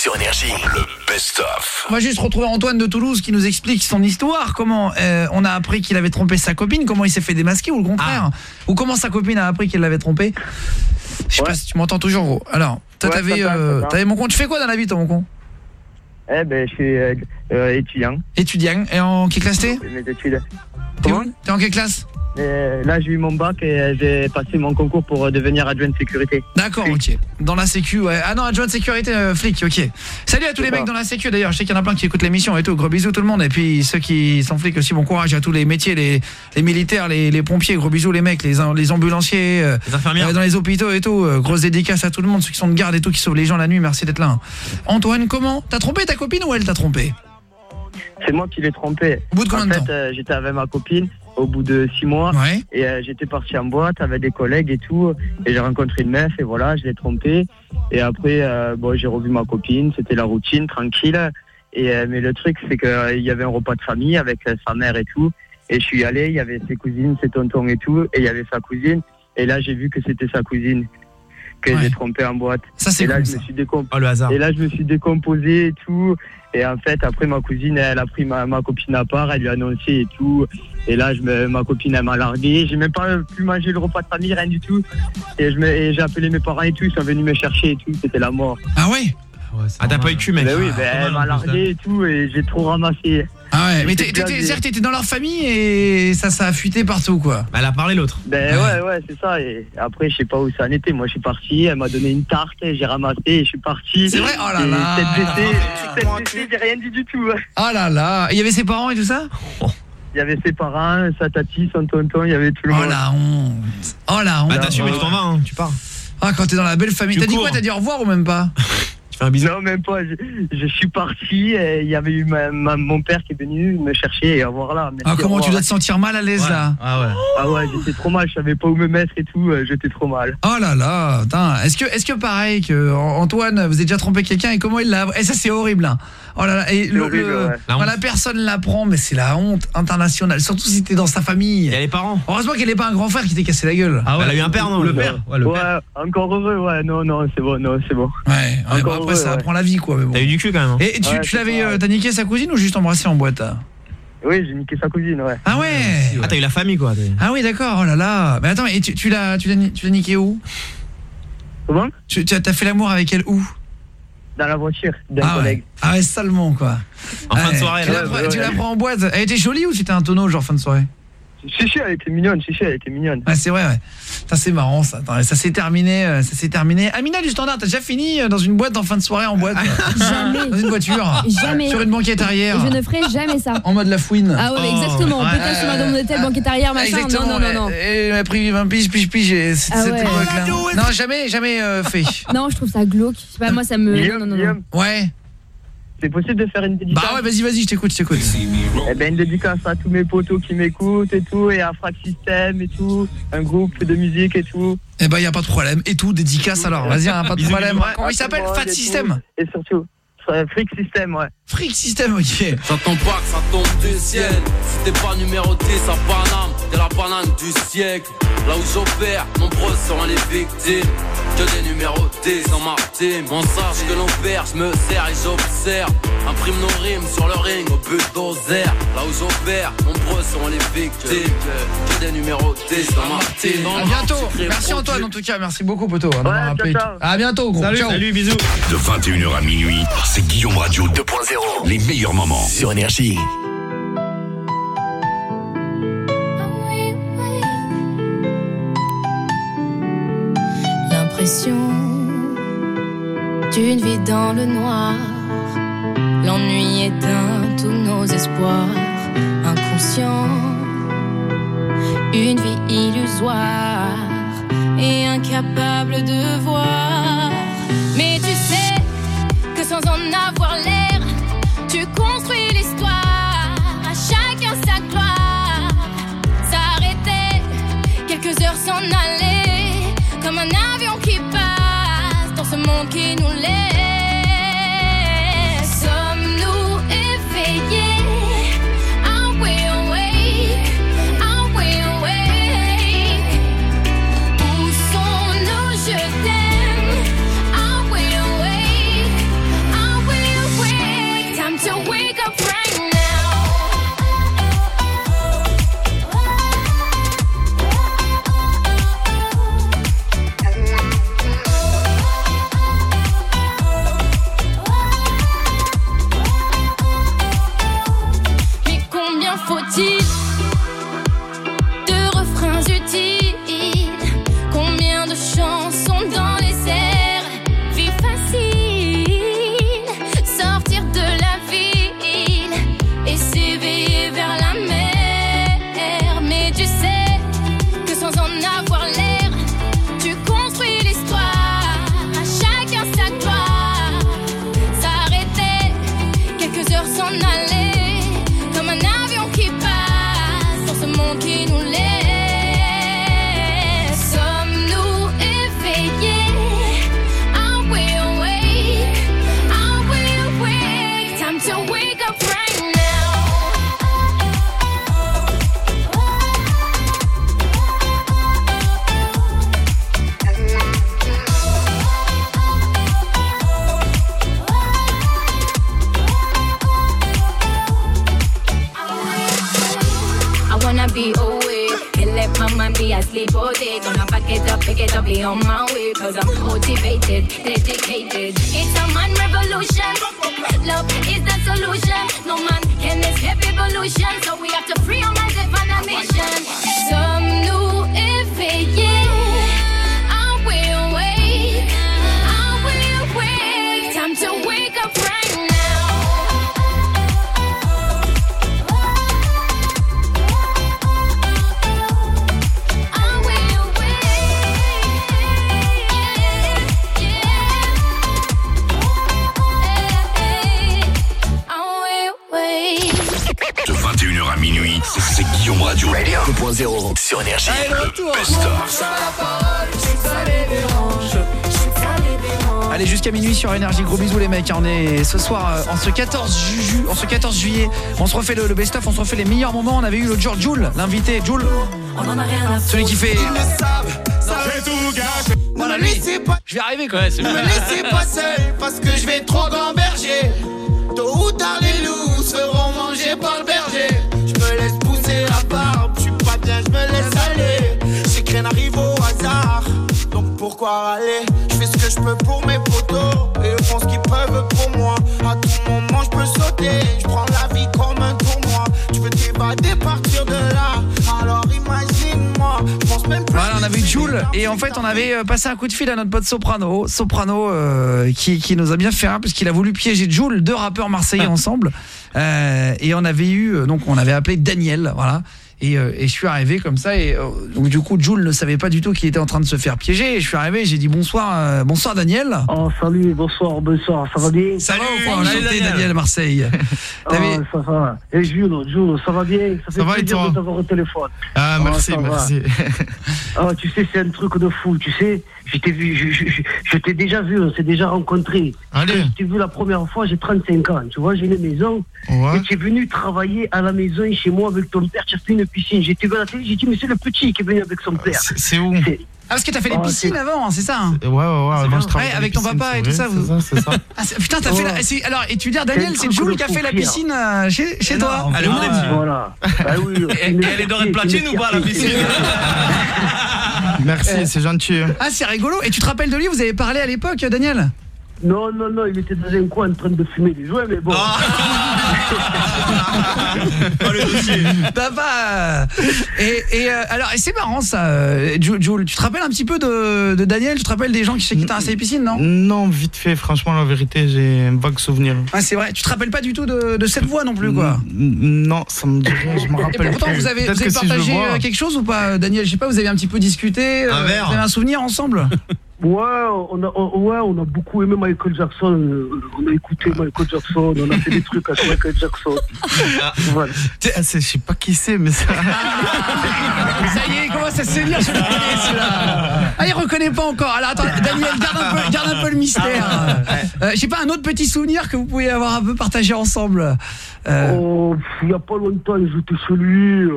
sur Énergie. Le best-of. On va juste retrouver Antoine de Toulouse qui nous explique son histoire. Comment euh, on a appris qu'il avait trompé sa copine, comment il s'est fait démasquer ou le contraire. Ou comment sa copine a appris qu'il l'avait trompé. Je sais pas si tu m'entends toujours gros. Alors, toi Ouais, t'avais euh, mon compte. Tu fais quoi dans la vie toi mon con? Eh ben, je suis euh, euh, étudiant. Étudiant. Et en quelle classe t'es? Mes études. T'es où? T'es en quelle classe? Là, j'ai eu mon bac et j'ai passé mon concours pour euh, devenir adjoint de sécurité. D'accord, ok. Dans la sécu, ouais. Ah non, adjoint de sécurité, euh, flic, ok. Salut à tous les mecs dans la sécu, d'ailleurs. Je sais qu'il y en a plein qui écoutent l'émission et tout. Gros bisous tout le monde. Et puis ceux qui sont flics aussi, bon courage à tous les métiers, les, les militaires, les, les pompiers. Gros bisous les mecs, les, les ambulanciers, euh, Les infirmières. euh, dans les hôpitaux et tout. Euh, grosse dédicace à tout le monde, ceux qui sont de garde et tout, qui sauvent les gens la nuit. Merci d'être là. Antoine, comment? T'as trompé ta copine ou elle t'a trompé? C'est moi qui l'ai trompé. Au bout de combien en de fait, temps? euh, j'étais avec ma copine au bout de six mois. Ouais. Et euh, j'étais parti en boîte avec des collègues et tout. Et j'ai rencontré une meuf et voilà, je l'ai trompée. Et après, euh, bon, j'ai revu ma copine. C'était la routine, tranquille. Et, euh, mais le truc, c'est qu'il y avait un repas de famille avec sa mère et tout. Et je suis allé, il y avait ses cousines, ses tontons et tout. Et il y avait sa cousine. Et là, j'ai vu que c'était sa cousine que j'ai trompé en boîte. Ça, c'est et là, cool, je ça. me suis décom- Oh, le hasard. Et là, je me suis décomposé et tout. Et en fait, après, ma cousine, elle a pris ma, ma copine à part, elle lui a annoncé et tout. Et là, je me, ma copine, elle m'a largué. J'ai même pas pu manger le repas de famille, rien du tout. Et j'ai appelé mes parents et tout, ils sont venus me chercher et tout. C'était la mort. Ah ouais? Ah, t'as pas eu cul, mec. Ben oui, ben, elle m'a largué et tout, et j'ai trop ramassé. Ah ouais, mais t'étais- blasé. c'est-à-dire que t'étais dans leur famille et ça, ça a fuité partout, quoi. Elle a parlé l'autre. Ben ouais, ouais, c'est ça. Et après, je sais pas où ça en était. Moi, je suis parti, elle m'a donné une tarte, et j'ai ramassé et je suis parti. C'est vrai? Oh là là. Tête baissée, tête baissée, j'ai rien dit du tout. Oh là là Et il y avait ses parents et tout ça? Il y avait ses parents, sa tati, son tonton, il y avait tout le Oh monde. la honte Oh la honte Bah, t'assumes, tu t'en vas, hein, tu pars. Ah, quand t'es dans la belle famille. T'as dit quoi? T'as dit au revoir ou même pas? fais un bisou. Non, même pas. Je, je suis parti et il y avait eu ma- ma- mon père qui est venu me chercher et avoir là. Ah, comment tu dois te sentir mal à l'aise là Ah ouais. Ah ouais, j'étais trop mal. Je savais pas où me mettre et tout. euh, J'étais trop mal. Oh là là. Est-ce que, est-ce que pareil que Antoine, vous avez déjà trompé quelqu'un et comment il l'a Et ça c'est horrible. Hein. Oh là là, et le, horrible, le- ouais. quand la personne l'apprend, mais c'est la honte internationale. Surtout si t'es dans sa famille. Il y a les parents. Heureusement qu'elle n'est pas un grand frère qui t'ait cassé la gueule. Ah ouais. Elle a eu un père, non Le père. Ouais, le ouais, père. encore heureux. Ouais, non, non, c'est bon, non, c'est bon. Ouais. ouais, après heureux, ça ouais. apprend la vie quoi. Mais bon. T'as eu du cul quand même. hein. Et tu, Ouais, tu c'est l'avais, euh, t'as niqué sa cousine ou juste embrassé en boîte hein Oui, j'ai niqué sa cousine, ouais. Ah ouais. Ah, t'as eu la famille, quoi. Ah oui d'accord. Oh là là. Mais attends, et tu, tu l'as, tu l'as, ni- tu l'as niqué où? Comment? Tu, as t'as fait l'amour avec elle où? Dans la voiture d'un ah ouais. collègue. ah ouais, salement quoi. En fin de Ouais. soirée, Tu là. la, ouais, prends- tu ouais. la prends en boîte. Elle était jolie ou c'était un tonneau genre fin de soirée? Si, si, elle était mignonne. Si, si, elle était mignonne. Ouais, c'est vrai, ouais. C'est marrant ça. Attends, ça s'est terminé, euh, ça s'est terminé. Amina du standard, t'as déjà fini euh, dans une boîte en fin de soirée en boîte Jamais. Dans une voiture Jamais. Sur une banquette arrière Je ne ferai jamais ça. En mode la fouine Ah ouais, Oh, exactement. ouais. Peut-être sur ma demande d'hôtel, banquette arrière, machin. Exactement. Non, non, non, non. Et elle a pris 20 piges, piges, piges. et c'est- Ah ouais. Non, jamais, jamais euh, fait. Non, je trouve ça glauque. Je sais pas, moi, ça me. Non, non, non. Ouais. C'est possible de faire une dédicace Bah ouais, vas-y, vas-y, je t'écoute, je t'écoute. Eh ben, une dédicace à tous mes potos qui m'écoutent et tout, et à Frac System et tout, un groupe de musique et tout. Eh ben, y a pas de problème. Et tout, dédicace alors. Vas-y, hein, pas de problème. Comment il s'appelle Fat. System? Et surtout, euh, Freak System, ouais. Freak System, ok. J'attends pas que ça tombe du ciel. Si t'es pas numéroté, ça Paname, t'es la banane du siècle. Là où j'opère, nombreux sont les victimes. Que des numérotés dans ma team. On sache que l'on perd, je me sers et j'observe. Imprime nos rimes sur le ring au but d'oser. Là où j'opère, nombreux sont les victimes. Que des numérotés dans ma team. À bientôt. Merci Antoine en tout cas, merci beaucoup poto. hein, Ouais, appelé. ciao, ciao. À bientôt gros. Salut, Ciao. salut, bisous. De 21h à minuit, c'est Guillaume Radio 2.0. Les meilleurs moments sur Énergie. L'impression d'une vie dans le noir. L'ennui éteint tous nos espoirs. Inconscient, une vie illusoire et incapable de voir. En avoir l'air, tu construis l'histoire. À chacun sa gloire. S'arrêter, quelques heures s'en aller, it up, be on my way. Cause I'm motivated, dedicated. It's a man revolution. Love is the solution. No man can escape evolution. So we have to free our minds and find a mission. Sommes-nous 2.0 sur Énergie. Le. Allez jusqu'à minuit sur énergie. Gros bisous les mecs on est ce soir en ce 14 ju en ce 14 juillet. On se refait le, le best of on se refait les meilleurs moments. On avait eu l'autre jour Jules l'invité Jules celui qui fait Voilà, laissez pas. Je vais arriver quoi. Ne me laissez pas seul parce que je vais trop gamberger. Tôt ou tard, les loups seront mangés par le donc pourquoi râler Je fais ce que je peux pour mes potos et ils font ce qu'ils peuvent pour moi. À tout moment, je peux sauter, je prends la vie comme un tournoi. Tu veux t'évader, partir de là, alors imagine-moi. Je pense même plus. Voilà, on avait Jules et en fait on avait euh, passé un coup de fil à notre pote Soprano, Soprano euh, qui, qui nous a bien fait rire parce qu'il a voulu piéger Jules, deux rappeurs marseillais ensemble. Euh, et on avait eu donc on avait appelé Daniel, voilà. Et, euh, et je suis arrivé comme ça et euh, donc du coup Jules ne savait pas du tout qu'il était en train de se faire piéger et je suis arrivé, j'ai dit bonsoir euh, bonsoir Daniel. Oh salut, bonsoir, bonsoir, ça va bien? Salut, enchanté Daniel Marseille. Ah, ça va. Et Jules, Jules, ça va bien? Ça fait Ça va et plaisir toi? de t'avoir au téléphone. Ah, merci, ça va. merci. Ah, tu sais, c'est un truc de fou, tu sais. Je t'ai vu, je, je- je- je t'ai déjà vu, on s'est déjà. Quand je t'ai vu la première fois, j'ai 35 ans, tu vois, j'ai une maison. Ouais. Et tu es venu travailler à la maison chez moi avec ton père, tu as fait une piscine. À la télé, j'ai dit, mais c'est le petit qui est venu avec son père. C'est où Ah parce que t'as fait les Oh, piscines avant, hein, c'est ça hein Ouais, ouais, ouais. Avant, je travaillais Ouais, dans avec ton papa et tout ça. vous- c'est ça, c'est ça. Ah, putain, t'as fait la... c'est- Alors, et tu veux dire, Daniel, c'est Jules qui a fait la piscine euh, chez, chez toi Elle est en Voilà. Bah elle est dorée de platine ou pas, la piscine Merci, c'est gentil. Ah, c'est rigolo. Et tu te rappelles de lui Vous avez parlé à l'époque, Daniel? Non, non, non, il était dans un coin en train de fumer des jouets, mais bon. Papa Et, et, euh, alors, et c'est marrant ça, euh, Jules. Tu te rappelles un petit peu de, de Daniel? Tu te rappelles des gens qui, qui t'ont installé piscine, non? Non, vite fait, franchement, la vérité, j'ai un vague souvenir. Ah, c'est vrai. Tu te rappelles pas du tout de, de cette voix non plus, quoi? Non, ça me dit rien, je me Et rappelle pourtant, plus. vous avez, vous avez si le partagé euh, quelque chose ou pas, Daniel? Je sais pas, vous avez un petit peu discuté euh, Un verre. Vous avez un souvenir ensemble? Ouais, on a, on, ouais, on a beaucoup aimé Michael Jackson. euh, On a écouté Michael Jackson, on a fait des trucs avec Michael Jackson. Voilà. Ah, Je sais pas qui c'est, mais ça. Ça y est, il commence à se dire, je le connais celui-là. Ah, il reconnaît pas encore. Alors attends, Daniel, garde un peu, garde un peu le mystère. Euh, je sais pas, un autre petit souvenir que vous pouvez avoir un peu partagé ensemble. Euh, Oh, il y a pas longtemps, j'étais chez lui.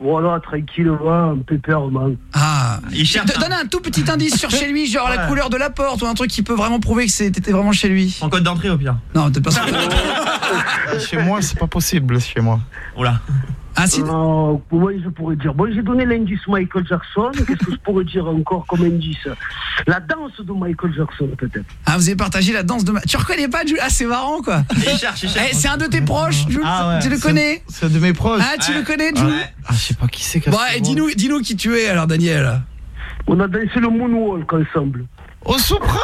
Voilà, tranquillement, un pépère, man. Ah, D- Donne un tout petit indice sur chez lui, genre la couleur de la porte ou un truc qui peut vraiment prouver que c'était vraiment chez lui. En code d'entrée au pire. Non, peut-être pas chez moi, c'est pas possible, chez moi. Oula. Ah, si. Euh, moi, je pourrais dire. Bon, j'ai donné l'indice Michael Jackson. Qu'est-ce que je pourrais dire encore comme indice? La danse de Michael Jackson, peut-être. Ah, vous avez partagé la danse de... Ma- Tu reconnais pas, Jules? Ah, c'est marrant, quoi. Il cherche, il cherche. Eh, c'est un de tes proches, Jules. Ah ouais, Tu le connais? C'est un de mes proches. Ah, tu le connais, Jules? Ah, je sais pas qui c'est. Bon, eh, dis-nous dis-nous qui tu es, alors, Daniel. On a dansé le moonwalk ensemble. Au Sopra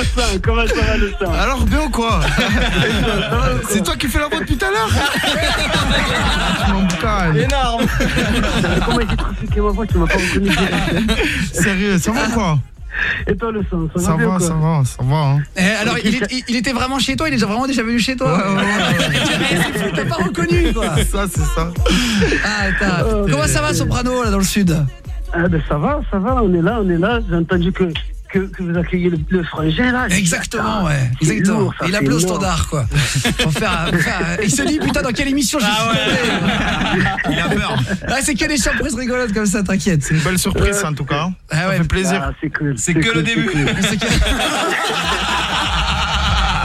le comment ça va le sang Alors, bien ou quoi C'est toi qui fais la voix depuis tout à l'heure calme. Énorme. Comment j'ai trafiqué ma voix Tu m'as pas reconnu. Sérieux, ça va ou quoi Et toi, le sang, ça, Ça va ça va, ça va. Hein. Eh, alors, il, est- il- il était vraiment chez toi Il est vraiment déjà venu chez toi Ouais, ouais, ouais, T'as pas reconnu, quoi Ça, c'est ça. Ah, attends. Comment ça va, Soprano, là, dans le sud Ah ben ça va, ça va, on est là, on est là. J'ai entendu que, que, que vous accueillez le, le frangin là. Exactement, ouais. C'est Exactement. lourd, ça, il c'est appelait au standard, quoi. Pour faire, pour faire- il se dit, putain, dans quelle émission je suis Ah Il a peur. Ah, c'est que des surprises rigolotes comme ça, t'inquiète. C'est une belle surprise, ça, en tout cas. Ah Ça ouais. fait plaisir. Ah, c'est cool. C'est que le cool, début.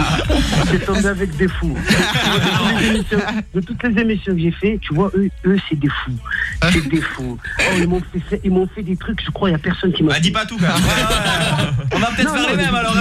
C'est tombé avec des fous. de, toutes les émissions, que j'ai fait, tu vois, eux, eux c'est des fous. C'est des fous. Oh, ils m'ont fait, fait des trucs, je crois, il n'y a personne qui m'a Bah, dis pas tout, quand même. On va peut-être faire les mêmes alors.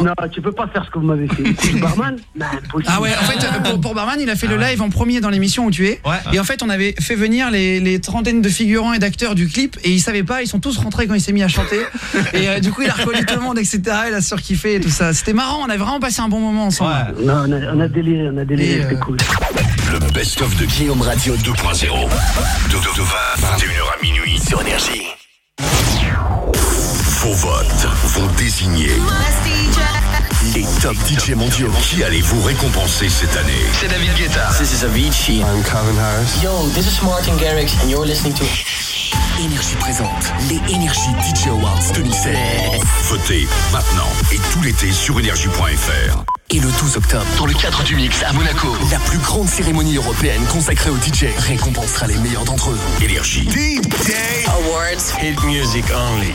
Ah, Non, tu peux pas faire ce que vous m'avez fait. Barman impossible. Ah ouais, en fait, euh, pour, pour Barman, il a fait le live en premier dans l'émission où tu es. Ouais. Et en fait, on avait fait venir les, les trentaines de figurants et d'acteurs du clip et ils savaient pas, ils sont tous rentrés quand il s'est mis à chanter. Et euh, du coup, il a reconnu tout le monde, etc. Il a surkiffé et tout ça. C'était marrant, on a vraiment passé un bon moment ensemble. Non, on a, on a déliré, on a déliré, c'était euh, cool. Le best-of de Guillaume Radio 2.0. De, de, de 20 à 21h à minuit sur Énergie. Vos votes vont désigner les top DJ mondiaux qui allez vous récompenser cette année. C'est David Guetta. This is Avicii. I'm Calvin Harris. Yo, this is Martin Garrix, and you're listening to. Énergie présente les Énergie DJ Awards 2016. Votez maintenant et tout l'été sur énergie.fr. Et le 12 octobre, dans le cadre du Mix à Monaco, la plus grande cérémonie européenne consacrée aux DJ récompensera les meilleurs d'entre eux. Énergie. DJ Awards. Hit music only.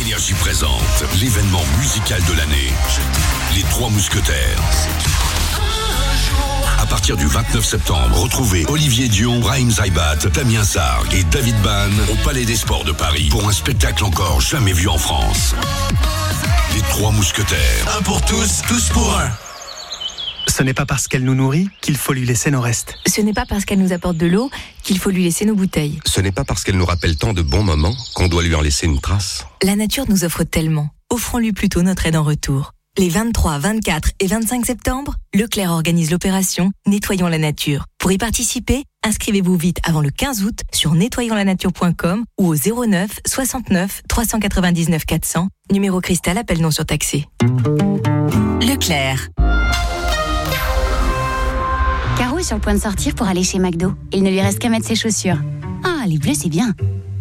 Énergie présente l'événement musical de l'année. Les Trois Mousquetaires. À partir du 29 septembre, retrouvez Olivier Dion, Brahim Zaibat, Damien Sarg et David Ban au Palais des Sports de Paris pour un spectacle encore jamais vu en France. Les Trois Mousquetaires. Un pour tous, tous pour un. Ce n'est pas parce qu'elle nous nourrit qu'il faut lui laisser nos restes. Ce n'est pas parce qu'elle nous apporte de l'eau qu'il faut lui laisser nos bouteilles. Ce n'est pas parce qu'elle nous rappelle tant de bons moments qu'on doit lui en laisser une trace. La nature nous offre tellement. Offrons-lui plutôt notre aide en retour. Les 23, 24 et 25 septembre, Leclerc organise l'opération Nettoyons la nature. Pour y participer, inscrivez-vous vite avant le 15 août sur nettoyonslanature.com ou au 09 69 399 400, numéro cristal appel non surtaxé. Leclerc. Caro est sur le point de sortir pour aller chez McDo. Il ne lui reste qu'à mettre ses chaussures. Ah, les bleus, c'est bien.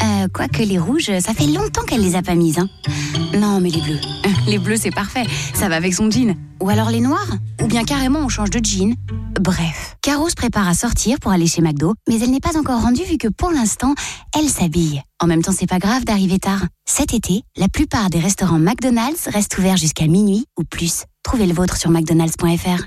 Euh, quoique les rouges, ça fait longtemps qu'elle les a pas mises. Hein. Non, mais les bleus. Euh, Les bleus, c'est parfait. Ça va avec son jean. Ou alors les noirs Ou bien carrément, on change de jean. Bref, Caro se prépare à sortir pour aller chez McDo, mais elle n'est pas encore rendue vu que pour l'instant, elle s'habille. En même temps, c'est pas grave d'arriver tard. Cet été, la plupart des restaurants McDonald's restent ouverts jusqu'à minuit ou plus. Trouvez le vôtre sur mcdonalds.fr.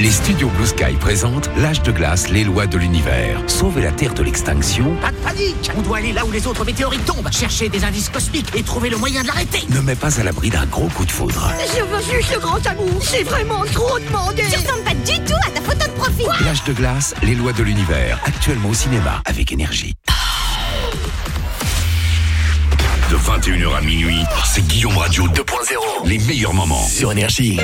Les studios Blue Sky présentent L'âge de glace, les lois de l'univers. Sauver la Terre de l'extinction Pas de panique On doit aller là où les autres météorites tombent, chercher des indices cosmiques et trouver le moyen de l'arrêter ne met pas à l'abri d'un gros coup de foudre. Je veux juste le grand amour C'est vraiment trop demandé Tu ressembles pas du tout à ta photo de profil L'âge de glace, les lois de l'univers. Actuellement au cinéma avec énergie. De 21h à minuit, c'est Guillaume Radio 2.0. Les meilleurs moments sur Énergie.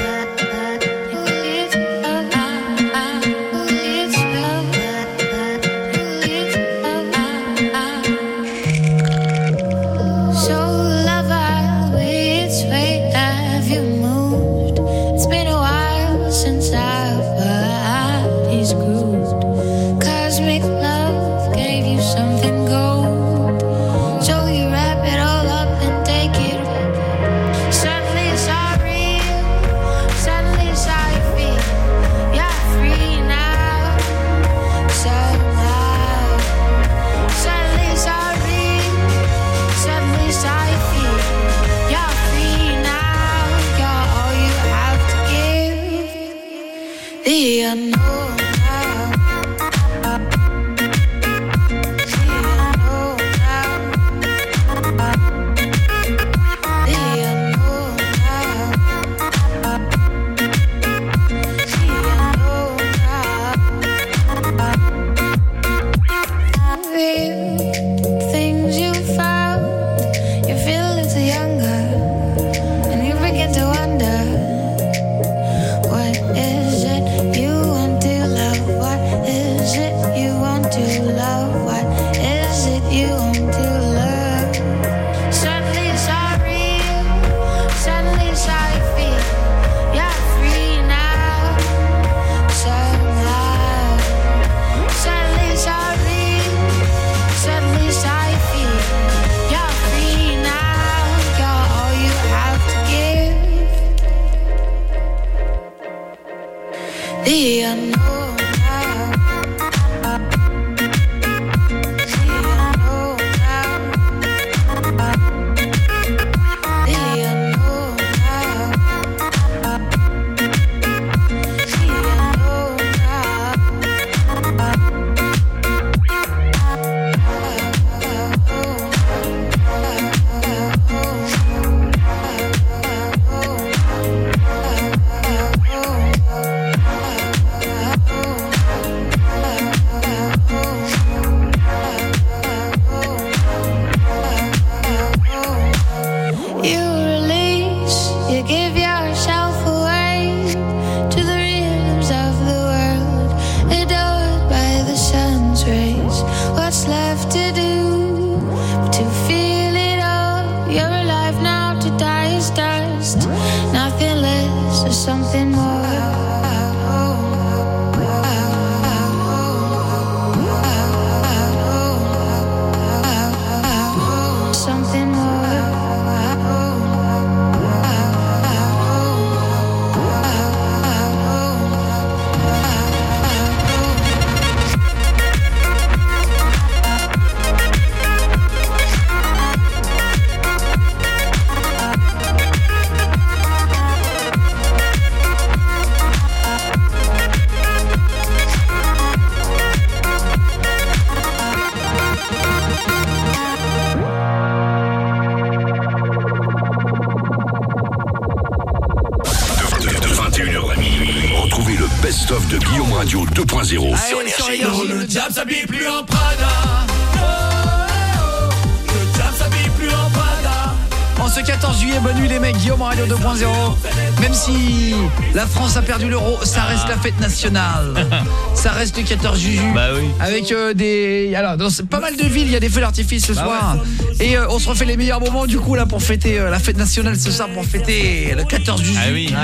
Nationale Ça reste le 14 juju. Bah oui. Avec euh, des... Alors, dans pas mal de villes, il y a des feux d'artifice ce Bah soir. Et euh, on se refait les meilleurs moments du coup là pour fêter euh, la fête nationale ce soir Pour fêter le 14 juju. Ah oui,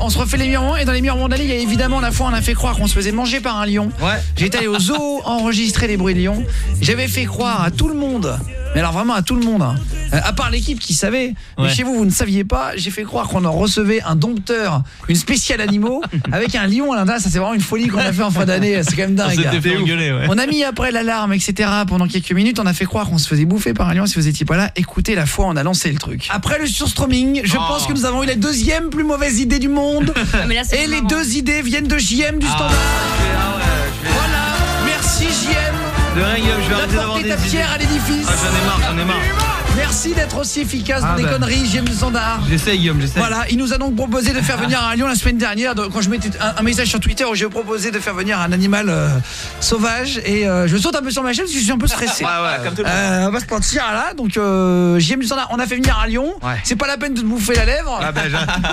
On se refait les meilleurs moments Et dans les meilleurs moments de il y a évidemment la fois on a fait croire qu'on se faisait manger par un lion. Ouais. J'étais allé au zoo enregistrer les bruits de lion. J'avais fait croire à tout le monde mais alors vraiment à tout le monde hein. Euh, À part l'équipe qui savait Mais chez vous, vous ne saviez pas J'ai fait croire qu'on en recevait un dompteur Une spéciale animaux Avec un lion à l'intérieur Ça c'est vraiment une folie qu'on a fait en fin d'année C'est quand même On dingue s'était fait engueuler, ouais. on a mis après l'alarme, etc. pendant quelques minutes. On a fait croire qu'on se faisait bouffer par un lion. Si vous étiez pas là, écoutez la fois on a lancé le truc. Après le surstroming, je Oh. pense que nous avons eu la deuxième plus mauvaise idée du monde. mais là, c'est Et les marrant. deux idées viennent de JM du standard. Voilà, merci JM. De rien, je vais arrêter d'avoir des ta idées. pierre à l'édifice. Ah, j'en ai marre, j'en ai marre. Merci d'être aussi efficace dans Ah, des bah. conneries, JM du standard. J'essaie Guillaume, j'essaie. Voilà, il nous a donc proposé de faire venir un lion la semaine dernière. Donc, quand je mettais un, un message sur Twitter où j'ai proposé de faire venir un animal euh, sauvage et euh, je saute un peu sur ma chaîne parce que je suis un peu stressé. Ouais, ouais, comme tout le monde. Euh, on va se mentir là, donc euh, JM du standard, on a fait venir un lion. Ouais. C'est pas la peine de te bouffer la lèvre. Ah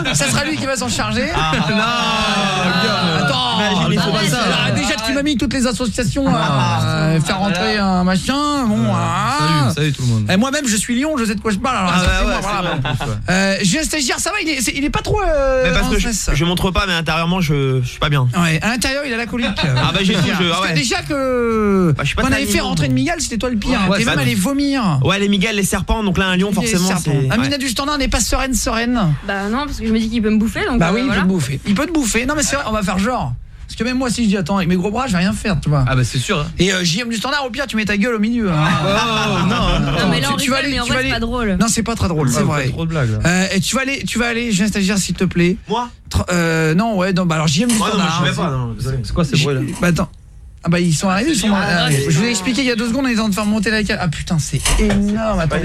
j'ai- ça sera lui qui va s'en charger. Ah, non, Attends, Imagine, il attends, faut pas ça. ah, déjà tu m'as mis toutes les associations à euh, faire rentrer un machin. Bon, ah. Salut, salut tout le monde. Et Moi-même, je suis je sais de quoi je parle. Alors, Ah, bah, ouais, voilà, bon. plus, ouais. Euh, J'ai un stagiaire, ça va, il est, il pas trop. euh, Mais parce en que je, montre pas, mais intérieurement, je, je suis pas bien. Ouais, à l'intérieur, il a la colique. Ah bah, j'ai tout, je- Parce ah ouais. déjà que Bah, je suis pas qu'on très avait fait rentrer une migale, c'était toi le pire. Ouais, T'es même allé vomir. Ouais, les migales, les serpents, donc là, un lion, forcément, c'est. Amina du standard n'est pas sereine, sereine. Bah non, parce que je me dis qu'il peut me bouffer. Donc Bah euh, oui, il voilà. peut te bouffer. Il peut te bouffer. Non mais c'est vrai, on va faire genre. Que même moi si je dis attends avec mes gros bras, je vais rien faire, tu vois. Ah bah c'est sûr. hein. Et euh, JM du standard au pire tu mets ta gueule au milieu. hein. Oh, non, Non, mais là, on Tu- tu vas rigole, aller- mais en tu vrai, c'est aller- pas drôle. Non, c'est pas très drôle, c'est Ouais, vrai. pas trop de blagues, là. Euh, et tu vas aller tu vas aller, je stagiaire s'il te plaît. Moi euh, non, ouais, non, bah alors JM du non, mais standard. je vais pas, non, désolé. C'est quoi ces bruits là Bah attends. Ah bah ils sont arrivés, ils sont Ah, Je vous ai expliqué il y a deux secondes, on est en train de faire monter la cale. Ah putain, c'est énorme. Attendez,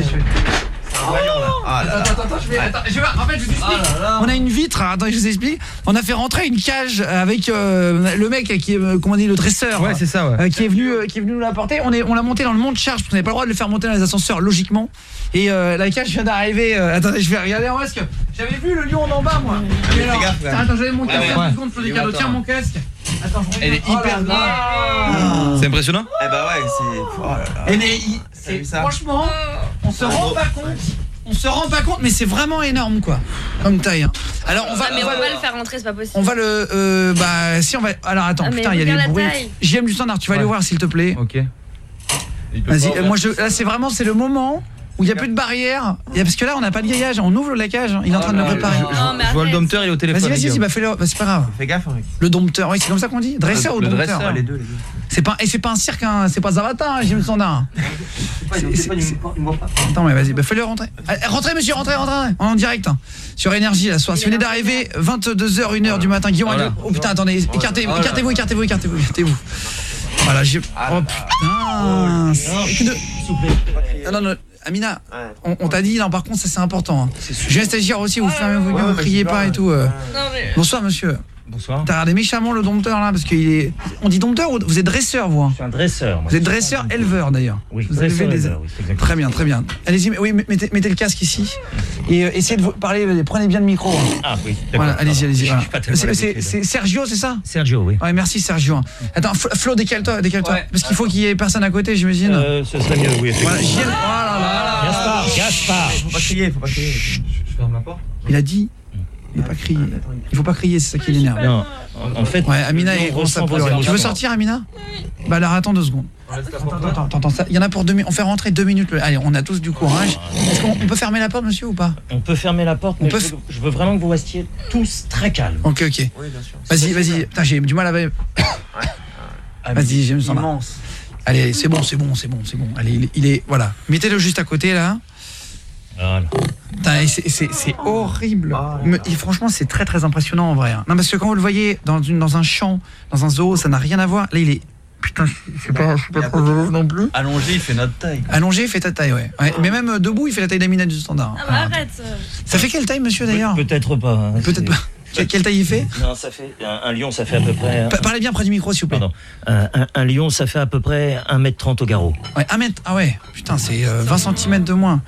Ah là là. Attends, attends, attends, je vais, attends, je vais voir. En fait, je vous explique. On a une vitre. hein, Attends, je vous explique. On a fait rentrer une cage avec euh, le mec qui est, euh, comment on dit, le dresseur. Ouais, c'est ça, ouais. euh, qui est venu, euh, qui est venu nous l'apporter. On est, on l'a monté dans le monte charge parce qu'on n'avait pas le droit de le faire monter dans les ascenseurs, logiquement. Et euh, la cage vient d'arriver. euh, attendez, je vais regarder en masque. J'avais vu le lion en bas, moi. mais alors, gaffe. Attends, j'avais mon casque. Ouais, ouais. secondes, Tiens mon casque. Attends, je Elle est hyper Oh là là. C'est impressionnant? Eh bah ouais, c'est. Oh là là. Et mais il- T'as vu c'est- ça? Franchement, on se rend pas compte. On se rend pas compte, mais c'est vraiment énorme quoi, comme taille. hein. Alors on va, Ah, mais on va, pas le faire rentrer, c'est pas possible. on va le, euh, bah si on va. Alors attends, Ah, mais putain, il y a regarde des la bruits. taille. JM du standard, tu vas aller voir s'il te plaît. Ok. Vas-y, euh, moi je, là c'est vraiment c'est le moment où il y a plus de barrière. Il y a- Parce que là on n'a pas de grillage, on ouvre la cage, il est en train de le préparer. Mais Je vois le dompteur, il est au téléphone. Vas-y, vas-y, vas-y, bah fais-le, bah, c'est pas grave. Fais gaffe, mec. Le dompteur, oui, c'est comme ça qu'on dit Dresseur ou Le dompteur dresseur, les deux, les deux. C'est pas et c'est pas un cirque hein, c'est pas Zavata, hein, c'est- c'est- Attends, mais vas-y, bah fais-le rentrer. Allez, rentrez, monsieur, rentrez, rentrez, en direct. hein. Sur Énergie, la soirée. Si vous venez d'arriver, 22h, 1h du matin. Guillaume, Voilà. oh putain, attendez, Voilà. écartez-vous, écartez-vous, écartez-vous, écartez-vous. Voilà, j'ai. Oh putain. de- Non, non, Amina, on, on t'a dit, non, par contre, ça c'est important. hein. Je vais stagiaire aussi, vous fermez vos gueules, vous criez pas et tout. euh. Non, mais. Bonsoir, monsieur. Bonsoir. T'as regardé méchamment le dompteur là, parce qu'il est. On dit dompteur ou vous êtes dresseur, vous hein Je suis un dresseur. moi. Vous êtes dresseur, éleveur d'ailleurs. Oui, vous avez dresseur, des- éleveur, oui, c'est exactement Très bien, très bien. Allez-y, oui, mettez, mettez le casque ici. Et euh, essayez de vous parler, euh, prenez bien le micro. hein. Ah oui, d'accord. Voilà, allez-y, allez-y. Je voilà. suis pas tellement C'est- Sergio, c'est ça Sergio, oui. Ouais, merci Sergio. Attends, Flo, décale-toi, décale-toi. Ouais. Parce qu'il faut qu'il y ait personne à côté, j'imagine. Euh, ce serait mieux, oui. Voilà. JM, oh là là. Gaspard, Gaspard. Faut pas crier, faut pas crier. ferme la porte. Il a dit, il faut pas crier. Il faut pas crier, c'est ça qui l'énerve. Non, en, fait. Ouais, Amina est. Tu veux sortir, Amina Bah alors attends deux secondes. Attends, attends, attends. Il y en a pour deux minutes. On fait rentrer deux minutes. Allez, on a tous du courage. Est-ce qu'on on peut fermer la porte, monsieur, ou pas On peut fermer la porte, mais peut je, veux, je veux vraiment que vous restiez tous très calmes. Ok, ok. Oui, bien sûr. Vas-y, vas-y. Putain, j'ai du mal à. Vas-y, j'aime ça. Allez, allez, c'est bon, c'est bon, c'est bon, c'est bon. Allez, il est, il est- voilà. Mettez-le juste à côté là. Voilà. C'est- horrible. Mais, et franchement, c'est très très impressionnant en vrai. hein. Non, parce que quand vous le voyez dans, une, dans un champ, dans un zoo, ça n'a rien à voir. Là, il est. Putain, je suis pas, pas trop heureux non plus. Allongé, il fait notre taille. Allongé, il fait ta taille, ouais. Ouais, Mais même euh, debout, il fait la taille d'Amina du standard. Ah, bah arrête. Ça fait quelle taille, monsieur, d'ailleurs Pe- Peut-être pas. hein, Peut-être pas. Quelle, taille il fait? Non, ça fait. Un, un lion, ça fait à peu près. Pa- Parlez bien près du micro, s'il vous plaît. Pardon. Un, un- un lion, ça fait à peu près 1m30 au garrot. Ouais, un mètre. Ah ouais, putain, c'est euh, 20 cm de moins.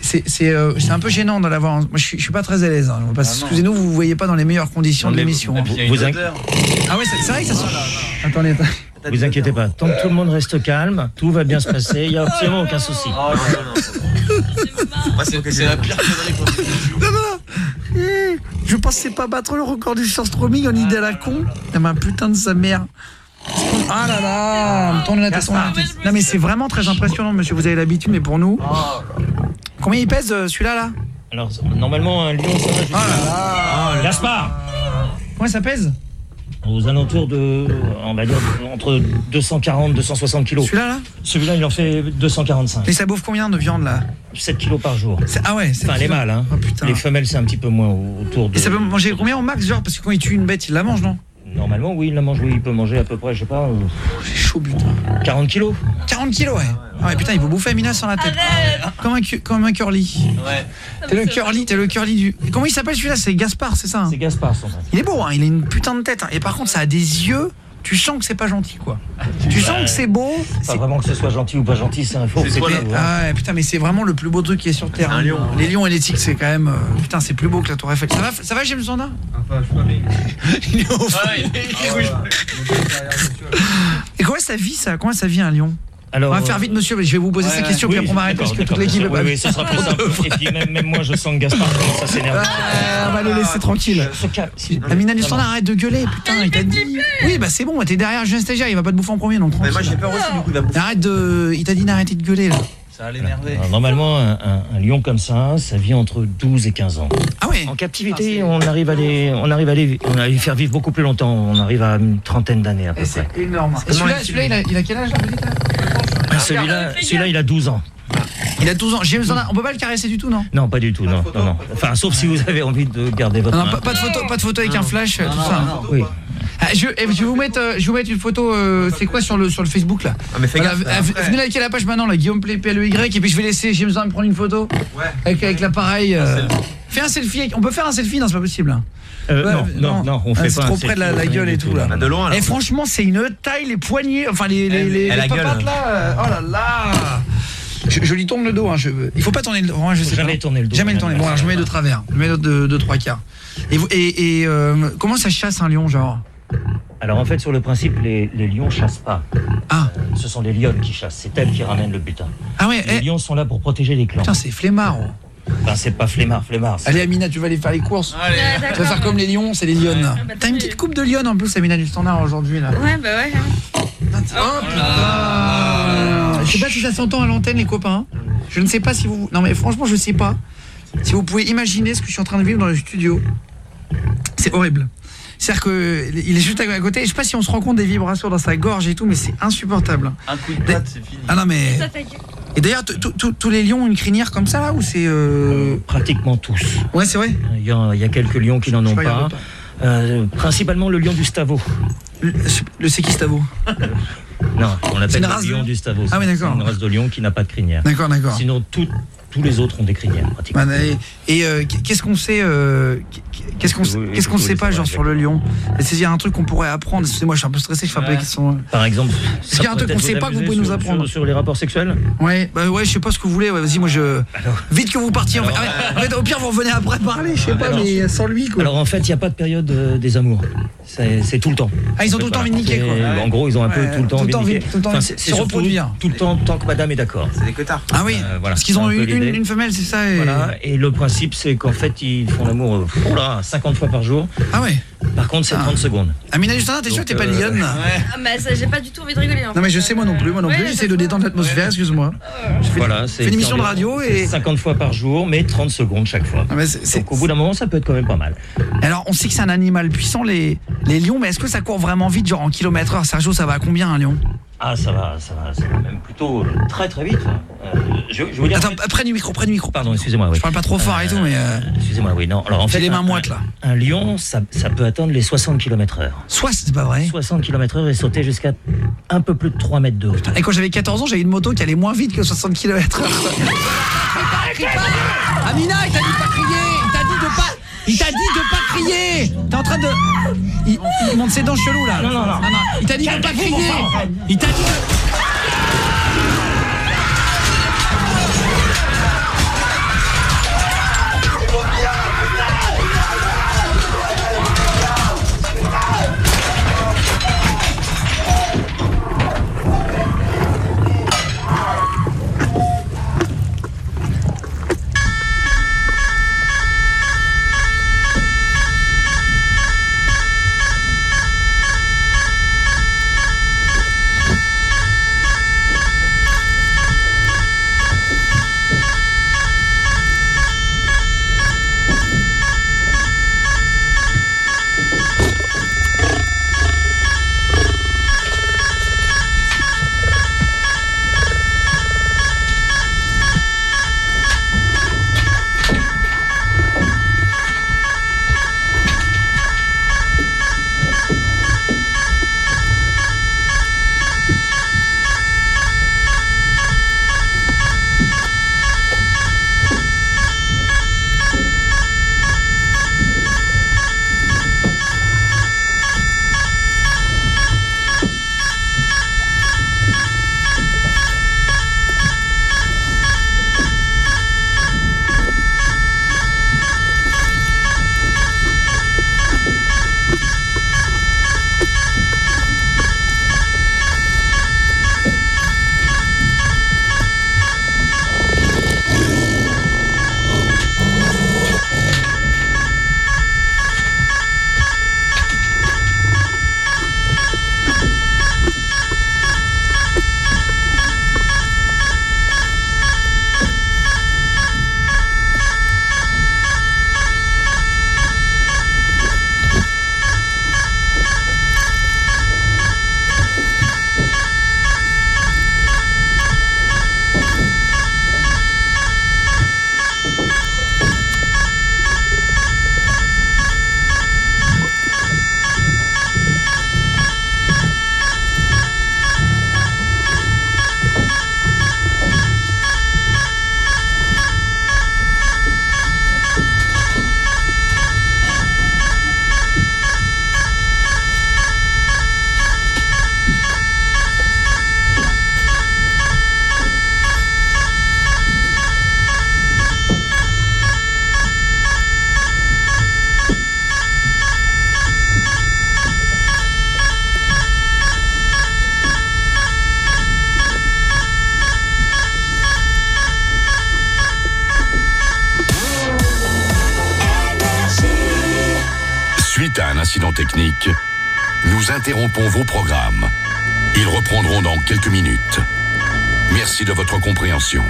C'est c'est euh, c'est un peu gênant de l'avoir. Moi, je suis, je suis pas très à l'aise. hein. Que, Excusez-nous, vous ne voyez pas dans les meilleures conditions de l'émission. vous- vous inqui- Ah ouais, c'est vrai que ça sent. Attendez, attendez. Vous inquiétez pas, tant que tout le monde reste calme, tout va bien se passer, il n'y a absolument aucun souci. Oh non, non, non, c'est bon. Moi, c'est c'est la pire connerie qu'on Je pensais pas battre le record du surstroming en idée à la con. Ah ma putain de sa mère. Ah là là, tourne la tête. Non mais c'est vraiment très impressionnant, monsieur. Vous avez l'habitude, mais pour nous. Combien il pèse euh, celui-là là? Alors, normalement, un lion, ça va Ah là là. Gaspard Combien ça pèse Aux alentours de, on va dire, entre 240 260 kilos. Celui-là là Celui-là, il en fait 245. Et ça bouffe combien de viande là 7 kilos par jour. C'est- Ah ouais, Enfin, les mâles, hein. Oh, putain. Les femelles, c'est un petit peu moins au- autour de. Et ça peut manger combien au max, genre Parce que quand il tue une bête, il la mange, non? Normalement, oui, il la mange, oui, il peut manger à peu près, je sais pas, euh, C'est chaud, putain. 40 kilos. 40 kilos, ouais. Ah ouais, putain, il faut bouffer Amina sans la tête. Comme un, comme un curly. Ouais. T'es le curly, t'es le curly du. Comment il s'appelle celui-là? C'est Gaspard, c'est ça hein? C'est Gaspard, son nom. Il est beau, hein, il a une putain de tête. hein. Et par contre, ça a des yeux. Tu sens que c'est pas gentil, quoi. Tu sens que c'est beau. Pas vraiment que ce soit gentil ou pas gentil, c'est un faux. Ah ouais, putain, mais c'est vraiment le plus beau truc qui est sur Terre. un lion. Les lions et les tigres, c'est quand même. euh, putain, c'est plus beau que la Tour Eiffel. Ça va, ça va James Zonda Il est au fond. Ah, il est- il est rouge. Et comment ça vit, ça? Comment ça vit un lion? Alors, On va faire vite, monsieur. Je vais vous poser Ouais, cette ouais. question, puis après on va arrêter parce que toute l'équipe Oui, oui, ce sera plus simple. Et puis même, même moi, je sens que Gaspard commence à s'énerver. Ah, on va le laisser tranquille. Se calme. si- Amina du standard, arrête de gueuler, putain, il t'a dit. Oui, bah c'est bon, t'es derrière, je viens stagiaire, il va pas te bouffer en premier, donc Mais moi, tranquille. j'ai peur aussi, du coup, il va. Arrête de. Il t'a dit d'arrêter de gueuler là. Ça a l'énervé. Alors, Normalement, un, un- un lion comme ça, ça vit entre 12 et 15 ans. Ah oui En captivité, on arrive à les, on arrive à les, on arrive à les faire vivre beaucoup plus longtemps. On arrive à une trentaine d'années à peu près. Énorme. Et celui-là, il, a, il a quel âge là, Ah, Celui-là, celui-là, il a 12 ans. Il a 12 ans. James, on, peut pas le caresser du tout, non Non, pas du tout, non, non, non. Enfin, sauf si vous avez envie de garder votre. Non, main. pas, pas de photo, pas de photo avec un flash, tout ça. hein. Oui. Ah, je, eh, je vais vous mettre, euh, je vais vous mettre une photo. euh, c'est quoi sur le sur le Facebook là mais fais gaffe, v- après. v- Venez liker la page maintenant, là, Guillaume Play PLEY, et puis je vais laisser James me prendre une photo. Avec, avec l'appareil. euh, Fais un selfie. avec- On peut faire un selfie Non, c'est pas possible. hein. Euh, non, non, non, on Ah, fait c'est pas. trop près de la, gueule et tout, tout là. là. de loin, là. Et franchement, c'est une taille, les poignets, enfin les les, les, les a gueule. papates, là. euh, Oh là là. Je, je lui tourne le dos. Hein, je, il faut pas tourner le dos. hein, je sais jamais pas. tourner le dos, Jamais le tourner. Bon, alors, je mets de travers. Je mets de, de, de trois quarts. Et, vous- et, et euh, comment ça chasse un lion, genre? Alors en fait, sur le principe, les, les lions chassent pas. Ah. Euh, ce sont les lionnes qui chassent. C'est elles qui ramènent le butin. Ah ouais. Les eh, lions sont là pour protéger les clans. putain, c'est flemmard. oh. C'est pas flemmard, flemmard. c'est- Allez, Amina, tu vas aller faire les courses. Tu vas faire comme les lions, c'est les lionnes. T'as une petite coupe de lionne en plus, Amina du standard aujourd'hui là. Ouais, bah ouais. Oh putain sais pas si ça s'entend à l'antenne les copains. Je ne sais pas si vous... Non mais franchement je sais pas. Si vous pouvez imaginer ce que je suis en train de vivre dans le studio. C'est horrible. C'est-à-dire que il est juste à côté. Je sais pas si on se rend compte des vibrations dans sa gorge et tout, mais c'est insupportable. Un coup de patte, c'est fini. Ah non mais... Et d'ailleurs, tous les lions ont une crinière comme ça là ou c'est... euh, Pratiquement tous. Ouais c'est vrai Il y, a, il y a quelques lions qui n'en ont pas. Euh, principalement le lion du Stavo. Le, le c'est qui Stavo? Non, on l'appelle le race de- lion du Stavo. Ah oui, d'accord. C'est une race de lion qui n'a pas de crinière. D'accord, d'accord. Sinon, tout- tous les autres ont des crinières, pratiquement. Bah, Et, euh, qu'est-ce qu'on sait euh, qu'est-ce qu'on sait- Oui, qu'est-ce qu'on oui, sait pas genre sur le lion? Est-ce qu'il y a un truc qu'on pourrait apprendre Excusez-moi, je suis un peu stressé, je fais un peu des questions. Par exemple, Est-ce qu'il y a un truc qu'on sait pas que vous pouvez nous apprendre sur, sur les rapports sexuels Ouais, bah ouais, je sais pas ce que vous voulez. ouais, Vas-y, moi je vite que vous partiez. en fait. En fait, au pire, vous revenez après parler, je sais pas, Alors, mais sans lui quoi. Alors en fait, il n'y a pas de période euh, des amours. C'est tout le temps. Ah, ils ont tout le temps envie de niquer, quoi. En gros, ils ont un peu tout le temps tout le envie temps de niquer. tout le temps se reproduire. Tout le temps, tant que madame est d'accord. C'est des cotards. Ah oui, Euh, voilà, parce qu'ils c'est ont un eu peu une, une femelle, c'est ça. Et... Voilà, et le principe, c'est qu'en fait, ils font l'amour euh, oh là, 50 fois par jour. Ah ouais. Par contre, c'est Ah. 30 secondes. Amina Justin, t'es sûr que t'es pas euh, lionne Ah, bah ça, j'ai pas du tout envie de rigoler. en Non mais je sais moi non plus, moi non Ouais, plus. J'essaie de détendre l'atmosphère, excuse-moi. Je fais, Voilà, c'est fais une émission de radio et 50 fois par jour, mais 30 secondes chaque fois. Ah, mais Donc au bout d'un moment, ça peut être quand même pas mal. Alors, on sait que c'est un animal puissant, les, les lions, mais est-ce que ça court vraiment vite, genre en kilomètres heure Sergio, ça va à combien un lion? Ah, ça va, ça va, ça va même plutôt euh, très très vite. Euh, je, je vais vous dire. Attends, près du micro, près du micro. Pardon, excusez-moi. Oui. Je parle pas trop fort et tout, mais. euh, Excusez-moi, oui, non. Alors en fait, les mains un- moites, là. Un lion, ça, ça peut atteindre les 60 km/h. Soit, c'est pas vrai. 60 km/h et sauter jusqu'à un peu plus de 3 mètres de haut. Et quand j'avais 14 ans, j'avais une moto qui allait moins vite que 60 km/h. Amina, il t'a dit de pas crier Il t'a dit de pas. Il t'a dit de pas crier T'es en train de. Il, il monte ses dents cheloues là. Non, non, non. Il t'a dit de pas crier Il t'a dit de. Technique, nous interrompons vos programmes. Ils reprendront dans quelques minutes. Merci de votre compréhension.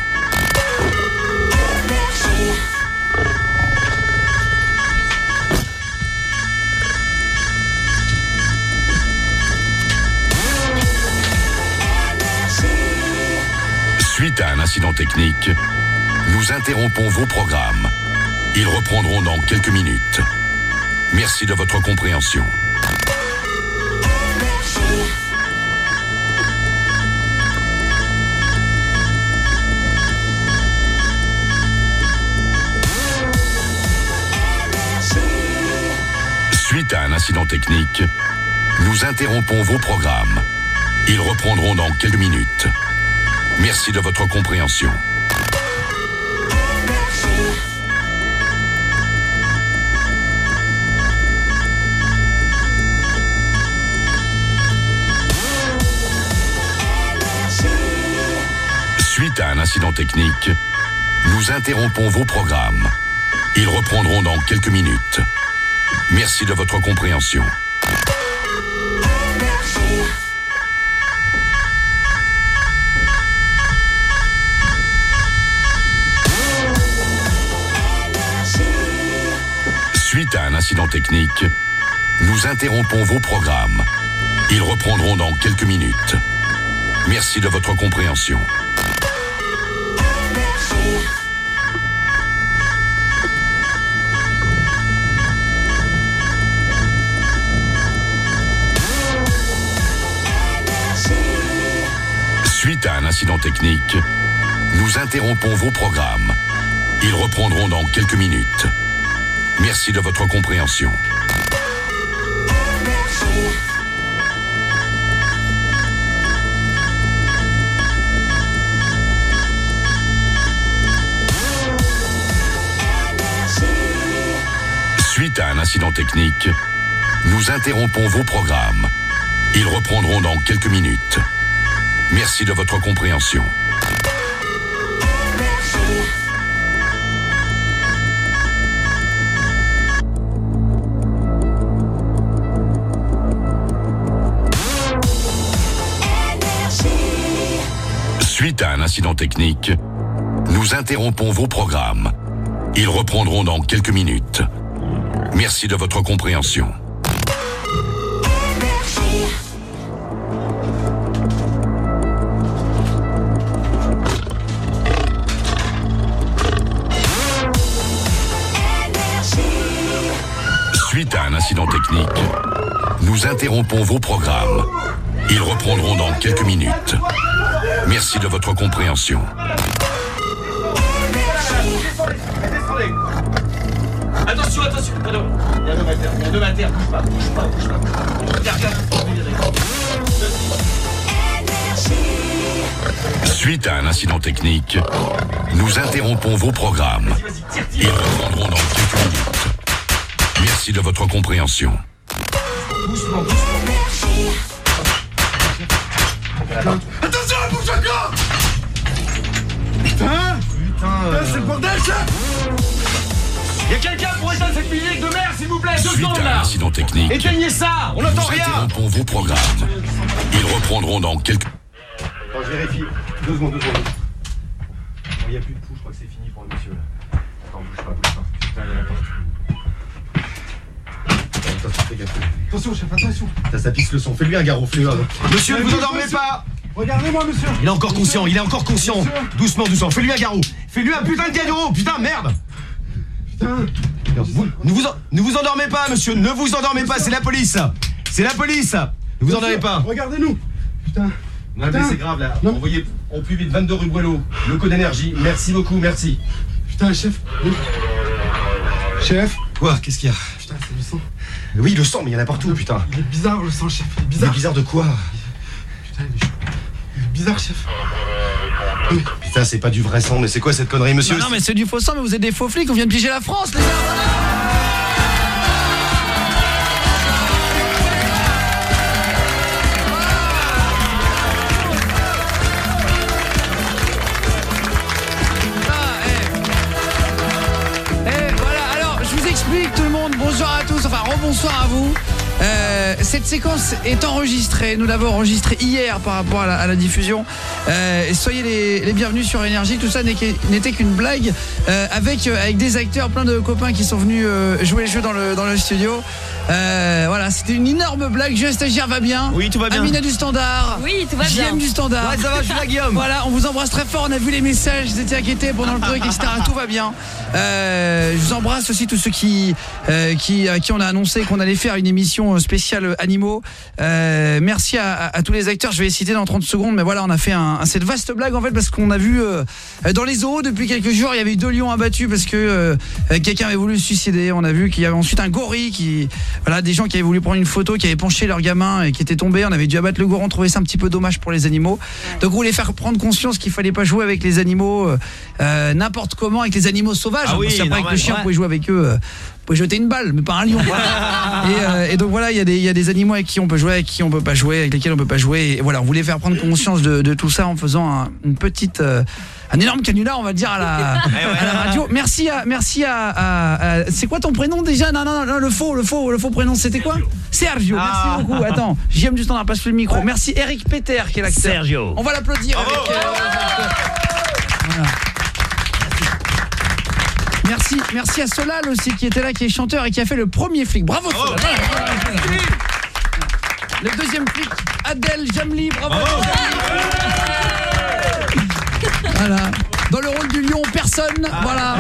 Suite à un incident technique, nous interrompons vos programmes. Ils reprendront dans quelques minutes. Merci de votre compréhension. Suite à un incident technique, nous interrompons vos programmes. Ils reprendront dans quelques minutes. Merci de votre compréhension. Incident technique, nous interrompons vos programmes. Ils reprendront dans quelques minutes. Merci de votre compréhension. Suite à un incident technique, nous interrompons vos programmes. Ils reprendront dans quelques minutes. Merci de votre compréhension. Incident technique, nous interrompons vos programmes. Ils reprendront dans quelques minutes. Merci de votre compréhension. Suite à un incident technique, nous interrompons vos programmes. Ils reprendront dans quelques minutes. Merci de votre compréhension. Suite à un incident technique, nous interrompons vos programmes. Ils reprendront dans quelques minutes. Merci de votre compréhension. Incident technique, nous interrompons vos programmes. Ils reprendront dans quelques minutes. Merci de votre compréhension. Attention, attention. Pardon. Il y a un homme à terre, il y a un homme à terre. Bouge pas, bouge pas, bouge pas. Regarde, regarde. Suite à un incident technique, nous interrompons vos programmes. Ils reprendront dans quelques minutes. Merci de votre compréhension. Doucement, doucement. Attention, elle bouge encore Putain Putain, c'est le bordel, ça Y'a quelqu'un pour éteindre cette musique de merde, s'il vous plaît Deux Suite secondes, à là incident technique, Éteignez ça On n'entend rien interrompons vos programmes. Ils reprendront dans quelques... Attends, je vérifie. Deux secondes, deux secondes. Il n'y a plus de pouls, je crois que c'est fini pour le monsieur, là. Attends, bouge pas, bouge pas. Putain, il y a la porte. Attends, attention, fais gaffe. Attention, chef, attention. Ça, ça pisse le son. Fais-lui un garrot, fais-lui un... Monsieur, ne vous endormez pas. Regardez-moi, monsieur. Il est encore conscient, il est encore conscient. Monsieur. Doucement, doucement, fais-lui un garrot. Fais-lui un putain de garrot. Putain, merde. Putain. Vous- ne, vous en- ne vous endormez pas, monsieur. Ne vous endormez pas, c'est la police. C'est la police. Ne vous endormez pas. Regardez-nous. Putain. Non mais Putain. c'est grave là. Envoyez au plus vite 22 rue Boileau. Le code d'énergie, merci beaucoup, merci. Putain, chef. Chef. Quoi? Qu'est-ce qu'il y a? Putain, c'est du sang. Oui, le sang, mais il y en a partout, putain Il est bizarre, le sang, chef. Il est Il est bizarre. bizarre de quoi Putain, il est, il est bizarre, chef. Putain, c'est pas du vrai sang, mais c'est quoi cette connerie, monsieur Non, non, mais c'est du faux sang, mais vous êtes des faux flics, on vient de piger la France, les gars rebonsoir à vous. Euh, cette séquence est enregistrée, nous l'avons enregistrée hier par rapport à la, diffusion. Euh, soyez les, bienvenus sur Énergie, tout ça n'était qu'une blague euh, avec, des acteurs, plein de copains qui sont venus jouer le jeu dans le studio. Euh, voilà, c'était une énorme blague. Juste stagiaire va bien. Oui, tout va bien. Amina du standard. Oui, tout va bien. JM du standard. Ouais, ça va, je suis là, Guillaume. Voilà, on vous embrasse très fort. On a vu les messages, vous étiez inquiétés pendant le truc, etc. Tout va bien. Euh, je vous embrasse aussi tous ceux qui, euh, qui, à qui on a annoncé qu'on allait faire une émission spéciale animaux. Euh, merci à, à- à tous les acteurs. Je vais les citer dans 30 secondes, mais voilà, on a fait un, un- cette vaste blague en fait parce qu'on a vu euh, dans les zoos depuis quelques jours, il y avait eu deux lions abattus parce que euh, quelqu'un avait voulu se suicider. On a vu qu'il y avait ensuite un gorille qui, voilà, des gens qui avaient voulu prendre une photo, qui avaient penché leur gamin et qui étaient tombés. On avait dû abattre le goron. On trouvait ça un petit peu dommage pour les animaux. Donc on voulait faire prendre conscience qu'il fallait pas jouer avec les animaux euh, euh, n'importe comment avec les animaux sauvages. Ah hein, oui, parce qu'après, avec le chien, ouais. vous pouvez jouer avec eux. euh, vous pouvez jeter une balle, mais pas un lion. et, euh, et donc voilà, il y, a des- il y a des animaux avec qui on peut jouer, avec qui on peut pas jouer, avec lesquels on peut pas jouer. Et voilà, on voulait faire prendre conscience de, de tout ça en faisant un, une petite, euh, un énorme canular, on va dire à la, à la radio. Merci à, merci à, à- à- c'est quoi ton prénom déjà? Non, non, non, non, le faux, le faux, le faux prénom, c'était quoi? Sergio. Ah. Merci beaucoup. Attends, JM du standard passe le micro. Merci Eric Peter qui est l'acteur. Sergio. On va l'applaudir. avec, euh, voilà. Merci, merci à Solal aussi qui était là, qui est chanteur et qui a fait le premier flic. Bravo Solal. Le deuxième flic, Adèle Jamli. Bravo. Voilà. Dans le rôle du lion, personne. voilà.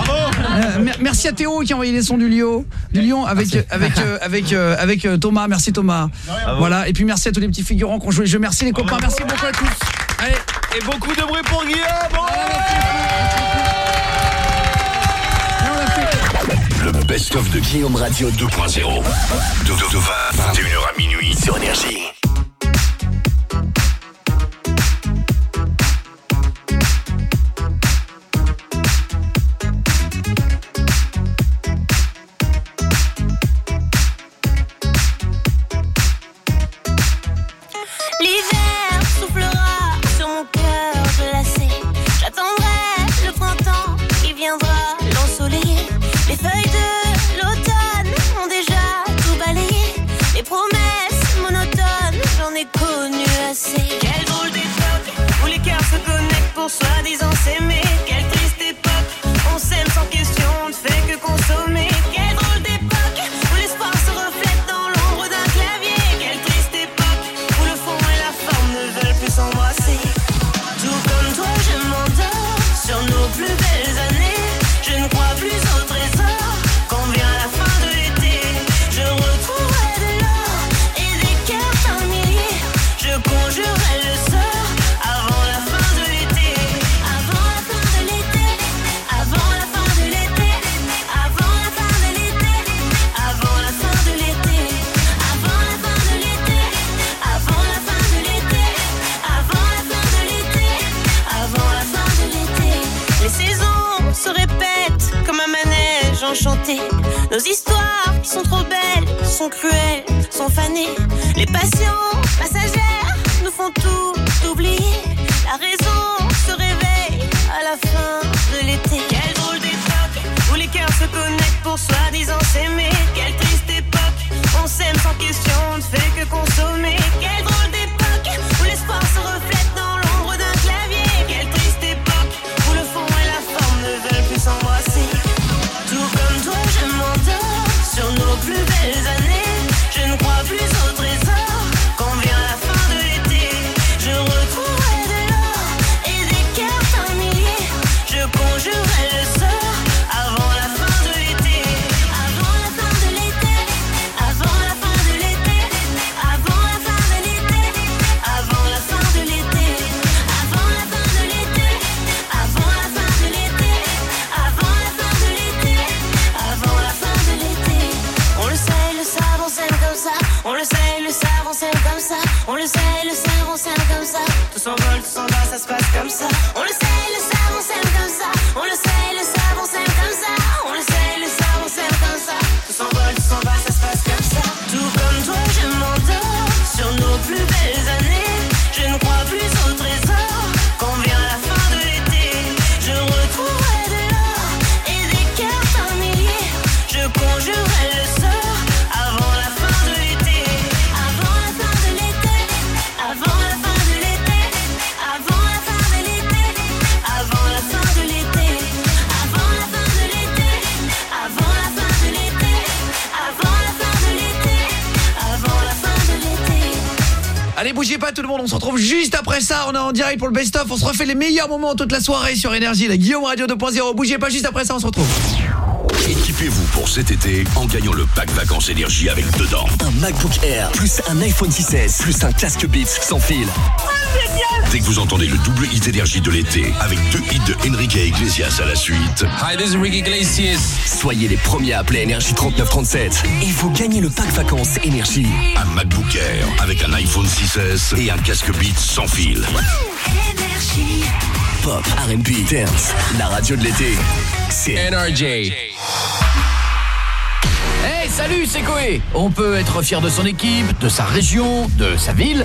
Euh, mer- merci à Théo qui a envoyé les sons du lion, du lion avec avec euh, avec euh, avec euh, Thomas. Merci Thomas. Voilà. Et puis merci à tous les petits figurants qui ont joué le jeu. Merci les copains. Merci beaucoup à tous. Allez. Et beaucoup de bruit pour Guillaume. Le best-of de Guillaume Radio 2.0. De, de, de 20, 21h à minuit sur Énergie. En direct pour le best-of, on se refait les meilleurs moments toute la soirée sur Énergie, la Guillaume Radio 2.0, bougez pas juste après ça, on se retrouve. Équipez-vous pour cet été en gagnant le pack vacances énergie avec dedans. Un MacBook Air, plus un iPhone 6S, plus un casque Beats sans fil. Dès que vous entendez le double hit énergie de l'été, avec deux hits de Enrique Iglesias à la suite, Hi, this is Ricky Iglesias. Soyez les premiers à appeler Énergie 3937 et vous gagnez le pack vacances Énergie. un MacBook Air avec un iPhone 6S et un casque Beats sans fil. Pop, R&B, dance, la radio de l'été. C'est NRJ. Hey, salut, c'est Koé On peut être fier de son équipe, de sa région, de sa ville.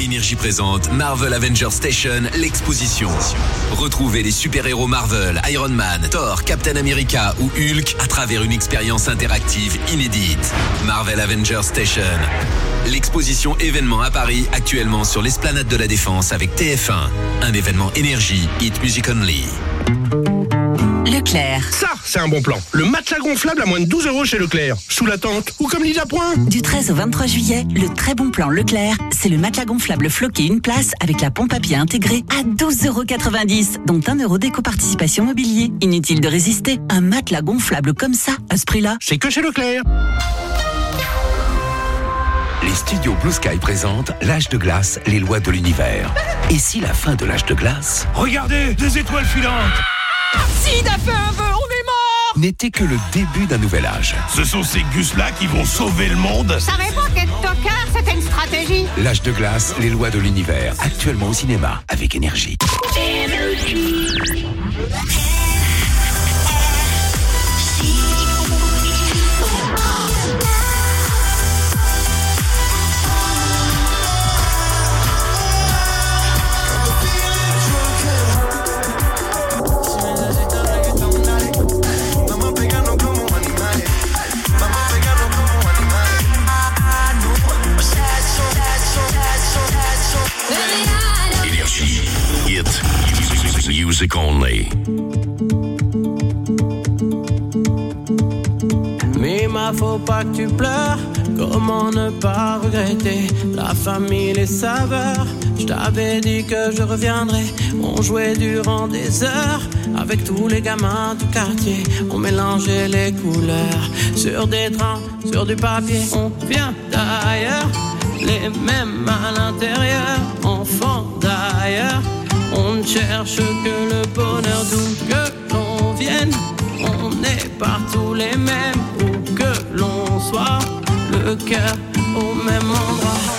Énergie présente Marvel Avenger Station, l'exposition. Retrouvez les super-héros Marvel, Iron Man, Thor, Captain America ou Hulk à travers une expérience interactive inédite. Marvel Avenger Station. L'exposition événement à Paris, actuellement sur l'esplanade de la Défense avec TF1. Un événement énergie, Hit Music Only. Leclerc. Ça, c'est un bon plan. Le matelas gonflable à moins de 12 euros chez Leclerc. Sous la tente ou comme Lisa Point. Du 13 au 23 juillet, le très bon plan Leclerc, c'est le matelas gonflable floqué une place avec la pompe à pied intégrée à 12,90€, dont 1 euro d'éco-participation mobilier. Inutile de résister, un matelas gonflable comme ça, à ce prix-là. C'est que chez Leclerc. Les studios Blue Sky présentent L'âge de glace, les lois de l'univers. Et si la fin de l'âge de glace? Regardez, des étoiles filantes. Sid a fait un vœu, n'était que le début d'un nouvel âge Ce sont ces gus-là qui vont sauver le monde. Je savais pas qu'être tocard, c'était une stratégie? L'âge de glace, les lois de l'univers, actuellement au cinéma avec énergie. Énergie. Music. Mais ma faut pas que tu pleures. Comment ne pas regretter? La famille, les saveurs. Je t'avais dit que je reviendrais. On jouait durant des heures avec tous les gamins du quartier. On mélangeait les couleurs sur des draps, sur du papier. On vient d'ailleurs, les mêmes à l'intérieur. Ne cherche que le bonheur d'où que l'on vienne. On est partout les mêmes, où que l'on soit, le cœur au même endroit.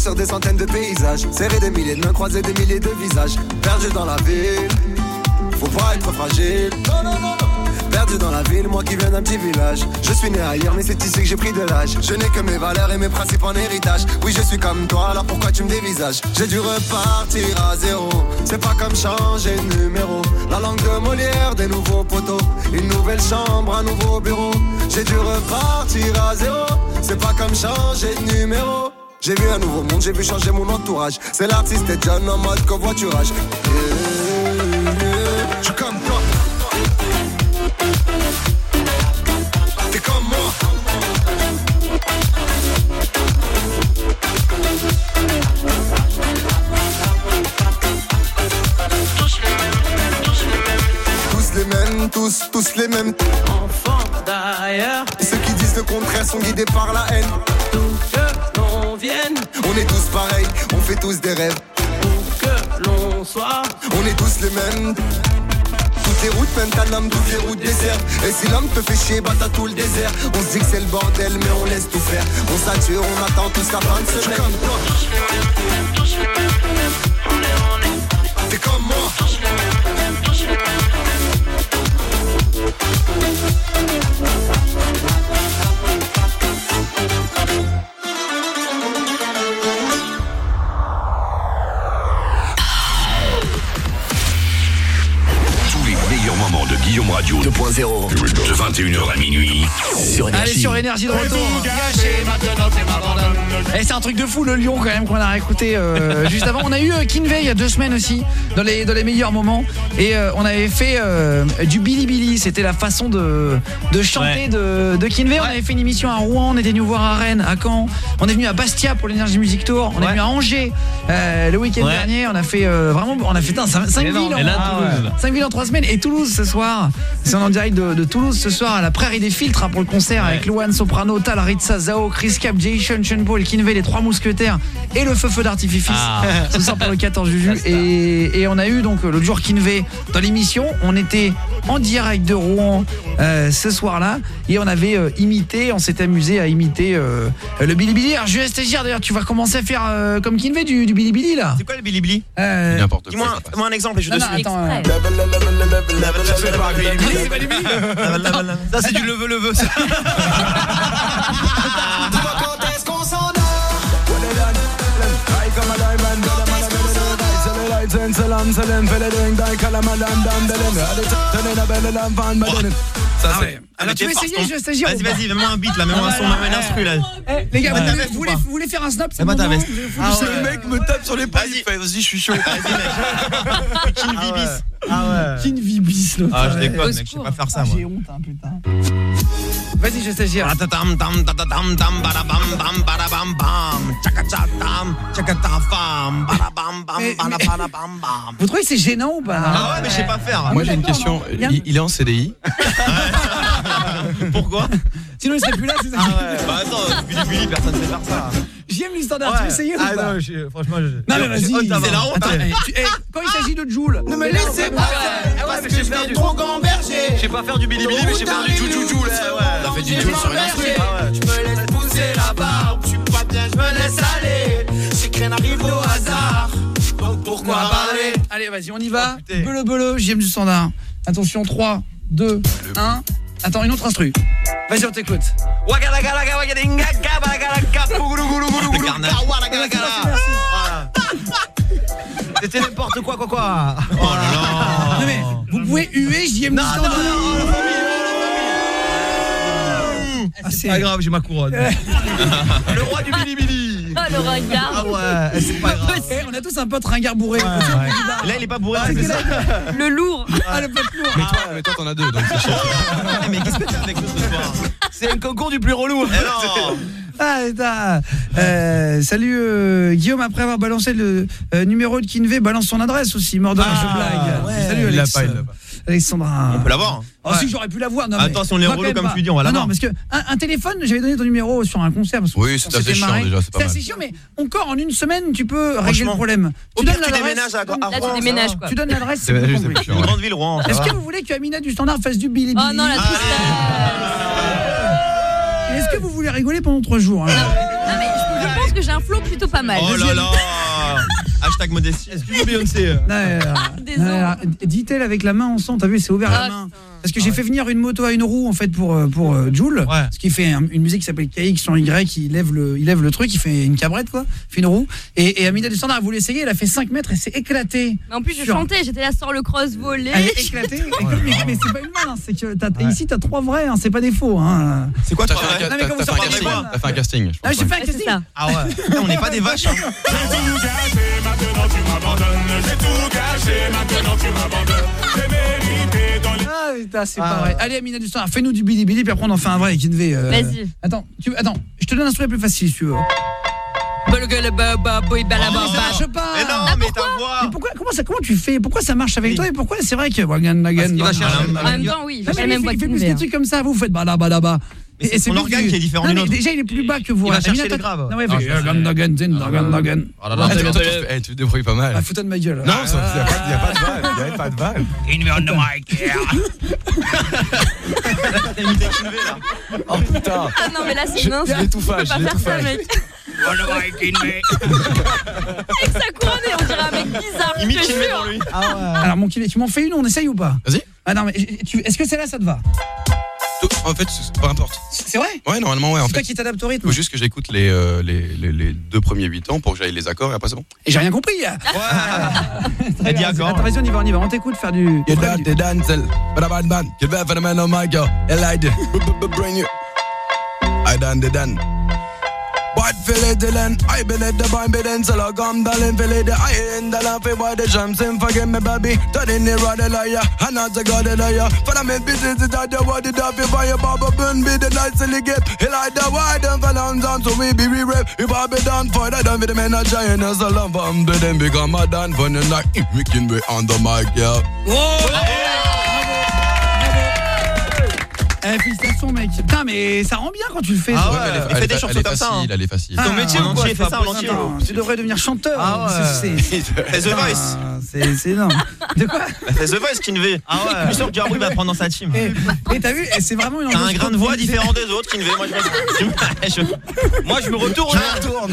Sur des centaines de paysages, serré des milliers de mains, croisé des milliers de visages, perdu dans la ville. Faut pas être fragile. Non, non, non. Perdu dans la ville, moi qui viens d'un petit village. Je suis né ailleurs, mais c'est ici que j'ai pris de l'âge. Je n'ai que mes valeurs et mes principes en héritage. Oui, je suis comme toi, alors pourquoi tu me dévisages? J'ai dû repartir à zéro. C'est pas comme changer de numéro. La langue de Molière, des nouveaux poteaux. Une nouvelle chambre, un nouveau bureau. J'ai dû repartir à zéro. C'est pas comme changer de numéro. J'ai vu un nouveau monde, j'ai vu changer mon entourage. C'est l'artiste et John en mode covoiturage. Je suis comme toi. T'es comme moi. Tous les mêmes, tous, tous les mêmes. Enfants d'ailleurs, Ceux qui disent le contraire sont guidés par la haine. Vienne, On est tous pareils, on fait tous des rêves. où que l'on soit. On est tous les mêmes. Toutes les routes mènent à l'homme, toutes les routes désertes. Et si l'homme te fait chier, bah t'as tout le désert. On se dit que c'est le bordel, mais on laisse tout faire. On sature, on attend tous la fin de semaine. comme moi. Tous Guillaume Radio 2.0 de 21h à minuit sur Allez sur énergie de retour. Et c'est un truc de fou le Lion quand même qu'on a réécouté euh, juste avant. On a eu euh, Kinvey il y a deux semaines aussi dans les dans les meilleurs moments et euh, on avait fait euh, du Billy Billy. C'était la façon de de chanter de de Kinvey. On avait fait une émission à Rouen, on était venu voir à Rennes, à Caen. On est venu à Bastia pour l'énergie Music Tour. On est venu à Angers euh, le week-end Ouais. dernier. On a fait euh, vraiment on a fait 5 Énorme. villes. en- Et là, Toulouse. 5 villes en 3 semaines et Toulouse ce soir. C'est en direct de, de Toulouse ce soir à la Prairie des Filtres hein, pour le concert avec Luan Soprano, Tal, Ritza, Zao, Chris Cap, Jason, Sean Paul, Kinvey, les trois mousquetaires et le feu feu d'artifice. Ah. Ce soir pour le 14 juju et, et on a eu donc l'autre jour Kinvey dans l'émission. On était en direct de Rouen euh, ce soir-là et on avait euh, imité, on s'est amusé à imiter euh, le Billy Billy. Alors Stagiaire d'ailleurs, tu vas commencer à faire euh, comme Kinvey du, du Billy Billy là. C'est quoi le bilibili Euh, N'importe Dis-moi un- dis-moi un exemple et je te suis. Euh, Ça c'est du leveux leveux ça. Ça, Ah ouais. Alors tu veux essayer, je vais stagiaire Vas-y vas-y, mets-moi un beat là, mets-moi un son, mets-moi un instru là. Eh, les gars, vous, voulez, vous vous faire un snap c'est pas le ta veste. Ah. Le mec me tape sur les pas, Vas-y. il fait vas-y, je suis chaud. Vas-y mec. King Vibis. Ah ouais. King Vibis l'autre. Ah je déconne mec, je sais pas faire ça Ah, moi. J'ai honte hein, putain. Vas-y, je stagiaire. Ratatam, tam, tatatam, tam, badabam, bam, badabam, bam. Tchakachatam, tchakatafam, badabam, bam, Mais- mais- badabam, bam. Vous trouvez que c'est gênant ou pas? Ah ouais, mais je sais pas faire. Moi j'ai une question. il est en CDI Pourquoi Sinon il serait plus là, c'est ça Ah ouais, bah attends, Billy Billy, personne sait faire ça. J'aime les standards, tu veux essayer ou Ah pas non, je- franchement, je... Non mais vas-y. d'avoir- C'est la honte. Attends, eh, tu- eh, Quand il s'agit de Joule. Ne me laissez pas faire parce que je vais trop gamberger. Je sais pas faire du Billy Billy, mais je sais faire du Joujou là. Ouais, T'as fait du Joule sur une instru. Je me laisse pousser la barbe, je suis pas bien, je me laisse aller. J'ai rien n'arrive au hasard. Donc pourquoi parler Allez, vas-y, on y va. Oh. Bleu bleu, j'aime du standard. Attention 3 2 1. Attends, une autre instru. Vas-y, on t'écoute. C'était n'importe quoi quoi quoi. Oh là là. Mais vous pouvez huer, du Non, non, non, C'est pas grave, j'ai ma couronne. Le roi du Billy. Oh le regard. Ah ouais, c'est pas grave. Eh, on a tous un pote ringard bourré. Là, il est pas bourré, Ah, il c'est ça. Le lourd. Ah, le pote lourd. Mais toi, mais toi t'en as deux donc c'est chaud. Eh, Mais qu'est-ce que tu as avec nous ce soir C'est un concours du plus relou. Eh non Ah, putain. Euh, salut euh, Guillaume, après avoir balancé le euh, numéro de Kinvey, balance son adresse aussi, mort de rire, je blague. ouais. Salut Il l'a Alex. pas, il l'a pas. Alexandra. On peut l'avoir. Oh, si j'aurais pu l'avoir. Non, mais- Attends, si on est Moi, relou quand même comme tu dis, on va Non, l'avoir. non, parce que un, un téléphone, j'avais donné ton numéro sur un concert. Parce que Oui, c'est assez chiant, déjà, c'est pas mal. assez chiant, mais encore en une semaine, tu peux régler le problème. Tu donnes l'adresse. déménages à à Là Rouen, tu déménages quoi. Tu donnes l'adresse, C'est Une grande ville, Rouen. Est-ce que vous voulez que Amina du Standard fasse du Billy Oh non la Billy tristesse. Est-ce que vous voulez rigoler pendant trois jours hein Non mais je, je pense que j'ai un flow plutôt pas mal. Oh là là Hashtag modestie. Excuse-moi Beyoncé. Euh, euh, Dit-elle avec la main en sang, t'as vu, c'est ouvert la Ah, main. Parce que j'ai fait venir une moto à une roue en fait pour euh, pour euh, Joule, Ouais. ce qui fait un- une musique qui s'appelle KX sans Y, il lève le il lève le truc, il fait une cabrette quoi, il fait une roue et, et Amina du Standard a voulu essayer, elle a fait 5 mètres et s'est éclatée. Mais en plus je Sur- chantais, j'étais là sur le cross volé. Elle est éclatée. mais mais c'est pas une main, hein, c'est que t'as- ici t'as trois vrais, hein, c'est pas des faux. Hein. C'est quoi T'as fait un, Non, fait un casting. T'as fait un casting. je Ah, j'ai fait un Ouais, casting. Ah ouais. On n'est pas des vaches. Hein. Ah putain, c'est pas vrai. Allez Amina fais-nous du Billy puis après on en fait un vrai avec euh. Vas-y. Attends, tu attends, je te donne un souhait plus facile si tu veux. Balaba, Mais ça ba. marche pas. Mais non, mais ta Mais voix. pourquoi comment ça comment tu fais? Pourquoi ça marche avec toi et pourquoi c'est vrai que Wagan Wagan En même temps oui, Non, j'ai mais la il fait, voix il fait que plus des trucs comme ça, vous faites Mais c'est son organe qui est différent Non, du mais nôtre. déjà il est plus bas que vous. Il va Amina, chercher les graves. Non ouais, Ah. Oh attends, eh, tu te débrouilles pas mal. Ah, fous-toi de ma gueule. Non, il n'y a, pas- y a pas de balle. Il n'y a pas de balle. T'as imité Kinvey là. Oh putain. Ah non mais là c'est mince. Je l'étouffage, je pas faire ça l'étouffage. mec. Avec sa couronne et on dirait un mec bizarre. Kinvey jure. dans lui. Alors mon Kinvey, tu m'en fais une, on essaye ou pas Vas-y. Ah non mais est-ce que celle-là ça te va? En fait, peu importe. C'est vrai Ouais, normalement, ouais. En C'est toi fait, qui t'adaptes au rythme. faut juste que j'écoute les, euh, les, les, les deux premiers huit temps pour que j'aille les accords et après c'est bon. Et j'ai rien compris. Elle dit Attends, vas-y, on y va, on y va, on t'écoute faire du. You got the dancel, but a bad man. You better for the man on my girl. You like it, b- b- b- bring you. I done the done. But feel it till then, I believe the bind be then, so I come darling, feel it, I in the laugh, why the jumps in, forgive me, baby. Turning the rod, the liar, and not the god, the liar. For the men, business, it's out there, what the duffy, by your baba, burn, be the nice silly gift. He like the wide and for long down, so we be re rep. If I be done for that, done with the men, a giant, as a lump, I'm to them, become a done for the night. We can be on the mic, yeah. Eh, félicitations mec. Putain mais ça rend bien quand tu le fais. Ah ça. ouais, elle est- Il fait elle des chansons elle comme ça, hein. Elle est facile. Ah, Ton métier en ou quoi entier, Fais ça en entier. Tu devrais devenir chanteur. Ah C'est- c'est- The Voice. C'est énorme. De quoi? The Voice, Kinvey. Ah ouais. Je suis sûr que Jarry va prendre dans sa team. Et et t'as vu, eh, c'est vraiment une T'as un grain de voix différent des autres, Kinvey. Moi, je, Moi, me retourne. Je me retourne,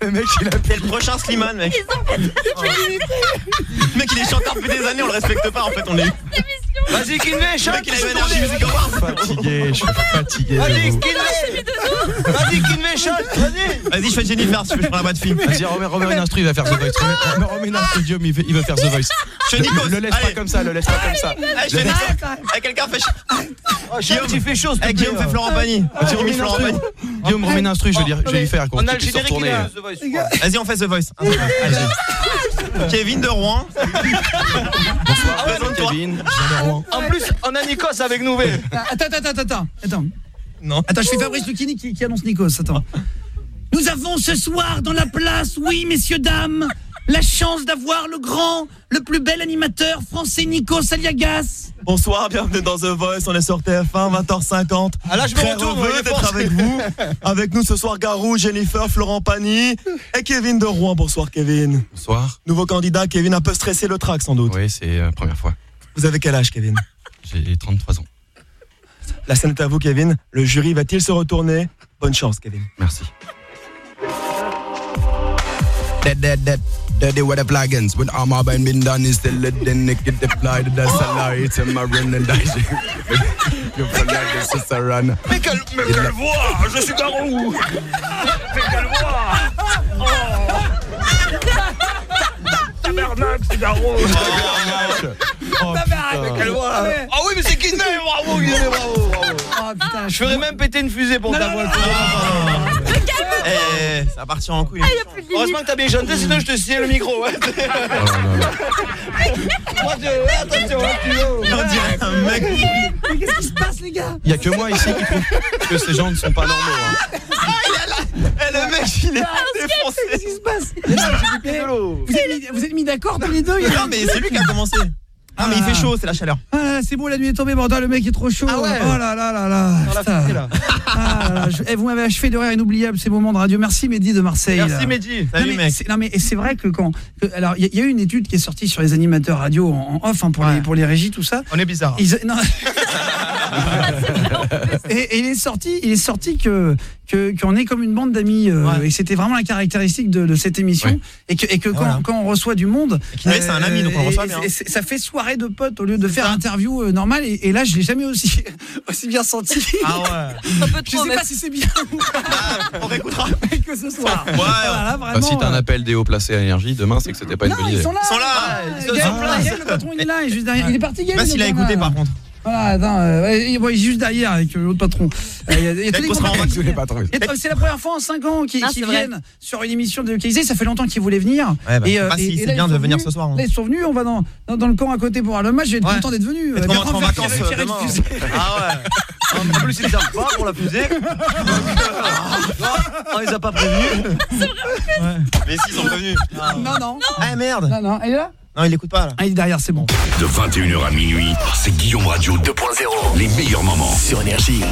Le mec, il a C'est le prochain Slimane, mec. Le mec, il est chanteur depuis des années, on le respecte pas en fait. On est. Vas-y, Music Awards. Fatigué, je suis fatigué. Vas-y. Kinvey. Vas-y, Kinvey, chante. Vas-y. Vas-y, je fais Jennifer si tu veux, je prends la boîte fille. Vas-y, remets, remets une instru, il va faire The Voice. Remets, une instru, Guillaume, il veut faire The Voice. Je. Le, le laisse pas comme ça, le laisse pas comme ça. Allez, je. Eh, quelqu'un fait. Oh, Guillaume, tu fais chaud, Eh. Guillaume fait Florent Pagny. Vas-y, remets Florent. Pagny. Guillaume, remets une instru, je vais, dire- je vais lui faire. On a le générique, The Voice. Vas-y, on fait The Voice. Kevin de Rouen. Bonsoir. Kevin. je viens de Rouen. En plus, on a Nikos avec nous. Vé. Attends, attends, attends, attends. Attends. Non. Attends, je fais Fabrice Lucchini qui, qui annonce Nikos. Attends. Nous avons ce soir dans la place, oui, messieurs, dames, la chance d'avoir le grand, le plus bel animateur français Nikos Aliagas. Bonsoir, bienvenue dans The Voice, on est sur TF1, 20h50. Ah là, je me Très retourne, heureux d'être avec vous. Avec nous ce soir, Garou, Jennifer, Florent Pagny et Kevin de Rouen. Bonsoir, Kevin. Bonsoir. Nouveau candidat, Kevin, un peu stressé le track sans doute. Oui, c'est la première fois. Vous avez quel âge, Kevin J'ai 33 ans. La scène est à vous, Kevin. Le jury va-t-il se retourner Bonne chance, Kevin. Merci. Dead, dead, dead. Dirty with the plugins. With all my been been done is still let the naked deploy the satellite and my run and die. You feel like this is a run. Mais quelle, mais quelle voix Je suis Garou Mais quelle voix Oh Tabarnak, c'est Garou Oh, Mais quelle voix Ah oui, mais c'est Kinvey, bravo, Kinvey, bravo, bravo. Oh putain, Je ferais même péter une fusée pour ta voix. Eh, ça va partir en couille. Heureusement que t'as bien chanté, sinon je te sciais le micro. Attention, hein, On dirait un mec. Mais qu'est-ce qui se passe, les gars? Il y a que moi ici qui trouve que ces gens ne sont pas normaux. hein. Eh, mec, il est défoncé. Qu'est-ce qui se passe vous, êtes mis, vous êtes mis d'accord tous les deux il y a- Non, mais c'est lui qui a commencé. Ah, mais il fait chaud, c'est la chaleur. Ah c'est bon, la nuit est tombée, bordel, le mec est trop chaud. Ah ouais. Oh là là là là. Putain. Ah là là, je- eh, vous m'avez achevé de rire inoubliable ces moments de radio. Merci Mehdi de Marseille. Merci. Mehdi. Non, Salut, mais mec. c'est- Non mais c'est vrai que quand que- alors il y, a- il y a eu une étude qui est sortie sur les animateurs radio en, en off hein, pour les pour les régies tout ça. On est bizarre. Ils- non. et, et il est sorti, il est sorti que que qu'on est comme une bande d'amis euh, Ouais. et c'était vraiment la caractéristique de, de cette émission Ouais. et que et que quand, Voilà. quand on reçoit du monde, Kinvey, c'est un ami, donc on reçoit et- bien. et ça fait soirée de potes au lieu de faire interview euh, normale et, et là je l'ai jamais aussi aussi bien senti. Ah ouais. Un peu Je sais mais- pas si c'est bien On réécoutera. que ce soir. Ouais, Voilà, là, Bah, vraiment, si t'as un euh, appel des hauts placés à énergie, demain c'est que c'était pas une non, bonne ils idée. sont là. Ils sont là. Ah, Ils sont. Gaël, le patron, il est là, il est juste derrière. Il est parti, Gaël. S'il a écouté par là. contre. Voilà, attends, euh, il il est juste derrière avec euh, l'autre patron. Euh. Et, C'est la première fois en 5 ans qu'ils Ah, viennent sur une émission de Kaiser. Ça fait longtemps qu'ils voulaient venir. Ouais, bah, Et, euh, si et- et c'est là, bien ils de sont venir venus. ce soir, hein. Là, ils sont venus. On va dans, dans, dans le camp à côté pour voir le match. Je vais être Ouais. content d'être venu. Euh, rentre en vacances, fusée. Ah ouais. En plus, ils savent pas pour la fusée. On les a pas prévenus. Mais s'ils sont prévenus. Non, non. Ah merde. Non, non. Elle est là Non, il écoute pas là. Ah, il est derrière, c'est bon. De 21h à minuit, c'est Guillaume Radio 2.0. Les meilleurs moments sur Énergie.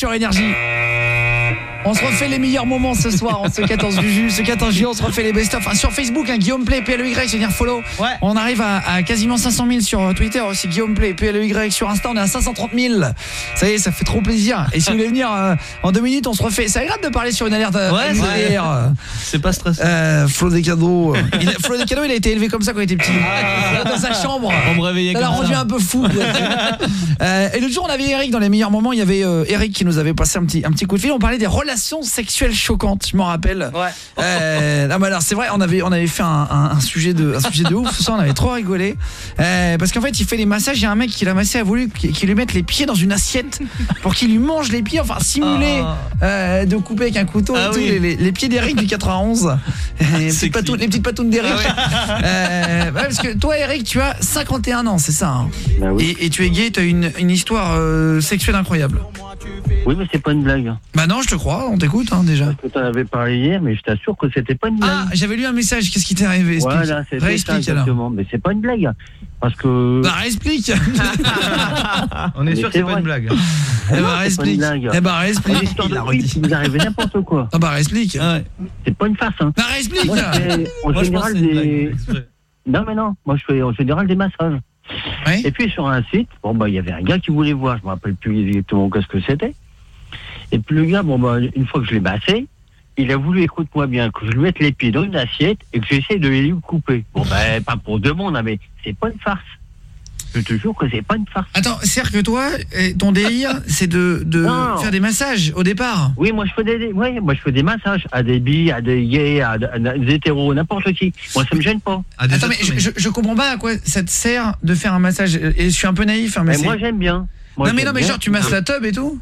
Sur énergie. On se refait les meilleurs moments ce soir, en ce 14 juillet, ce 14 juillet, on se refait les best-of. Enfin, sur Facebook, un Guillaume Play, PLEY, c'est dire follow. On arrive à, à quasiment 500 000 sur Twitter aussi, Guillaume Play, PLEY. Sur Insta, on est à 530 000. Ça y est, ça fait trop plaisir. Et si vous voulez venir euh, en deux minutes, on se refait. C'est agréable de parler sur une alerte euh, Ouais, c'est pas stressant. Euh, Flo des cadeaux. Il a- Flo des cadeaux, il a été élevé comme ça quand il était petit. Ah. Dans sa chambre. On me réveillait Ça l'a rendu ça. un peu fou. Euh, et l'autre jour, on avait Eric dans les meilleurs moments. Il y avait euh, Eric qui nous avait passé un petit, un petit coup de fil. On parlait des relations sexuelles choquantes, je m'en rappelle. Euh, non, mais alors, c'est vrai, on avait, on avait fait un, un- un sujet de, un sujet de ouf. Ça, on avait trop rigolé. Euh, parce qu'en fait, il fait les massages. Il y a un mec qui l'a massé a voulu qu'il qu'il lui mette les pieds dans une assiette pour qu'il lui mange les pieds. Enfin, simuler euh, de couper avec un couteau Ah et tout, oui. les, les- les pieds d'Eric du 91. les, petites patounes, les petites patounes d'Eric. Euh, ouais, parce que toi, Eric, tu as 51 ans, c'est ça hein et, et tu es gay, tu as une, une histoire euh, sexuelle incroyable. Oui, mais c'est pas une blague. Bah non, je te crois, on t'écoute hein, déjà. Parce que t'en avais parlé hier, mais je t'assure que c'était pas une blague. Ah, j'avais lu un message, qu'est-ce qui t'est arrivé? Explique. Voilà, c'est ça Réexplique alors. exactement. Mais c'est pas une blague. Parce que. Bah réexplique On est Mais sûr que c'est c'est pas vrai. une blague. Eh bah c'est pas une réexplique. blague. Eh bah réexplique. Une histoire de il nous arrivait n'importe quoi. Ah bah réexplique. C'est pas une farce. Hein. Bah réexplique. Moi, je fais en Moi, je pense général que c'est une des. Non, mais non. Moi, je fais en général des massages. Et puis sur un site, bon bah il y avait un gars qui voulait voir, je me rappelle plus exactement qu'est-ce que c'était. Et puis le gars, bon bah une fois que je l'ai massé, il a voulu, écoute-moi bien, que je lui mette les pieds dans une assiette et que j'essaie de les lui couper. Bon ben pas pour deux mondes, hein, mais c'est pas une farce. Je te jure que c'est pas une farce. Attends, c'est-à-dire que toi, eh, ton délire, c'est de, faire des massages au départ Oui, moi je fais des, ouais, moi je fais des massages à des billes, à des gays, à, à des hétéros, n'importe qui. Moi ça me gêne pas. Attends, mais je, je, je comprends pas à quoi ça te sert de faire un massage. Et je suis un peu naïf, hein, mais, Mais c'est- moi j'aime bien. Moi, non mais non mais genre tu masses la tub et tout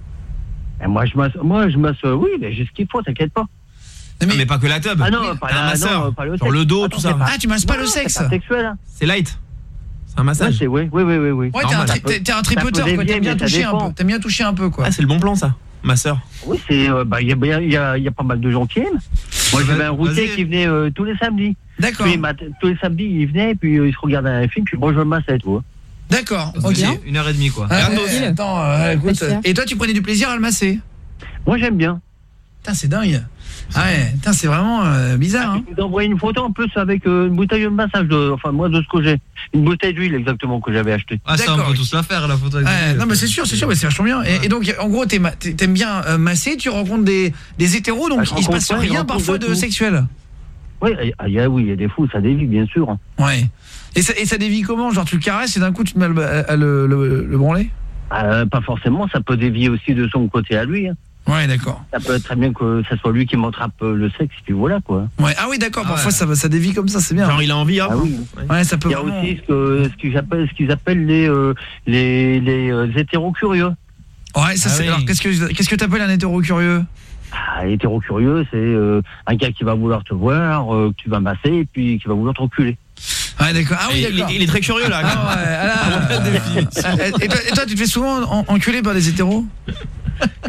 Et moi je masse, moi je masse, euh, oui, mais j'ai ce qu'il faut, t'inquiète pas. mais... pas que la tub. Ah non, pas la- masseur. non, pas le Sur sexe. le dos, Attends, tout ça. c'est pas- Ah, tu masses pas Non, le c'est sexe sexuel. hein. C'est light. Un massage. Oui, oui, oui, oui, oui. Ouais, t'es un, tri- t'es- un tripoteur, quoi. T'aimes bien toucher un peu. T'aimes bien toucher un peu, quoi. Ah, c'est le bon plan, ça. Masseur. Oui, c'est, euh, bah, il y a, il y, a, il y a pas mal de gens qui aiment. Moi, j'avais un routier qui venait euh, tous les samedis. D'accord. Tous les, mat- tous les samedis, il venait, puis euh, il se regardait un film, puis moi, je le massais, tu vois. D'accord, ok. Une heure et demie, quoi. Ah, attends, euh, écoute, euh, et toi, tu prenais du plaisir à le masser? Moi, j'aime bien. Putain, c'est dingue. Ah ouais, c'est vraiment euh, bizarre. Hein. Vous envoie une photo en plus avec euh, une bouteille de massage, de, enfin, moi, de ce que j'ai. Une bouteille d'huile, exactement, que j'avais acheté. Ah, ça, on peut tous la faire, la photo. avec Ouais, vous. non mais c'est sûr, c'est sûr, mais c'est vachement bien. Et, et donc en gros, t'aimes bien euh, masser, tu rencontres des, des hétéros, donc Ah, je il se passe rien parfois de sexuel. Oui, il y a, oui, il y a des fous, ça dévie, bien sûr. Ouais. Et ça, et ça dévie comment? Genre tu le caresses et d'un coup tu te mets à le, à le, le, le branler? Euh, pas forcément, ça peut dévier aussi de son côté à lui. hein. Ouais, d'accord. Ça peut être très bien que ça soit lui qui m'attrape euh, le sexe, puis voilà, quoi. Ouais. Ah oui, d'accord. parfois ça, ça dévie comme ça, c'est bien. Genre, il a envie, hop. Ah oui. Ouais, ça peut. Il y a vraiment- aussi ce que- ce qu'ils appellent, ce qu'ils appellent les, euh, les, les euh, hétéros curieux. Ouais, ça Ah c'est. oui. Alors qu'est-ce que qu'est-ce que t'appelles un hétéro curieux Ah, hétéro curieux, c'est euh, un gars qui va vouloir te voir, euh, que tu vas masser, et puis qui va vouloir te reculer. Ouais, d'accord. Ah oui, Il- est très curieux, là. Ah ouais, ah là. Ah, et, toi, et toi, tu te fais souvent en- enculer par des hétéros?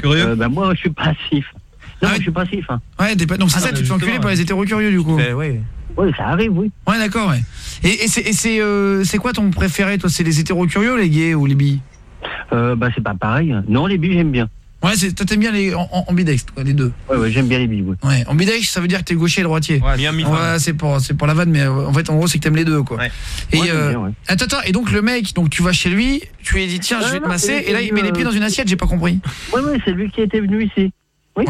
Curieux euh, ben Moi, je suis passif. Non, moi, je suis passif. Hein. Ouais, t'es pas. Donc c'est Ah ça, non, tu te fais enculer par les hétéros curieux du coup. ouais. Oui, ça arrive, oui. Ouais, d'accord, ouais. Et, c'est euh, c'est quoi ton préféré toi? C'est les hétéros curieux, les gays ou les bi? Euh, bah, c'est pas pareil. Non, les billes, j'aime bien. Ouais, c'est toi t'aimes bien les en, en ambidextre, quoi, les deux. Ouais, ouais, j'aime bien les billes, ouais. Ouais, ambidextre, ça veut dire que t'es gaucher et droitier. Ouais, bien mis. Ouais, c'est pour c'est pour la vanne mais en fait en gros c'est que t'aimes les deux quoi. Et Ouais, euh, bien, ouais. attends attends et donc le mec donc tu vas chez lui, tu lui dis tiens, Non, je vais non, te masser et là il met les pieds dans une assiette, j'ai pas compris. Oui, oui, c'est lui qui était venu ici. Oui.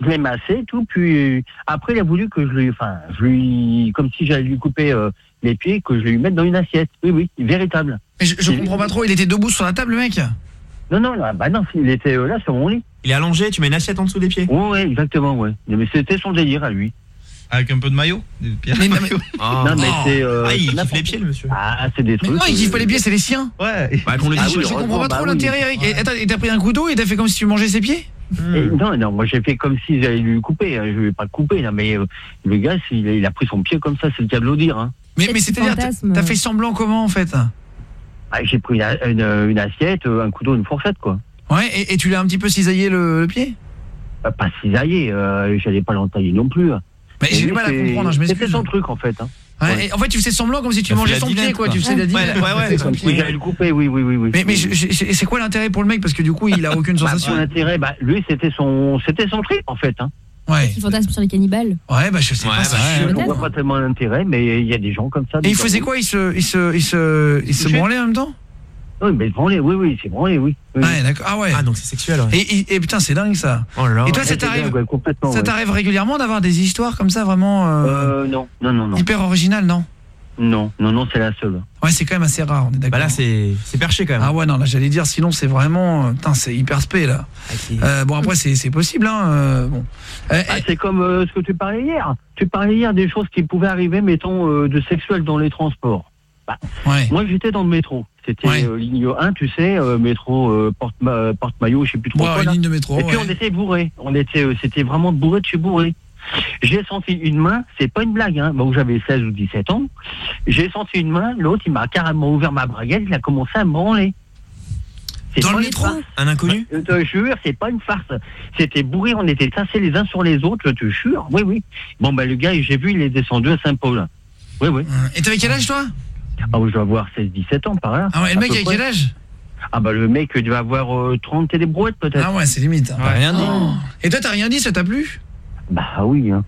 Je l'ai massé, et tout, puis euh, après, il a voulu que je lui, enfin, je lui, comme si j'allais lui couper euh, les pieds, que je lui mette dans une assiette. Oui, oui, véritable. Mais je, je comprends pas trop, il était debout sur la table le mec Non, non, ah, bah non, il était euh, là sur mon lit. Il est allongé, tu mets une assiette en dessous des pieds. Oui, oui, exactement, ouais. Mais c'était son délire à lui. Avec un peu de maillot des pierres Mais- de mais- maillot. Non, mais c'est. euh, Ah, il kiffe les pieds, le monsieur. Ah, c'est des Mais trucs. non, il euh, kiffe pas les pieds, c'est les siens. Ouais. Bah, qu'on le Ah, dise. je, je comprends pas bah trop oui. l'intérêt Eric. Et, attends, t'as pris un couteau et t'as fait comme si tu mangeais ses pieds Et non, non, moi j'ai fait comme si j'allais lui couper. hein. Je vais pas le couper, là, mais euh, le gars, il a pris son pied comme ça, c'est le cas de le dire. Hein. Mais, mais c'est-à-dire, t'as t'as fait semblant comment en fait j'ai pris une, une- une assiette, un couteau, une fourchette, quoi. Ouais, et, et tu l'as un petit peu cisaillé le, le pied? Euh, Pas cisaillé, euh, j'allais pas l'entailler non plus. Mais j'ai du mal à comprendre, hein, je m'excuse. C'était son truc en fait. Hein. Ouais, et en fait, tu faisais semblant comme si tu mangeais son pied, quoi. quoi. Tu faisais la Ouais, dilette. ouais, ouais, comme si j'allais le couper, oui, oui, oui. oui. Mais, mais c'est quoi l'intérêt pour le mec? Parce que du coup, il a aucune Bah, sensation. son intérêt, bah, lui, c'était son, c'était son trip en fait. Hein. Ouais. Qui fantasme sur les cannibales. Ouais, bah je sais pas. ça, Je je- ne vois pas tellement l'intérêt, mais il y a des gens comme ça. Et il faisait quoi Il se, il se, il se, il se branlait en même temps? Oui, mais branlé, oui, oui, c'est branlé, oui. oui. Ouais, d'accord. Ah ouais. Ah, donc c'est sexuel, ouais. Et, et- et putain, c'est dingue ça. Oh là là. Et toi, ça Ouais, t'arrive ouais, Ça ouais. t'arrive régulièrement d'avoir des histoires comme ça vraiment euh, Euh, non, non, non, non. hyper originales, non? Non, non, non, c'est la seule. Ouais, c'est quand même assez rare, on est d'accord. Bah là, c'est c'est perché quand même. Ah ouais, non, là j'allais dire, sinon c'est vraiment. Putain, c'est hyper spé là. Euh, bon, après, c'est c'est possible, hein. euh, bon. Euh, Ah, c'est comme euh, ce que tu parlais hier. Tu parlais hier des choses qui pouvaient arriver, mettons, euh, de sexuel dans les transports. Bah, Ouais. Moi, j'étais dans le métro. C'était euh, ligne 1, tu sais, euh, métro euh, porte, ma- porte-maillot, je sais plus trop Ouais, quoi. une là. ligne de métro, Et puis on était bourré. On était, euh, c'était vraiment bourré de chez bourré. J'ai senti une main, c'est pas une blague, hein, où j'avais 16 ou 17 ans. J'ai senti une main, l'autre, il m'a carrément ouvert ma braguette, il a commencé à me branler. Dans le métro. Un inconnu Je te jure, c'est pas une farce. C'était bourré, on était tassés les uns sur les autres, je te jure. Oui, oui. Bon, bah, le gars, j'ai vu, il est descendu à Saint-Paul. Oui, oui. Et t'avais quel âge, toi? Ah, je dois avoir 16-17 ans, par là. Ah ouais, le mec avait près. quel âge? Ah, bah, le mec devait avoir euh, 30 et des brouettes, peut-être. Ah ouais, c'est limite. hein. rien dit. Oh. Et toi, t'as rien dit, ça t'a plu? Bah, oui, hein.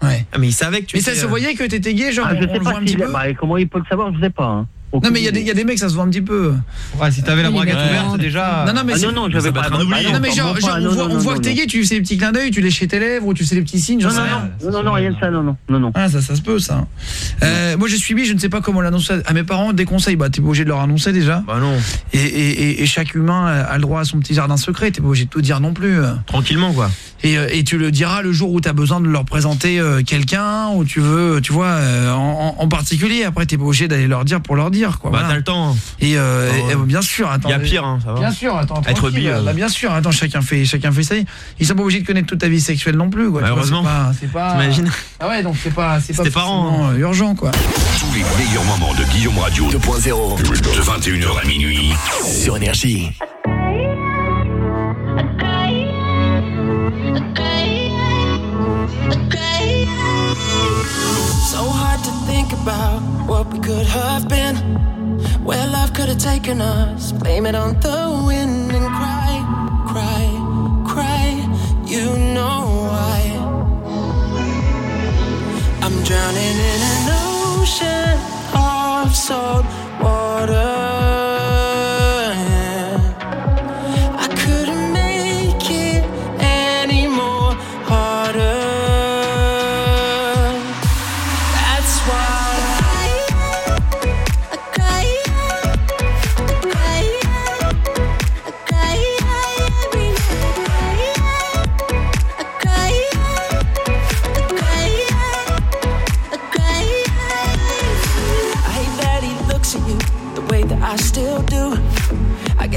Ouais. Ah, mais il savait que tu Mais ça se euh, voyait que t'étais gay, genre, Ah, je on, on sais le voit pas un petit peu bah, comment il peut le savoir, je sais pas. Hein. Non, mais il y, a des- il y a des mecs, ça se voit un petit peu. Ouais, si t'avais la braguette ouverte, déjà. Non, non, mais Ah, non, non, j'avais pas être un oubli. Non, mais genre, Vraiment genre, pas, on non, voit, non, on voit non, que t'es gay, tu fais des petits clins d'œil, tu léchais tes lèvres ou tu fais des petits signes, j'en Non, sais non, rien. non, non, non, rien de ça, non, non, non, non. Ah, ça, ça se peut, ça. Euh, moi, je suis bi, je ne sais pas comment l'annoncer à mes parents. Des conseils, bah, t'es pas obligé de leur annoncer déjà. Bah non, Et, et, et, et chaque humain a le droit à son petit jardin secret. T'es pas obligé de tout dire non plus. tranquillement quoi. Et, euh, et tu le diras le jour où t'as besoin de leur présenter euh, quelqu'un, ou tu veux, tu vois, euh, en, en particulier. Après, t'es pas obligé d'aller leur dire pour leur dire, quoi. Bah voilà. t'as le temps. Et, euh, Oh, et, euh, bien sûr, attends. Il y a pire, hein, ça va. Bien sûr, attends, Être bi, euh, bah, bien sûr, attends, chacun fait, chacun fait ça. Ils sont pas obligés de connaître toute ta vie sexuelle non plus, quoi. Bah, heureusement. C'est pas, pas. T'imagines Ah ouais, donc c'est pas, c'est pas parents, forcément, euh, urgent, quoi. Tous les meilleurs moments de Guillaume Radio 2.0 de 21h à minuit. sur Énergie. About what we could have been, where love could have taken us. Blame it on the wind and cry, cry, cry. You know why. I'm drowning in an ocean of salt water.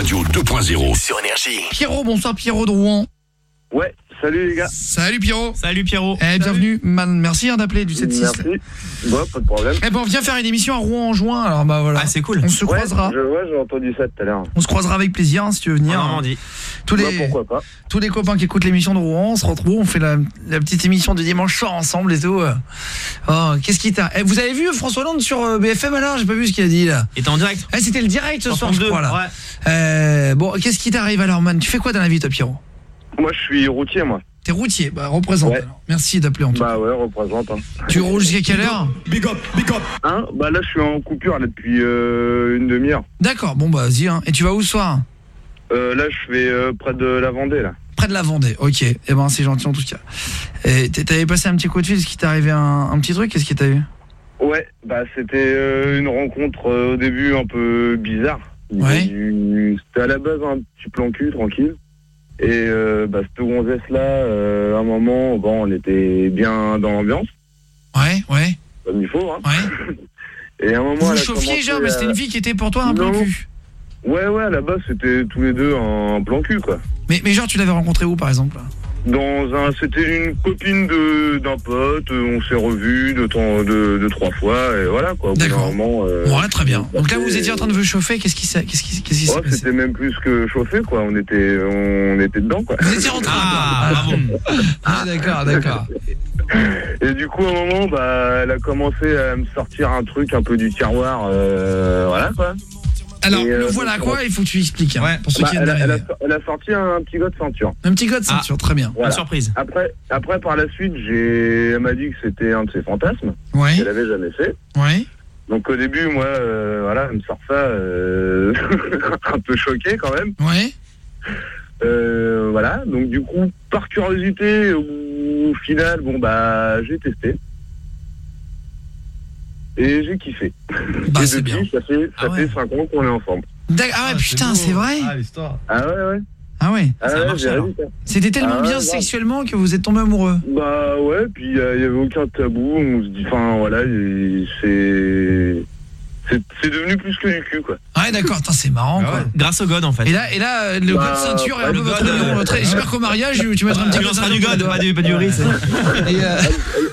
Radio 2.0 sur Énergie. Pierrot, bonsoir Pierrot de Rouen. Ouais, salut les gars. Salut Pierrot. Salut Pierrot. Eh, bienvenue, man. Merci hein, d'appeler du 7-6. Merci. Ouais, pas de problème. Eh ben, on vient faire une émission à Rouen en juin, alors bah voilà. Ah, c'est cool. On se Ouais, croisera. je- Ouais, j'ai entendu ça tout à l'heure. On se croisera avec plaisir hein, si tu veux venir. En Normandie. Tous les, Ouais, pourquoi pas. tous les copains qui écoutent l'émission de Rouen, on se retrouve, on fait la, la petite émission du dimanche soir ensemble et tout. Oh, qu'est-ce qui t'a eh, Vous avez vu François Hollande sur euh, BFM alors J'ai pas vu ce qu'il a dit là. Et t'es en direct Eh, c'était le direct ce Sur soir, je 32, crois là. ouais. Euh, bon, qu'est-ce qui t'arrive alors, man? Tu fais quoi dans la vie, toi, Pierrot? Moi, je suis routier, moi. T'es routier, bah représente. Ouais. alors. Merci d'appeler en tout cas. Bah ouais, représente. Hein. Tu roules jusqu'à quelle heure Big up, big up. Hein Bah là, je suis en coupure là depuis euh, une demi-heure. D'accord, bon bah vas-y. Hein. Et tu vas où ce soir Euh, là, je vais euh, près de la Vendée là. Près de la Vendée, ok. Eh ben c'est gentil en tout cas. Et t'avais passé un petit coup de fil, est-ce qu'il t'est arrivé un, un petit truc Qu'est-ce qui t'a eu Ouais, bah c'était euh, une rencontre euh, au début un peu bizarre. Ouais. C'était à la base un petit plan cul, tranquille. Et euh, bah, cette gonzesse-là, euh, à un moment, bon, on était bien dans l'ambiance, Ouais, ouais. comme il faut. Hein. Ouais. Et à un moment, Vous chauffiez genre, mais c'était une fille qui était pour toi un plan cul. Ouais, ouais, à la base, c'était tous les deux un plan cul, quoi. Mais, mais genre tu l'avais rencontré où par exemple? Dans un, c'était une copine de d'un pote. euh, On s'est revus de temps, de, de trois fois et voilà quoi. Au bout d'un D'accord. moment, euh, Ouais, très bien. Donc là vous étiez en train de vous chauffer, qu'est-ce qui s'est qu'est-ce qui, qu'est-ce qui s'est Ouais, passé c'était même plus que chauffé quoi. On était, on était dedans quoi. Vous étiez rentré Ah, bravo. Ah d'accord, d'accord. Et du coup, à un moment, bah, elle a commencé à me sortir un truc un peu du tiroir, euh, voilà quoi. Alors, Et, le euh, voilà donc, quoi, il faut que tu expliques, hein, pour ceux Bah, qui elle, elle, a, elle a sorti un petit gars de ceinture. Un petit gars de ceinture, très bien. Voilà. surprise. Après, après, par la suite, j'ai, elle m'a dit que c'était un de ses fantasmes. Ouais. Qu'elle avait jamais fait. Ouais. Donc au début, moi, euh, voilà, elle me sort ça, euh, un peu choqué quand même. Ouais. Euh, voilà. Donc du coup, par curiosité, au final, bon bah, j'ai testé. Et j'ai kiffé. Bah, Et depuis, bien. ça fait, ça Ah fait ouais. 5 ans qu'on est ensemble. Ah ouais, putain, c'est vrai Ah, l'histoire. Ah ouais, ouais. Ah ouais. Ah alors. ça. C'était tellement Ah bien sexuellement que vous êtes tombé amoureux. Bah ouais, puis il n'y avait aucun tabou. On se dit, enfin voilà, c'est. C'est devenu plus que du cul, quoi. Ah ouais, d'accord, c'est marrant quoi. Grâce au God en fait. Et là, et là, euh, le Bah, code ceinture est un peu le votre God, euh, J'espère qu'au mariage, tu mettras un petit lanceras ceinture du God, le pas du, pas du riz. euh,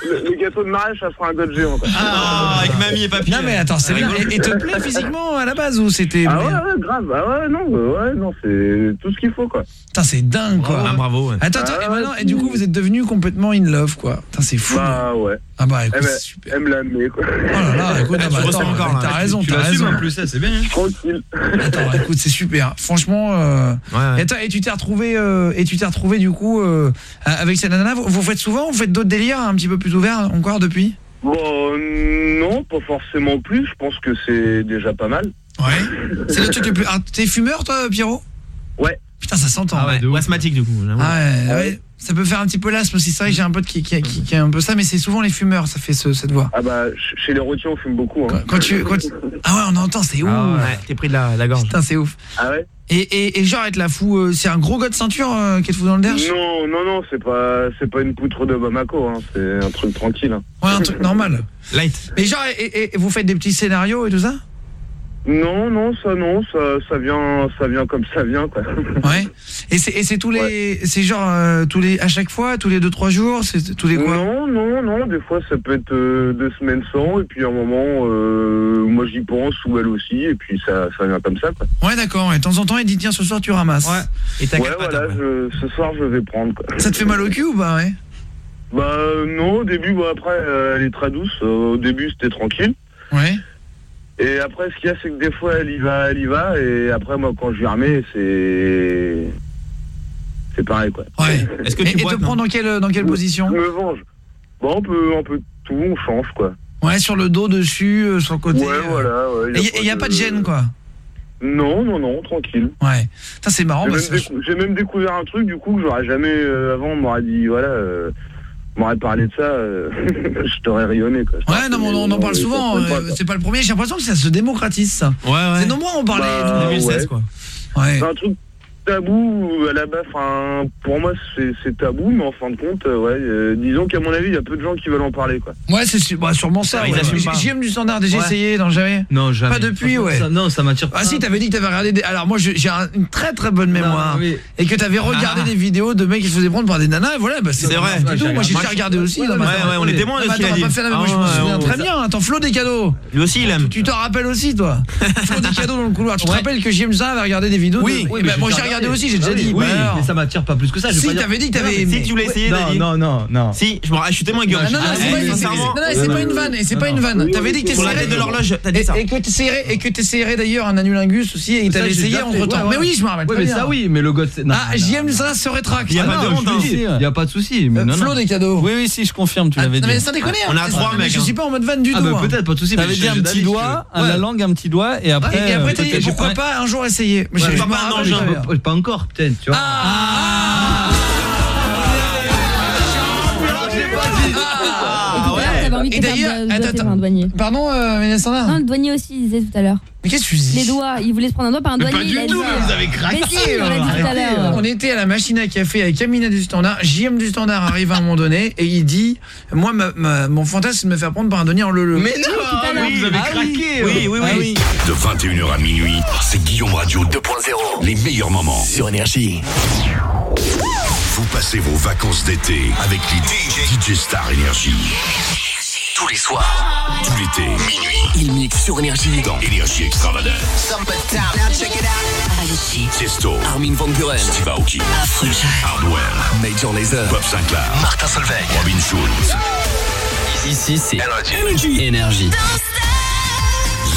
Le, le gâteau de mariage, ça sera un god géant, quoi. Ah, avec mamie et papy. Non mais attends, c'est bien. Et, et te plaît physiquement à la base ou c'était Ah ouais, ouais, grave. Ah ouais, non, ouais, non, c'est tout ce qu'il faut, quoi. Putain, c'est dingue quoi. Ah, bravo. ouais. Attends, attends, Ah et, ouais, maintenant, et du coup, vous êtes devenus complètement in love quoi. Putain, c'est fou. Bah ouais. Ah bah écoute, c'est me- super. elle me l'a quoi. Oh là là, écoute, ah Tu ressens attends, encore, t'as. Raison, Tu l'assumes raison. en plus, ça, c'est bien. hein. Tranquille. Attends, écoute, c'est super. Franchement, euh... Ouais, ouais. et, attends, et tu t'es retrouvé, euh, et tu t'es retrouvé du coup euh, avec cette nana. Vous, vous faites souvent, vous faites d'autres délires un petit peu plus ouverts encore depuis? Bon, non, pas forcément plus. Je pense que c'est déjà pas mal. Ouais. C'est le truc le plus. Ah, T'es fumeur toi, Pierrot? Ouais. Putain, ça s'entend. Ah ouais, ou asthmatique du coup. j'avoue. Ah ouais, ouais. Ça peut faire un petit peu l'asthme aussi. C'est vrai que j'ai un pote qui, qui, qui, qui a un peu ça, mais c'est souvent les fumeurs, ça fait ce- cette voix. Ah bah, ch- chez les routiers, on fume beaucoup. Hein. Quand tu, quand tu- Ah ouais, on entend, c'est ouf. Ah ouais, t'es pris de la, la gorge. Putain, c'est ouf. Ah ouais? Et, et, et genre être la fou, euh, c'est un gros gars de ceinture euh, qui te fout dans le derche Non, non, non, c'est pas, c'est pas une poutre de Bamako. Hein. C'est un truc tranquille. Hein. Ouais, un truc normal. Light. Mais genre, et, et- et vous faites des petits scénarios et tout ça? Non, non, ça, non, ça, ça vient, ça vient comme ça vient, quoi. Ouais. Et c'est et c'est tous les c'est genre euh, tous les à chaque fois, tous les 2 3 jours, c'est tous les quoi? Non, non, non, des fois ça peut être euh, deux semaines sans, et puis à un moment, euh, moi j'y pense, ou elle aussi, et puis ça, ça vient comme ça, quoi. Ouais, d'accord. Et de temps en temps, il dit tiens, ce soir tu ramasses. Ouais. Et t'as Ouais, voilà, je, ce soir je vais prendre, quoi. Ça te fait mal au cul ou pas ouais? Bah non, au début, bah, après, euh, elle est très douce. Euh, au début, c'était tranquille. Ouais. Et après, ce qu'il y a, c'est que des fois, elle y va, elle y va, et après, moi, quand je lui remets, c'est... C'est pareil, quoi. Ouais. Est-ce que Et, tu et bois te prends dans quelle dans quelle position Je me venge. Bon, on peut, on peut tout, on change, quoi. Ouais, sur le dos, dessus, euh, sur le côté. Ouais, euh. voilà. Ouais, Et il y a pas de gêne quoi. Non, non, non, tranquille. Ouais. Ça c'est marrant J'ai parce même, que décou- j'ai même découvert un truc, du coup, que j'aurais jamais, euh, avant, on m'aurait dit, voilà, euh, m'aurait parlé de ça, euh, je t'aurais rayonné, quoi. Ouais, non, mais on, on en parle souvent. euh, C'est pas le premier. J'ai l'impression que ça se démocratise, ça. Ouais, ouais. C'est nombreux en parler. Bah, nous. 2016 ouais. quoi. Ouais. C'est un truc, tabou à la base. Enfin, pour moi, c'est tabou, mais en fin de compte, euh, ouais, euh, disons qu'à mon avis, il y a peu de gens qui veulent en parler, quoi. Ouais, c'est su- bah, sûrement ça. Ouais. JM du standard, déjà Ouais. essayé, non jamais Non, jamais. Pas depuis, ouais. ça- non, ça m'attire pas. Ah si, t'avais dit que t'avais regardé des... Alors moi, j'ai un- une très très bonne mémoire. oui. Et que t'avais regardé Ah. des vidéos de mecs qui se faisaient prendre par des nanas, et voilà, bah, C'est vrai. tout. Moi, j'ai regardé aussi. Ouais, ouais, on est témoins de non, ce qu'il a dit. Ah Moi, je me souviens très bien. Attends, Flo des cadeaux. Lui aussi, il aime. Tu te rappelles aussi, toi Flo des cadeaux dans le couloir. Tu te rappelles que ça avait regardé des vidéos Oui, bah, moi, j'ai j'ai regardé aussi, j'ai déjà Ah oui, dit. Oui, bah, mais ça m'attire pas plus que ça. Si, t'avais dit que t'avais Si tu voulais essayer, Non, t'as dit. non, non, non. Si, je me rappelle, je suis témoin, Guillaume. Ah, non, non, Ah, c'est pas une- sincèrement. non, non, c'est pas une vanne, et c'est pas une vanne. T'avais dit que la t'essayerais tête de l'horloge, t'as dit et, ça. et que t'essayerais et que t'essayerais d'ailleurs un annulingus aussi et t'avais essayé déjà fait, entre temps. ouais, Mais oui, je me rappelle mais ça oui, mais le god. Ah, JM ça se rétracte. Il y a Ah pas de honte, te hein. Il y a pas de souci, mais Euh, non Flo des cadeaux. Oui, oui, si, je confirme, tu Ah, l'avais non, dit. mais ça déconne. On a hein. trois, Mais mec, Je hein. suis pas en mode vanne du Ah tout. bah hein. peut-être pas de souci, mais T'avais je- dit un petit doigt, la langue, un petit doigt, et après. Et après, euh, t'as dit peut-être- pourquoi pas un jour essayer. Mais pas un engin, très bien. Pas- encore peut-être, tu vois. Ah Et d'ailleurs, attends, douanier. Pardon, euh, Non, le douanier aussi, il disait tout à l'heure. Mais qu'est-ce que tu dis Les doigts, il voulait se prendre un doigt par un Mais douanier. pas du tout, vous avez craqué, Mais si, on l'a dit tout à Arrêtez. l'heure. On était à la machine à café avec Amina du Standard. JM du Standard arrive à un moment donné et il dit Moi, ma- ma- mon fantasme, c'est de me faire prendre par un douanier en le Mais non, vous avez Ah oui. craqué. Oui, oui, Ah oui. De 21h à minuit, c'est Guillaume Radio 2.0. Les meilleurs moments. Sur Énergie. Vous passez vos vacances d'été avec les DJ Star Énergie. Tous les soirs. Tout l'été, minuit, Il mixe sur Énergie. dans Énergie Extravagance. Avicii. Tiesto, Armin Van Buren. Steve Aoki, Affreuse. Hardwell, Major Lazer. Bob Sinclair, Martin Solveig. Robin Schulz, Ici, c'est Énergie. Énergie.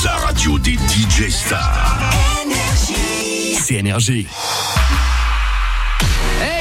la radio des DJ Stars. C'est Énergie.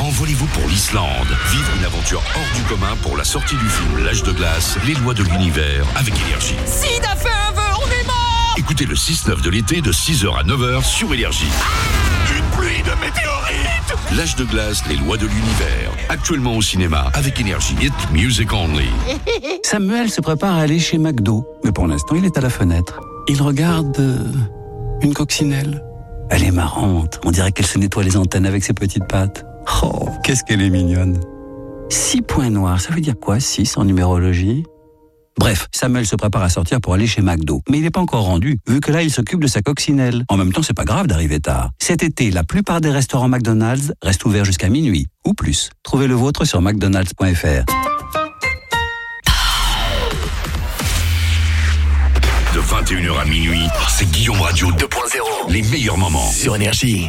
Envolez-vous pour l'Islande. Vivre une aventure hors du commun pour la sortie du film L'âge de glace, les lois de l'univers avec énergie. Sid a fait un vœu, on est mort Écoutez le 6-9 de l'été de 6h à 9h sur énergie. Une pluie de météorites L'âge de glace, les lois de l'univers. Actuellement au cinéma avec énergie. Hit music only. Samuel se prépare à aller chez McDo, mais pour l'instant, il est à la fenêtre. Il regarde euh, une coccinelle. Elle est marrante. On dirait qu'elle se nettoie les antennes avec ses petites pattes. Oh, qu'est-ce qu'elle est mignonne. Six points noirs, ça veut dire quoi, six en numérologie? Bref, Samuel se prépare à sortir pour aller chez McDo. Mais il n'est pas encore rendu, vu que là, il s'occupe de sa coccinelle. En même temps, c'est pas grave d'arriver tard. Cet été, la plupart des restaurants McDonald's restent ouverts jusqu'à minuit, ou plus. Trouvez le vôtre sur mcdonalds.fr. De 21h à minuit, c'est Guillaume Radio 2.0. Les meilleurs moments. Sur Énergie.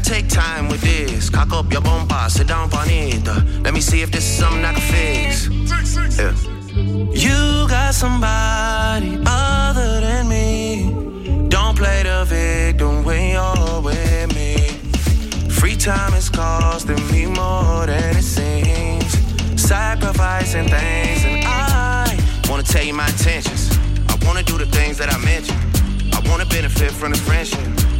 Gotta take time with this. Cock up your bomba, sit down, bonita. Uh, let me see if this is something I can fix. Yeah. You got somebody other than me. Don't play the victim when you're with me. Free time is costing me more than it seems. Sacrificing things, and I wanna tell you my intentions. I wanna do the things that I mentioned. I wanna benefit from the friendship.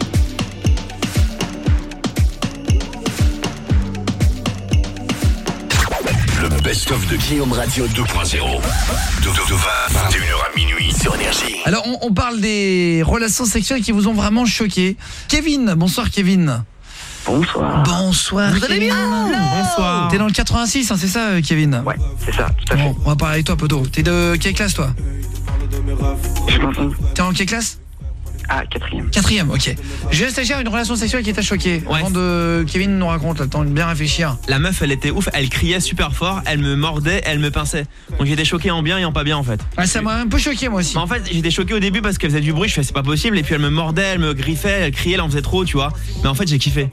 Le best-of de Guillaume Radio 2.0. De, de, de 21h à minuit sur Énergie. Alors on, on parle des relations sexuelles qui vous ont vraiment choqué. Kevin, bonsoir Kevin. Bonsoir. Bonsoir. Vous allez bien Bonsoir. T'es dans le 86, hein, c'est ça euh, Kevin Ouais, c'est ça, tout à fait. Bon, on va parler avec toi Poto. T'es de quelle classe toi Je. T'es en quelle classe Ah, quatrième. Quatrième, ok. Je laisse stagiaire une relation sexuelle qui t'a choqué. Avant de Kevin nous raconte, le temps de bien réfléchir. La meuf, elle était ouf, elle criait super fort, elle me mordait, elle me pinçait. Donc j'étais choqué en bien et en pas bien en fait. Ouais, ça m'a un peu choqué moi aussi. Mais en fait, j'étais choqué au début parce qu'elle faisait du bruit, je fais c'est pas possible et puis elle me mordait, elle me griffait, elle criait, elle en faisait trop, tu vois. Mais en fait, j'ai kiffé.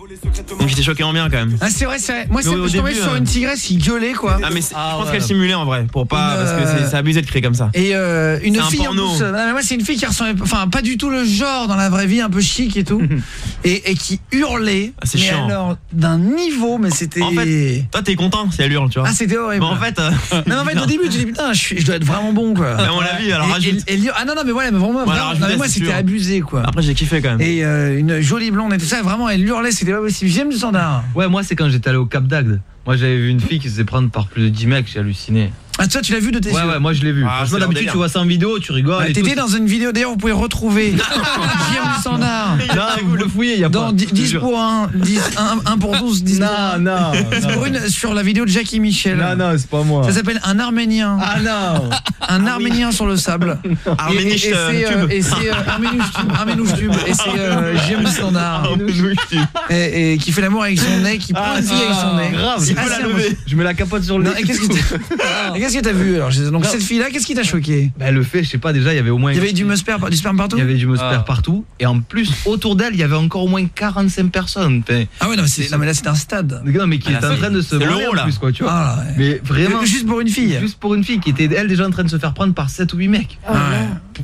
Donc j'étais choqué en bien quand même. Ah c'est vrai, c'est vrai. Moi c'est je tombais début, sur euh, une tigresse qui gueulait quoi. Ah mais c'est- je pense qu'elle simulait en vrai pour pas Une, parce que c'est- euh, c'est abusé de crier comme ça. Et euh, une un fille en plus, non, mais moi c'est une fille qui ressemblait enfin pas du tout le genre dans la vraie vie un peu chic et tout et, et qui hurlait Ah, c'est mais chiant. alors d'un niveau mais c'était En fait, toi t'es content si elle hurle, tu vois. Ah c'était horrible. Mais en fait euh, non, mais en fait au début tu dis putain je, suis- je dois être vraiment bon quoi. Ouais, on l'a vu, alors Et- rajoute. et- et ah non non mais voilà mais vraiment, non, mais moi c'est c'était sûr. abusé quoi. Après j'ai kiffé quand même. Et euh, une jolie blonde et tout ça vraiment elle hurlait c'était pas possible. J'aime du standard. Ouais, moi c'est quand j'étais allé au Cap d'Agde. Moi j'avais vu une fille qui se faisait prendre par plus de 10 mecs, j'ai halluciné. Ah toi tu l'as vu de tes Ouais, yeux ouais, moi je l'ai vu. Ah, Franchement, d'habitude tu vois ça en vidéo, tu rigoles. Tout. T'étais dans une vidéo d'ailleurs vous pouvez retrouver du standard. Non, vous le fouillez, il y a Dans pas. 10, je te 10 jure. pour 1, 10, 1, pour 12, 10 pour Non, 1. non, pour une sur la vidéo de Jackie Michel. Non, non, c'est pas moi. Ça s'appelle un Arménien. Ah non Un Arménien sur le sable. Arméniche, et euh, c'est euh, tube. et c'est euh, Arménouche tube, et c'est euh, JM du standard. Et, et qui fait l'amour avec son nez, qui prend Ah, une fille avec son nez. grave. La. Je mets la capote sur le nez. et qu'est-ce que qu'est-ce que t'as vu alors Donc Non. cette fille là, qu'est-ce qui t'a choqué Bah le fait, je sais pas déjà, il y avait au moins Il y avait du musper, du sperme partout il y avait du musper Ah. partout et en plus autour d'elle, il y avait encore au moins 45 personnes. Ah ouais non mais, c'est- non, mais là c'est un stade. non mais qui Ah, est en train de se c'est branler en là. plus quoi, tu vois. Ah, ouais. Mais vraiment Juste pour une fille. juste pour une fille qui était elle déjà en train de se faire prendre par 7 ou 8 mecs. Ouais.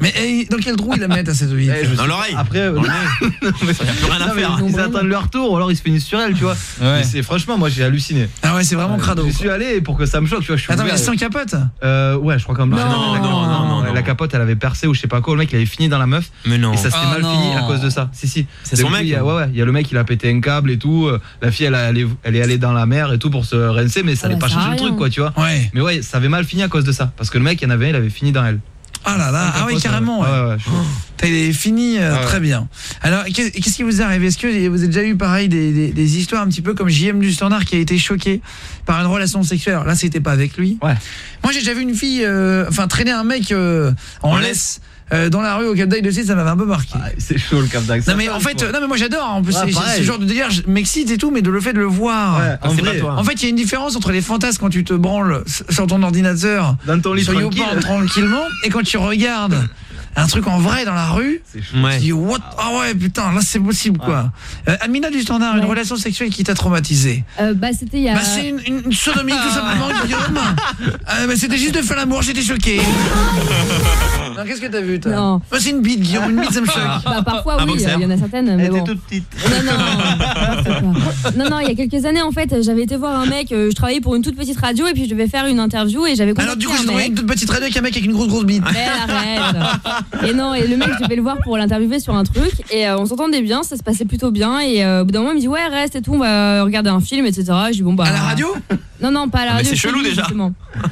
Mais eh, dans quel trou il la met à cette vie Eh, Dans l'oreille. Après euh. Il y a plus rien à non, faire. ils attendent leur tour ou alors ils se finissent sur elle, tu vois. C'est franchement moi j'ai halluciné. Ah ouais c'est vraiment crado. Je suis allé pour que ça me choque, tu vois, je suis Attends mais c'est sans capote Euh, ouais, je crois qu'en Non, la- non, non, non, non. La capote, elle avait percé ou je sais pas quoi. Le mec, il avait fini dans la meuf. Mais non. Et ça s'était Ah, mal non. fini à cause de ça. Si, si. C'est son mec il y a- Ouais, ouais. Il y a le mec, il a pété un câble et tout. euh, La fille, elle, est, elle est allée dans la mer et tout pour se rincer, mais ça n'allait bah, pas a le truc, quoi, tu vois. Ouais. Mais ouais, ça avait mal fini à cause de ça. Parce que le mec, il y en avait un, il avait fini dans elle. Ah là là, ah oui Capote, carrément. ouais. ouais. Ouais, ouais, je- T'as fini euh, Ah très bien. Alors qu'est- qu'est-ce qui vous est arrivé? Est-ce que vous avez déjà eu pareil des, des- des histoires un petit peu comme JM du standard qui a été choqué par une relation sexuelle? Alors là c'était pas avec lui. Ouais. Moi j'ai déjà vu une fille euh, enfin traîner un mec euh, en, En laisse euh, dans la rue au Cap d'Agde aussi ça m'avait un peu marqué. Ah, c'est chaud le cap d'Agde. non mais en fait euh, non mais moi j'adore en plus Ouais, ce genre de délire je m'excite et tout mais de le fait de le voir. Ouais, en vrai, pas toi. En fait, il y a une différence entre les fantasmes quand tu te branles sur ton ordinateur dans ton lit sur tranquille. YouPorn tranquillement et quand tu regardes un truc en vrai dans la rue. Ouais. tu dis what? Ah ouais putain là c'est possible quoi Euh, Amina du standard une Ouais. relation sexuelle qui t'a traumatisé? Euh, bah c'était il y a bah c'est une, une, une sodomie tout simplement Guillaume Euh, bah, c'était juste de faire l'amour j'étais choqué Non, qu'est-ce que t'as vu toi? Non. Moi c'est une bite Guillaume, une bite ça me choque. Bah, parfois, Un oui, il y en a certaines. Mais Elle était bon. toute petite. Non, non, il y a quelques années, en fait, j'avais été voir un mec, euh, je travaillais pour une toute petite radio, et puis je devais faire une interview, et j'avais Alors du coup, t'envoie mec. une toute petite radio avec un mec avec une grosse grosse bite. Mais arrête Et non, et le mec, je devais le voir pour l'interviewer sur un truc, et euh, on s'entendait bien, ça se passait plutôt bien, et euh, au bout d'un moment, il me dit, ouais, reste et tout, on va regarder un film, etc. Je dis, bon, bah. À la radio? Non, non, pas à la Ah, radio. c'est chelou, lui, déjà. justement. Ouais.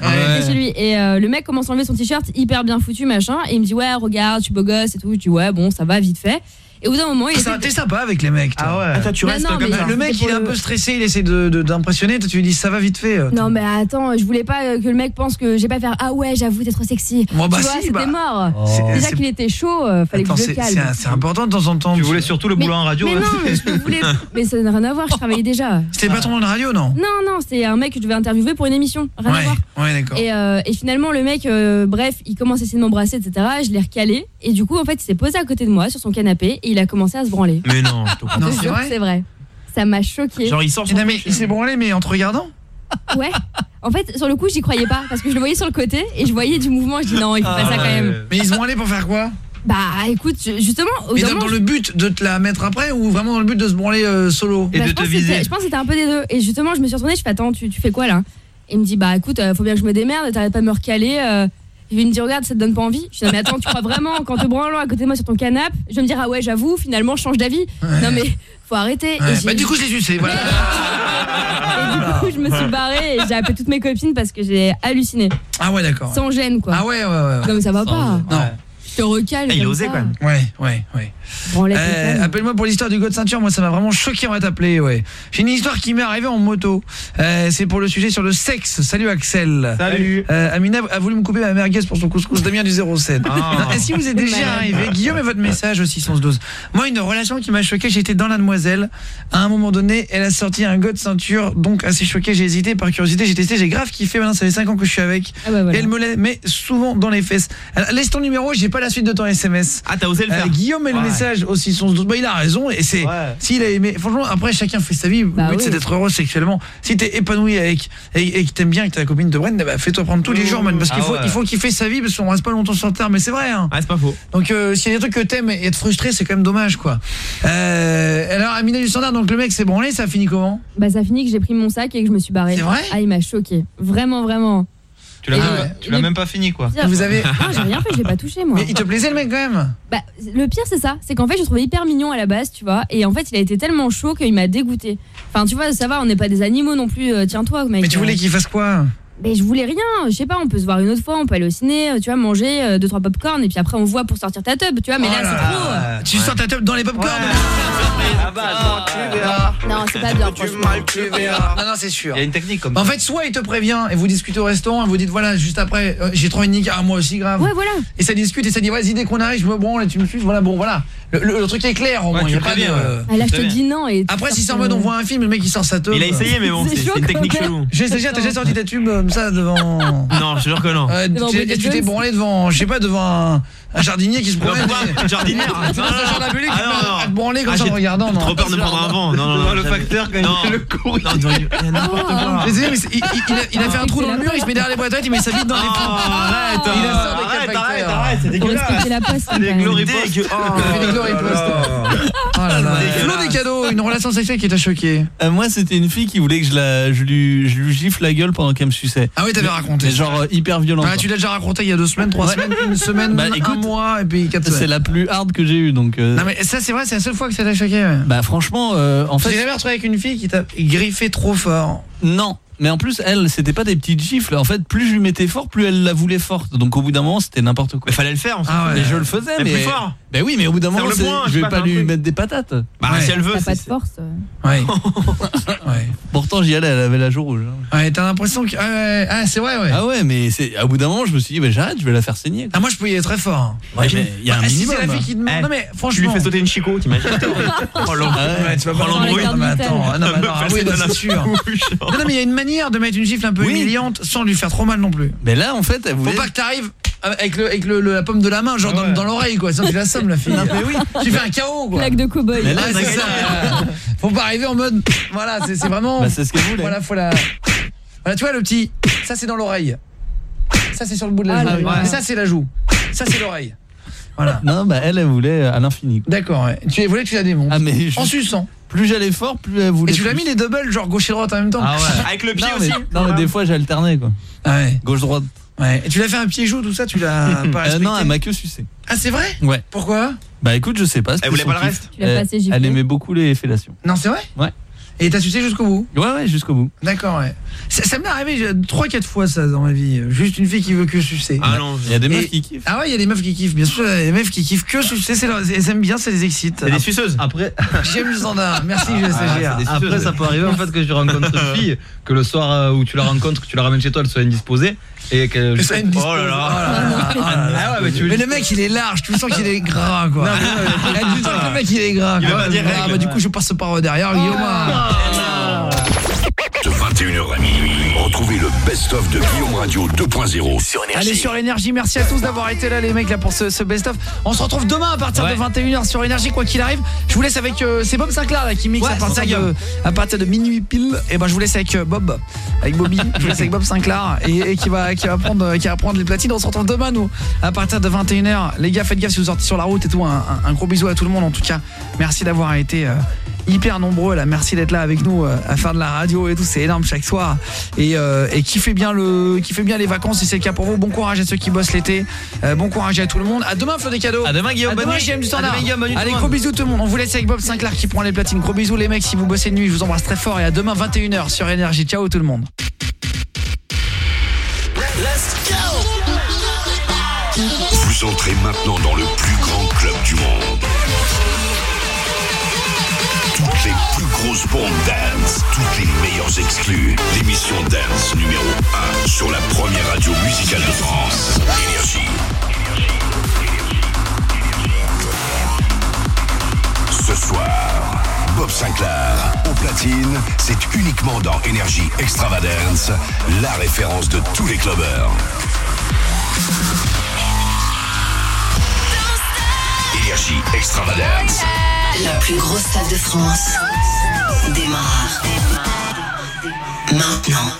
C'était chez lui. Et euh, le mec commence à enlever son t-shirt hyper bien foutu, machin, et il me dit, ouais, regarde, je suis beau gosse et tout. Je dis, ouais, bon, ça va, vite fait. Et au bout d'un moment, il Ah, T'es sympa avec les mecs. Toi. Ah ouais. Attends, tu Mais restes non, comme mais ça. Le mec, il est un peu stressé, il essaie de de- d'impressionner. Toi, tu lui dis ça va vite fait. euh, Non mais attends, je voulais pas euh, que le mec pense que j'ai pas faire ah ouais j'avoue t'es trop sexy. Bon, bah tu vois, si, c'était bah. mort. C'est- Déjà c'est- qu'il était chaud, euh, fallait Attends, que je c'est le calme. c'est- c'est important de temps en temps. Tu voulais surtout le boulot en radio Mais hein. non, mais je le voulais. mais ça n'a rien à voir, je travaillais déjà. C'était le patron de radio, non Non non, c'est un mec que je devais interviewer pour une émission, rien à Ouais, voir. ouais, d'accord. Et, euh, et finalement le mec, euh, bref, il commence à essayer de m'embrasser, etc. Je l'ai recalé et du coup en fait il s'est posé à côté de moi sur son canapé et il a commencé à se branler. Mais non, je te Je Non, te c'est jure vrai que c'est vrai. Ça m'a choqué. Genre, il sort son Non, mais il s'est branlé, mais en te regardant Ouais. En fait, sur le coup, j'y croyais pas parce que je le voyais sur le côté et je voyais du mouvement. Je dis non, il faut pas ça quand même. Mais ils se branlaient pour faire quoi? Bah écoute, je- justement, au Mais dans, le but de te la mettre après ou vraiment dans le but de se branler euh, solo? Bah, je pense que c'était- Je pense que c'était un peu des deux. Et justement, je me suis retournée, je fais attends, tu, tu fais quoi là? Et il me dit bah écoute, euh, faut bien que je me démerde, t'arrêtes pas de me recaler. euh. Il me dit regarde, ça te donne pas envie. Je dis non, mais attends, tu crois vraiment qu'en te branlant à côté de moi sur ton canapé, je vais me dire ah ouais, j'avoue, finalement, je change d'avis. Non mais faut arrêter. Ouais, Et j'ai- Bah du coup, je l'ai sucé, voilà. et du coup, je me suis barrée et j'ai appelé toutes mes copines parce que j'ai halluciné. Ah ouais, d'accord. Sans gêne quoi. Ah ouais, ouais, ouais. Non mais ça va pas. Non. Je te recale. Ah, il osait, ça. quand même. Ouais, ouais, ouais. Les Euh. Appelle-moi pour l'histoire du God ceinture, moi ça m'a vraiment choqué, on va t'appeler, ouais. J'ai une histoire qui m'est arrivée en moto. Euh, c'est pour le sujet sur le sexe. Salut Axel. Salut. Euh, Amina a voulu me couper ma merguez pour son couscous Damien du 07. Ah. Non, Est-ce que vous êtes déjà arrivé Guillaume et votre message aussi 612. Moi une relation qui m'a choqué, j'étais dans la demoiselle. À un moment donné, elle a sorti un God ceinture, donc assez choqué, j'ai hésité par curiosité, j'ai testé, j'ai grave kiffé. Maintenant ça fait 5 ans que je suis avec. Ah bah voilà. Et elle me la met souvent dans les fesses. Alors, laisse ton numéro, j'ai pas la suite de ton SMS. Ah, t'as osé le faire Euh, Guillaume met le message aussi son bah, il a raison et c'est Ouais. s'il a aimé franchement après chacun fait sa vie Bah le but oui. c'est d'être heureux sexuellement si t'es épanoui avec et, et que t'aimes bien avec ta copine de Brenne bah, fais-toi prendre tous les jours man parce qu'il Ah faut ouais. il faut kiffer sa vie parce qu'on reste pas longtemps sur terre mais c'est vrai hein. Ah, c'est pas faux. donc euh, s'il y a des trucs que t'aimes et être frustré c'est quand même dommage quoi euh, alors Amina du standard donc le mec s'est branlé ça a fini comment? Bah ça finit que j'ai pris mon sac et que je me suis barrée. C'est vrai? Ah il m'a choqué. Vraiment vraiment. Tu l'as même, pas- tu l'as le- même pas fini quoi. Pire- Vous avez- j'ai rien fait, je l'ai pas touché moi. mais il te plaisait le mec quand même Bah le pire c'est ça, c'est qu'en fait je le trouvais hyper mignon à la base, tu vois, et en fait il a été tellement chaud qu'il m'a dégoûté. Enfin tu vois, ça va, on n'est pas des animaux non plus, euh, tiens-toi mec. mais tu voulais qu'il fasse quoi? Mais je voulais rien, je sais pas, on peut se voir une autre fois, on peut aller au ciné, euh, tu vois, manger euh, deux trois popcorn et puis après on voit pour sortir ta tub, tu vois, mais Oh là là c'est trop. tu sors ta tube dans les popcorn Non, c'est pas bien franchement. non non c'est sûr Il y a une technique comme En ça. fait, soit il te prévient et vous discutez au restaurant et vous dites voilà, juste après, euh, j'ai trop une nique, ah moi aussi grave. Ouais, voilà. Et ça discute et ça dit vas-y dès qu'on arrive, je me branle et tu me suis, voilà bon voilà. Le, le- le truc est clair au Ouais, moins, tu y a pas de préviens, ouais. Ah, là je te dis non et Après si c'est en mode on voit un film, le mec il sort sa teub. Il a essayé, mais bon, C'est une technique chelou. J'ai déjà t'as déjà sorti ta tube comme ça devant Non, je te jure que non. Euh, tu- Bridget et tu t'es branlé devant, je sais pas, devant un, un jardinier qui se promène. Pourquoi Jardinière c'est un jardin qui branler comme ça en regardant. Trop peur de prendre un vent. Non, non, non. Le facteur quand il Non. fait le courrier. Non, il a quoi. C'est- c'est- fait un trou dans le mur, il se met derrière les boîtes il met sa bite dans les Oh, arrête, sorti des arrête, capacteurs. arrête, arrête, c'est Pour dégueulasse. hein, Des glory fait des Oh. glory posts. Oh des cadeaux, une relation sexuelle qui t'a choqué. Euh, moi, c'était une fille qui voulait que je, la, je, lui, je lui gifle la gueule pendant qu'elle me suçait. Ah oui, t'avais raconté. Mais genre euh, hyper violent. Ah, quoi. tu l'as déjà raconté il y a deux semaines, trois semaines, une semaine, Bah, un écoute, mois et puis quatre C'est la plus hard que j'ai eue donc. euh, Non mais ça c'est vrai, c'est la seule fois que ça t'a choqué. ouais. Bah franchement, euh, en J'ai fait, jamais retrouvé avec une fille qui t'a griffé trop fort. non. Mais en plus, elle, c'était pas des petites gifles. En fait, plus je lui mettais fort, plus elle la voulait forte. Donc au bout d'un moment, c'était n'importe quoi. Mais fallait le faire, on s'en Ah fout. ouais. Mais je le faisais, Mais mais. plus fort. Ben oui, mais au bout d'un moment, le c'est- point, je je vais pas, lui truc. mettre des patates. Bah, Ouais. si elle veut. T'as pas de c'est- force. Ouais. ouais. Pourtant, j'y allais, elle avait la joue rouge. hein. Ouais, t'as l'impression que. Ah, ouais, ah, c'est vrai, ouais. Ah ouais, mais c'est au bout d'un moment, je me suis dit, bah, j'arrête, je vais la faire saigner. Ah, moi je peux y être très fort. Ouais, mais il y a un Ah, si minimum. c'est la fille qui demande. Eh, non mais Tu lui franchement. fais sauter une chicot, t'imagines Oh l'embrouille. Ouais, tu vas pas Oh, l'embrouille. Non mais attends, ah, non, mais ah oui, non, la c'est sûr. Non, non, mais il y a une manière de mettre une gifle un peu humiliante sans lui faire trop mal non plus. Mais là, en fait, elle Faut pas que t'arrives avec, le, avec le, le- la pomme de la main, genre dans, dans l'oreille, quoi. Sinon tu l'assommes, la fille. Non, mais oui. Tu fais un chaos, quoi. Plaque de cow-boy. Mais là, Ouais, c'est ça. Faut pas arriver en mode. Voilà, c'est c'est vraiment. Bah, c'est ce qu'elle voulait. Voilà, faut la. Voilà, tu vois le petit. Ça c'est dans l'oreille. Ça c'est sur le bout de la Ah, joue. ça c'est la joue. Ça c'est l'oreille. Voilà. Non, bah elle, elle voulait à l'infini. D'accord, ouais. Tu voulais que tu la démontes. Ah mais En suçant. Plus j'allais fort, plus elle voulait. Et tu l'as mis les doubles genre gauche et droite en même temps Ah ouais. Avec le pied non, mais, aussi. Non, mais des fois j'alternais quoi. Ah ouais. Gauche droite. Ouais. Et tu l'as fait un pied joue tout ça, tu l'as pas Euh, respecté non, elle m'a que sucé. Ah c'est vrai? Ouais. Pourquoi? Bah écoute, je sais pas. Elle voulait pas le reste? Tu pas Elle aimait beaucoup les fellations. Non, c'est vrai? Ouais. Et t'as sucé jusqu'au bout Ouais, ouais, jusqu'au bout. D'accord, ouais. Ça, ça m'est arrivé 3-4 fois ça dans ma vie. Juste une fille qui veut que sucer. Ah non. Il y a des meufs Et- qui kiffent. Ah ouais, il y a des meufs qui kiffent, bien sûr, il y a des meufs qui kiffent que sucer, c'est leur- elles aiment bien, ça les excite. C'est des suceuses. Après, J'aime le standard. Merci, je Ah, SGR. c'est des après ça peut arriver en fait que je rencontre une fille, que le soir euh, où tu la rencontres, que tu la ramènes chez toi, elle soit indisposée et que. Ça une Oh là là. Ah ouais, mais tu veux Mais le mec il est large, tu sens qu'il est gras quoi. tu sens que le mec il est gras. Il quoi. va pas dire Ah, règle. bah, du coup je passe par derrière Guillaume. De 21h à minuit, retrouvez le best-of de Guillaume Radio 2.0 sur Énergie. Allez sur énergie, merci à tous d'avoir été là les mecs là pour ce, ce best of. On se retrouve demain à partir Ouais. de 21h sur énergie quoi qu'il arrive. Je vous laisse avec euh, c'est Bob Sinclair là qui mixe Ouais, à partir de à partir de minuit pile et ben je vous laisse avec euh, Bob avec Bobby, je vous laisse avec Bob Sinclair et, et qui va qui va prendre qui va prendre les platines. On se retrouve demain nous à partir de 21h. Les gars, faites gaffe si vous sortez sur la route et tout un, un- un gros bisou à tout le monde en tout cas. Merci d'avoir été euh, hyper nombreux là, merci d'être là avec nous euh, à faire de la radio et tout, c'est énorme chaque soir et euh, et qui fait bien le qui fait bien les vacances si c'est le cas pour vous. Bon courage à ceux qui bossent l'été. Euh, bon courage à tout le monde. À demain feu des cadeaux. À demain, Guillaume, À bonne demain, du À standard. demain, Guillaume, bonne nuit tout Allez, le gros bisous tout le monde. On vous laisse avec Bob Sinclair qui prend les platines. Gros bisous les mecs si vous bossez de nuit, je vous embrasse très fort et à demain 21h sur énergie. Ciao tout le monde. Vous entrez maintenant dans le plus grand club du monde. Grosses bombes dance, toutes les meilleures exclus. L'émission dance numéro 1 sur la première radio musicale de France. Énergie. Ce soir, Bob Sinclair au platine, c'est uniquement dans Énergie Extravagance, la référence de tous les clubbers. Énergie Extravagance. La plus grosse salle de France. Démarre. Maintenant.